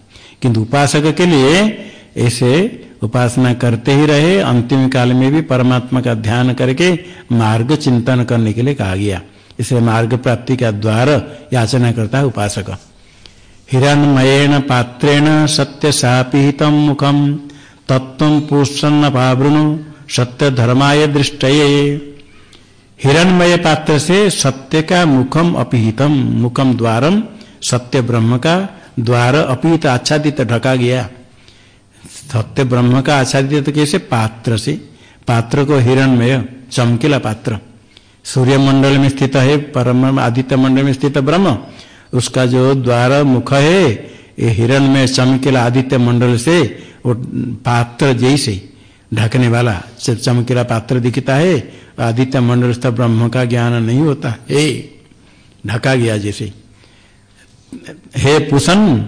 किंतु उपासक के लिए ऐसे उपासना करते ही रहे, अंतिम काल में भी परमात्मा का ध्यान करके मार्ग चिंतन करने के लिए कहा गया। इसलिए मार्ग प्राप्ति का द्वार याचना करता है उपासक। हिरणमयेण पात्रेण सत्य सापिहित मुखम। तत्व पुष्ण पावृणु सत्य धर्माय दृष्ट हिरणमय पात्र से सत्य का मुखम अपिहितम, मुखम द्वारम, सत्य ब्रह्म का द्वार अपिहित आच्छादित ढका गया। सत्य ब्रह्म का आच्छादित कैसे? पात्र से। पात्र को हिरणमय, चमकीला पात्र। सूर्य मंडल में स्थित है, परम आदित्य मंडल में स्थित ब्रह्म। उसका जो द्वार मुख है, ये हिरण में चमकीला आदित्य मंडल से वो पात्र जैसे ढकने वाला सिर्फ़ चमकीला पात्र दिखता है, आदित्य मंडल ब्रह्म का ज्ञान नहीं होता। हे, ढका गया जैसे। हे पुषण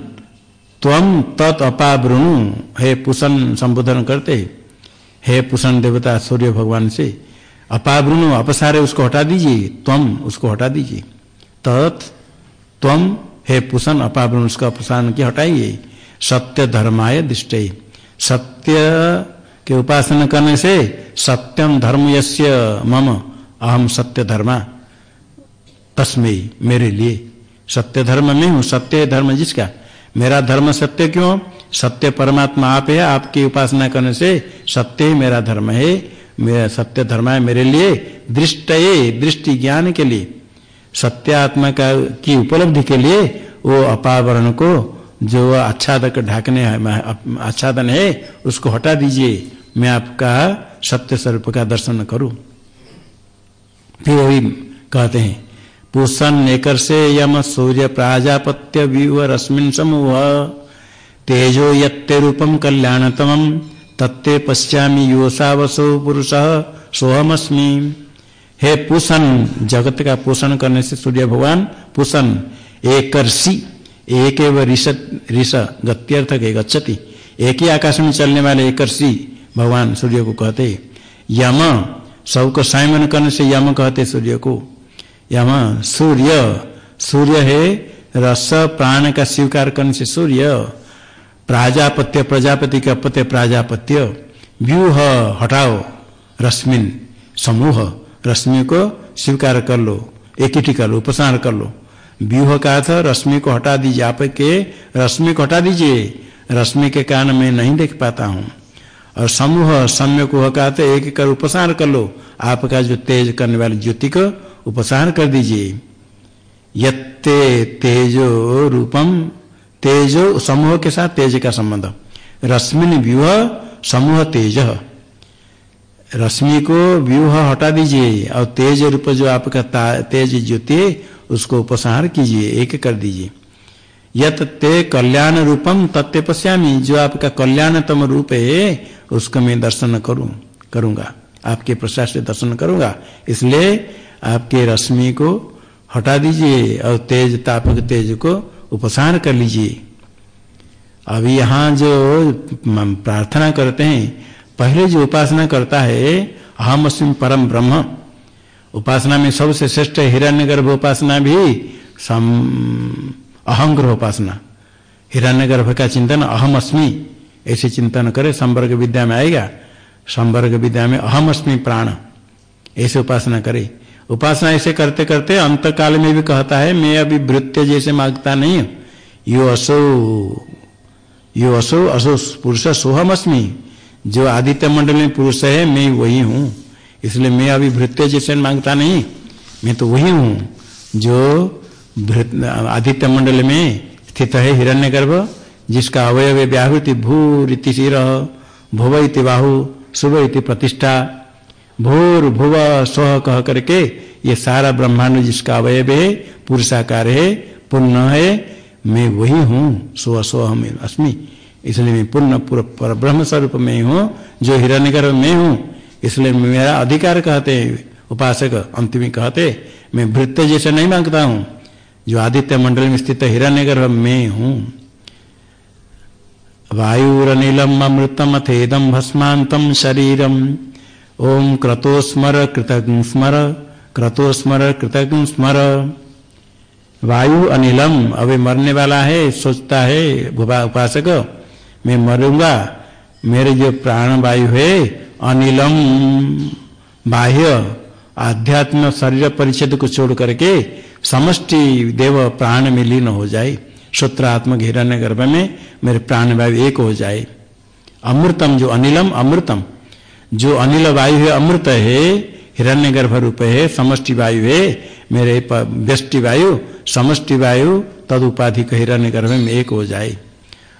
तम तत् अपावृणु। हे पुषण संबोधन करते। हे पुषण देवता, सूर्य भगवान से, अपावृणु, अपसारे उसको हटा दीजिए तम उसको हटा दीजिए। तत् तम हे पुषण अपावृणु, उसका अपसारण की हटाइए। सत्य धर्माय दृष्ट। सत्य के उपासना करने से सत्यम धर्म यस्य मम, अहम सत्य धर्मा। तस्मय मेरे लिए। सत्य धर्म में हूँ, सत्य धर्म जिसका? मेरा धर्म सत्य क्यों? सत्य परमात्मा आप है, आपकी उपासना करने से सत्य ही मेरा धर्म है। मेरा सत्य धर्म है मेरे लिए, दृष्ट दृष्टि ज्ञान के लिए। सत्य आत्मा का, की उपलब्धि के लिए वो अपावरण को जो आच्छादक ढाकने आच्छादन है, उसको हटा दीजिए। मैं आपका सत्य स्वरूप का दर्शन करूँ। फिर वही कहते हैं पुषण नेकर से यम सूर्य प्राजापत्य व्यूह रश्मिन समूह, तेजो यत्ते रूपम कल्याणतम, तत्ते पश्चामी योसावसो पुरुष सोहमस्मी हे पूषण जगत का पोषण करने से सूर्य भगवान पूषण एक एक ऋष ऋष गत्यर्थ के गच्छति एक ही आकाश में चलने वाले एक भगवान सूर्य को कहते, यम, सबको सायमन करने से यम कहते सूर्य को यम, सूर्य सूर्य है रस, प्राण का स्वीकार करने से सूर्य। प्राजापत्य, प्रजापति का पत्य, प्राजापत्य। व्यूह, हटाओ, रश्मिन, समूह रश्मि को स्वीकार कर लो एक कर लो, उपसार कर लो। व्यूह का था रश्मि को हटा दीजिए। आप के रश्मि को हटा दीजिए। रश्मि के कारण मैं नहीं देख पाता हूँ। और समूह सम्य को कहा था एक कर उपसार कर लो। आपका जो तेज करने वाली ज्योति को उपसार कर दीजिए। यत्ते तेजो रूपम, तेजो समूह के साथ तेज का संबंध। रश्मिन व्यूह, समूह तेज। रश्मि को व्यूह हटा दीजिए। और तेज रूप जो आपका तेज ज्योति उसको उपसंहार कीजिए, एक कर दीजिए। यत ते कल्याण रूपम तत्व पश्यामी, जो आपका कल्याणतम रूप है, उसको मैं दर्शन करूँ, करूँगा। आपके प्रसाद से दर्शन करूँगा। इसलिए आपके रश्मि को हटा दीजिए और तेज तापक तेज को उपसार कर लीजिए। अब यहाँ जो प्रार्थना करते हैं, पहले जो उपासना करता है अहम अस्म परम ब्रह्म। उपासना में सबसे श्रेष्ठ हिरण्य गर्भ उपासना भी सम अहंग्रह उपासना। हिरण्य गर्भ का चिंतन अहम अस्मि ऐसे चिंतन करे संवर्ग विद्या में आएगा। संवर्ग विद्या में अहम अस्मि प्राण, ऐसे उपासना करे। उपासना ऐसे करते करते अंत काल में भी कहता है, मैं अभी वृत्य जैसे माँगता नहीं हूँ। यो असो यो असो असो पुरुष सोहम अस्मी जो आदित्य मंडल में पुरुष है, मैं वही हूँ। इसलिए मैं अभी भृत्य जैसे माँगता नहीं, मैं तो वही हूँ जो आदित्य मंडल में स्थित है हिरण्य गर्भ जिसका अवयव व्याहृति भूर इति शिर भुव इति बाहु शुभ इति प्रतिष्ठा, भूर भुव स्व कह करके ये सारा ब्रह्मांड जिसका अवयव है, पुरुषाकार है, पुण्य है, मैं वही हूँ, स्व स्व अस्मी। इसलिए मैं पुण्य पूर्व पर ब्रह्म स्वरूप में हूँ, जो हिरण्य में हूँ इसलिए मेरा अधिकार कहते हैं, उपासक अंतिम कहते, मैं वृत्त जैसे नहीं माँगता हूँ। जो आदित्य मंडल में स्थित हिरण्य गर्भ में हूँ। वायुरनीलम अमृतम अथेदम भस्मांतम शरीरम। ओम क्रतो स्मर कृतज्ञ स्मर क्रतो स्मर कृतज्ञ स्मर। वायु अनिलम अभी मरने वाला है, सोचता है, उपासक, मैं मरूँगा, मेरे जो प्राण वायु है अनिलम बाह्य आध्यात्म शरीर परिच्छेद को छोड़ करके समष्टि देव प्राण में लीन हो जाए। सूत्रात्मक हिरण्य गर्भ में मेरे प्राण वायु एक हो जाए। अमृतम जो अनिलम, अमृतम। जो अनिल वायु है, अमृत है, हिरण्य गर्भ रूप है, समष्टि वायु है, मेरे व्यष्टि वायु, समष्टि वायु तद उपाधि हिरण्य गर्भ में एक हो जाए।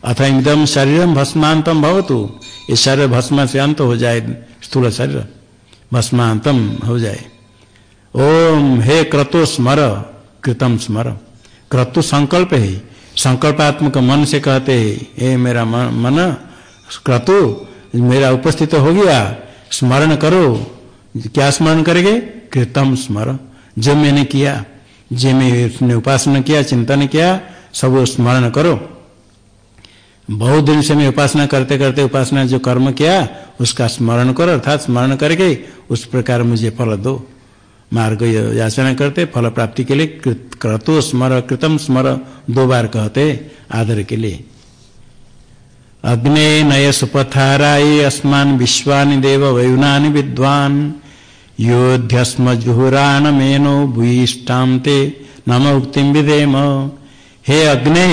अथ एकदम शरीरम भस्मांतम भवतु। ये शरीर भस्म से अंत हो जाए स्थूल शरीर भस्मांतम हो जाए। ओम हे क्रतु स्मर कृतम स्मर। क्रतु संकल्प है संकल्पात्मक मन से कहते हे मेरा मन, मन क्रतु मेरा उपस्थित हो गया स्मरण करो। क्या स्मरण करेंगे? कृतम स्मर। जो मैंने किया जो मैं उपासना किया चिंतन किया सब स्मरण करो। बहुत दिन से मैं उपासना करते करते उपासना जो कर्म किया, उसका स्मरण करो, अर्थात स्मरण करके उस प्रकार मुझे फल दो। मार्ग याचना करते, फल प्राप्ति के लिए क्रतो स्मर, कृतम स्मर, दो बार कहते, आदर के लिए। अग्ने नय सुपथाराय, अस्मान विश्वानि देव वयुनानि विद्वान। योध्यस्म जुहुरान मेनो भूयिष्ठाम ते नम उक्तिम विदेम हे अग्ने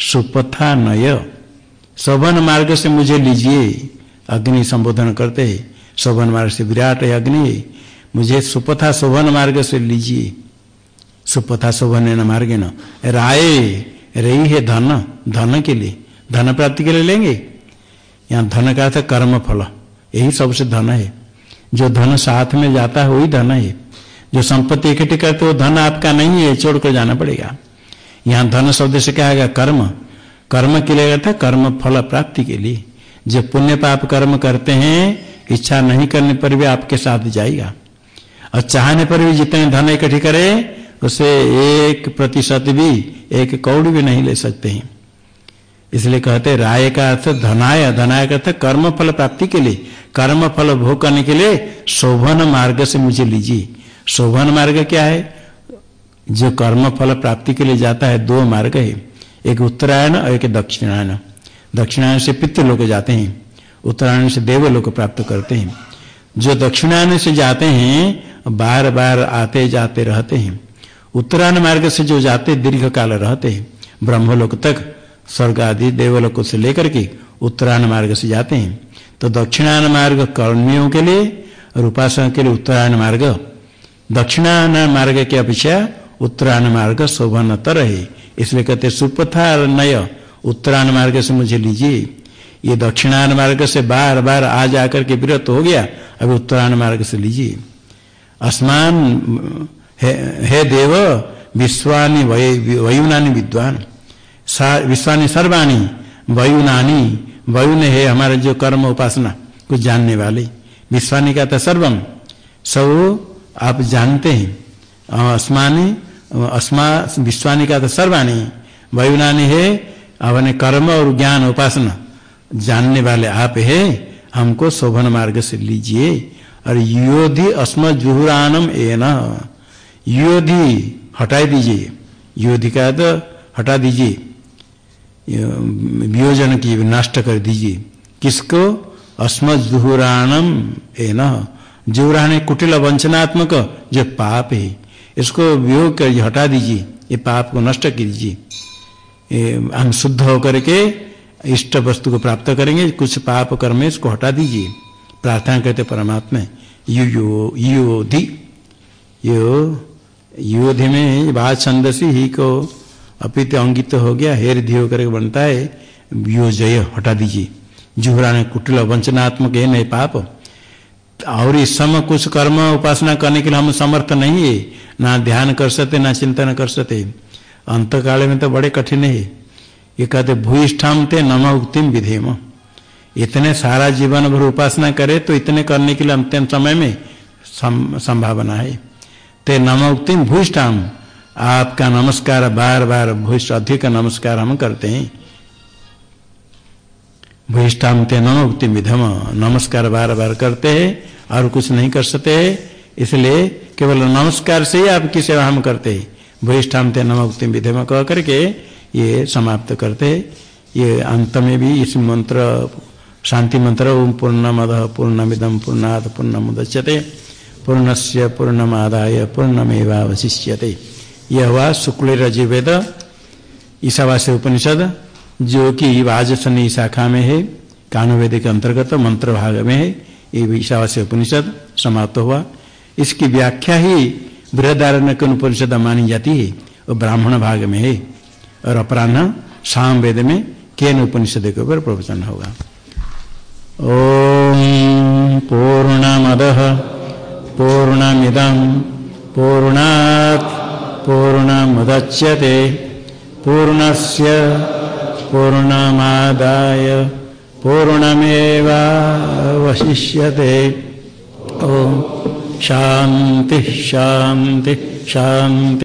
सुपथा नय शोभन मार्ग से मुझे लीजिए, अग्नि संबोधन करते है शोभन मार्ग से विराट है अग्नि, मुझे सुपथा शोभन मार्ग से लीजिए। सुपथा शोभन न मार्ग न? राय, रही है धन धन के लिए, धन प्राप्ति के लिए लेंगे? यहाँ धन का अर्थ कर्म फल यही सबसे धन है। जो धन साथ में जाता है, वही धन है। जो संपत्ति इकट्ठी करते वो धन आपका नहीं है, छोड़कर जाना पड़ेगा। यहाँ धन शब्द से क्या है कर्म। कर्म के लिए था कर्म फल प्राप्ति के लिए। जो पुण्य पाप कर्म करते हैं, इच्छा नहीं करने पर भी आपके साथ जाएगा। और चाहने पर भी जितने धन इकट्ठी करे, उसे एक प्रतिशत भी, एक कौड़ भी नहीं ले सकते हैं। इसलिए कहते राय का अर्थ धनाय धनाय का अर्थ कर्म फल प्राप्ति के लिए। कर्म फल भोग करने के लिए शोभन मार्ग से मुझे लीजिए। शोभन मार्ग क्या है? जो कर्म फल प्राप्ति के लिए जाता है, दो मार्ग है। एक उत्तरायण और एक दक्षिणायन। दक्षिणायन से पितृलोक जाते हैं, उत्तरायण से देवलोक प्राप्त करते हैं। जो दक्षिणायन से जाते हैं बार बार आते जाते रहते हैं। उत्तरायण मार्ग से जो जाते दीर्घ काल रहते हैं। ब्रह्मलोक तक स्वर्ग आदि देवलोक से लेकर के उत्तरायण मार्ग से जाते हैं। तो दक्षिणायन मार्ग कर्मियों के लिए और उपासना के लिए उत्तरायण मार्ग। दक्षिणायन मार्ग की अपेक्षा उत्तरायण मार्ग शोभनतर है इसलिए कहते सुपथा नय उत्तरायण मार्ग से मुझे लीजिए। ये दक्षिणायन मार्ग से बार बार आ जाकर के विरत हो गया अभी उत्तरायण मार्ग से लीजिए। असमान हे, देव विश्वानी वयुनानी विद्वान। विश्वानी सर्वाणी वयुनानी वयुन है हमारे जो कर्म उपासना कुछ जानने वाले। विश्वानी का था सर्वम। सब आप जानते हैं। अस्मानी अस्मा विश्वानी का तो सर्वाणी। वयुनानी है अपने कर्म और ज्ञान उपासना। जानने वाले आप है, हमको शोभन मार्ग से लीजिए। और योधि अस्म जुहुरानम ए न योधि हटा दीजिए। योधि का तो हटा दीजिए। वियोजन की नष्ट कर दीजिए। किसको? अस्म जुहुरानम ए न जुहुरान कुटिल वंचनात्मक जो पाप है इसको वियोग कर हटा दीजिए, ये पाप को नष्ट कीजिए। हम शुद्ध होकर के इष्ट वस्तु को प्राप्त करेंगे, कुछ पाप कर्म इसको हटा दीजिए। प्रार्थना करते परमात्मा, यु, यो योधि यो योधि में बात छंदसी, ही को अपित अंगित तो हो गया, हेर धी होकर बनता है योजय हटा दीजिए। जुहरा ने कुटिल वंचनात्मक है, नहीं, पाप। और इस समय कुछ कर्म उपासना करने के लिए हम समर्थ नहीं है। ना ध्यान कर सकते ना चिंतन कर सकते। अंत काल में तो बड़े कठिन है। ये कहते भूष्ठाम थे नम उक्तिम विधेम। इतने सारा जीवन भर उपासना करे तो इतने करने के लिए अंतिम समय में सम, संभावना है। ते नम उक्तिम भूष्ठाम आपका नमस्कार बार बार भूष अधिक नमस्कार हम करते हैं। भूष्ठाम ते नम उक्तिम विधम नमस्कार बार बार करते हैं और कुछ नहीं कर सकते। है इसलिए केवल नमस्कार से ही आपकी सेवा हम करते हैं। भूष्ठाम ते नम उक्तिम विधम कह करके ये समाप्त करते है। ये अंत में भी इस मंत्र, शांति मंत्र, ओम पूर्णमद पूर्णमिदम पूर्णाद पूर्णमुदच्यते। पूर्णस्य पूर्णमादाय पूर्णमेवावशिष्यते। यह हुआ शुक्ल रजिवेद, ईशावास्य उपनिषद जो कि वाजसनी शाखा में है कानुवेद के अंतर्गत मंत्र भाग में है, ये ईशावास्य उपनिषद समाप्त हुआ। इसकी व्याख्या ही बृहदारण्य उपनिषद मानी जाती है, और ब्राह्मण भाग में है, और अपराह्न शाम वेद में केन उपनिषद के ऊपर प्रवचन होगा। ओम पूर्णमद पूर्णमिदम पूर्णात् पूर्णमुदच्यते, पूर्णस्य पूर्णमादाय पूर्णमेवावशिष्यते। ओ शांति शांति शांति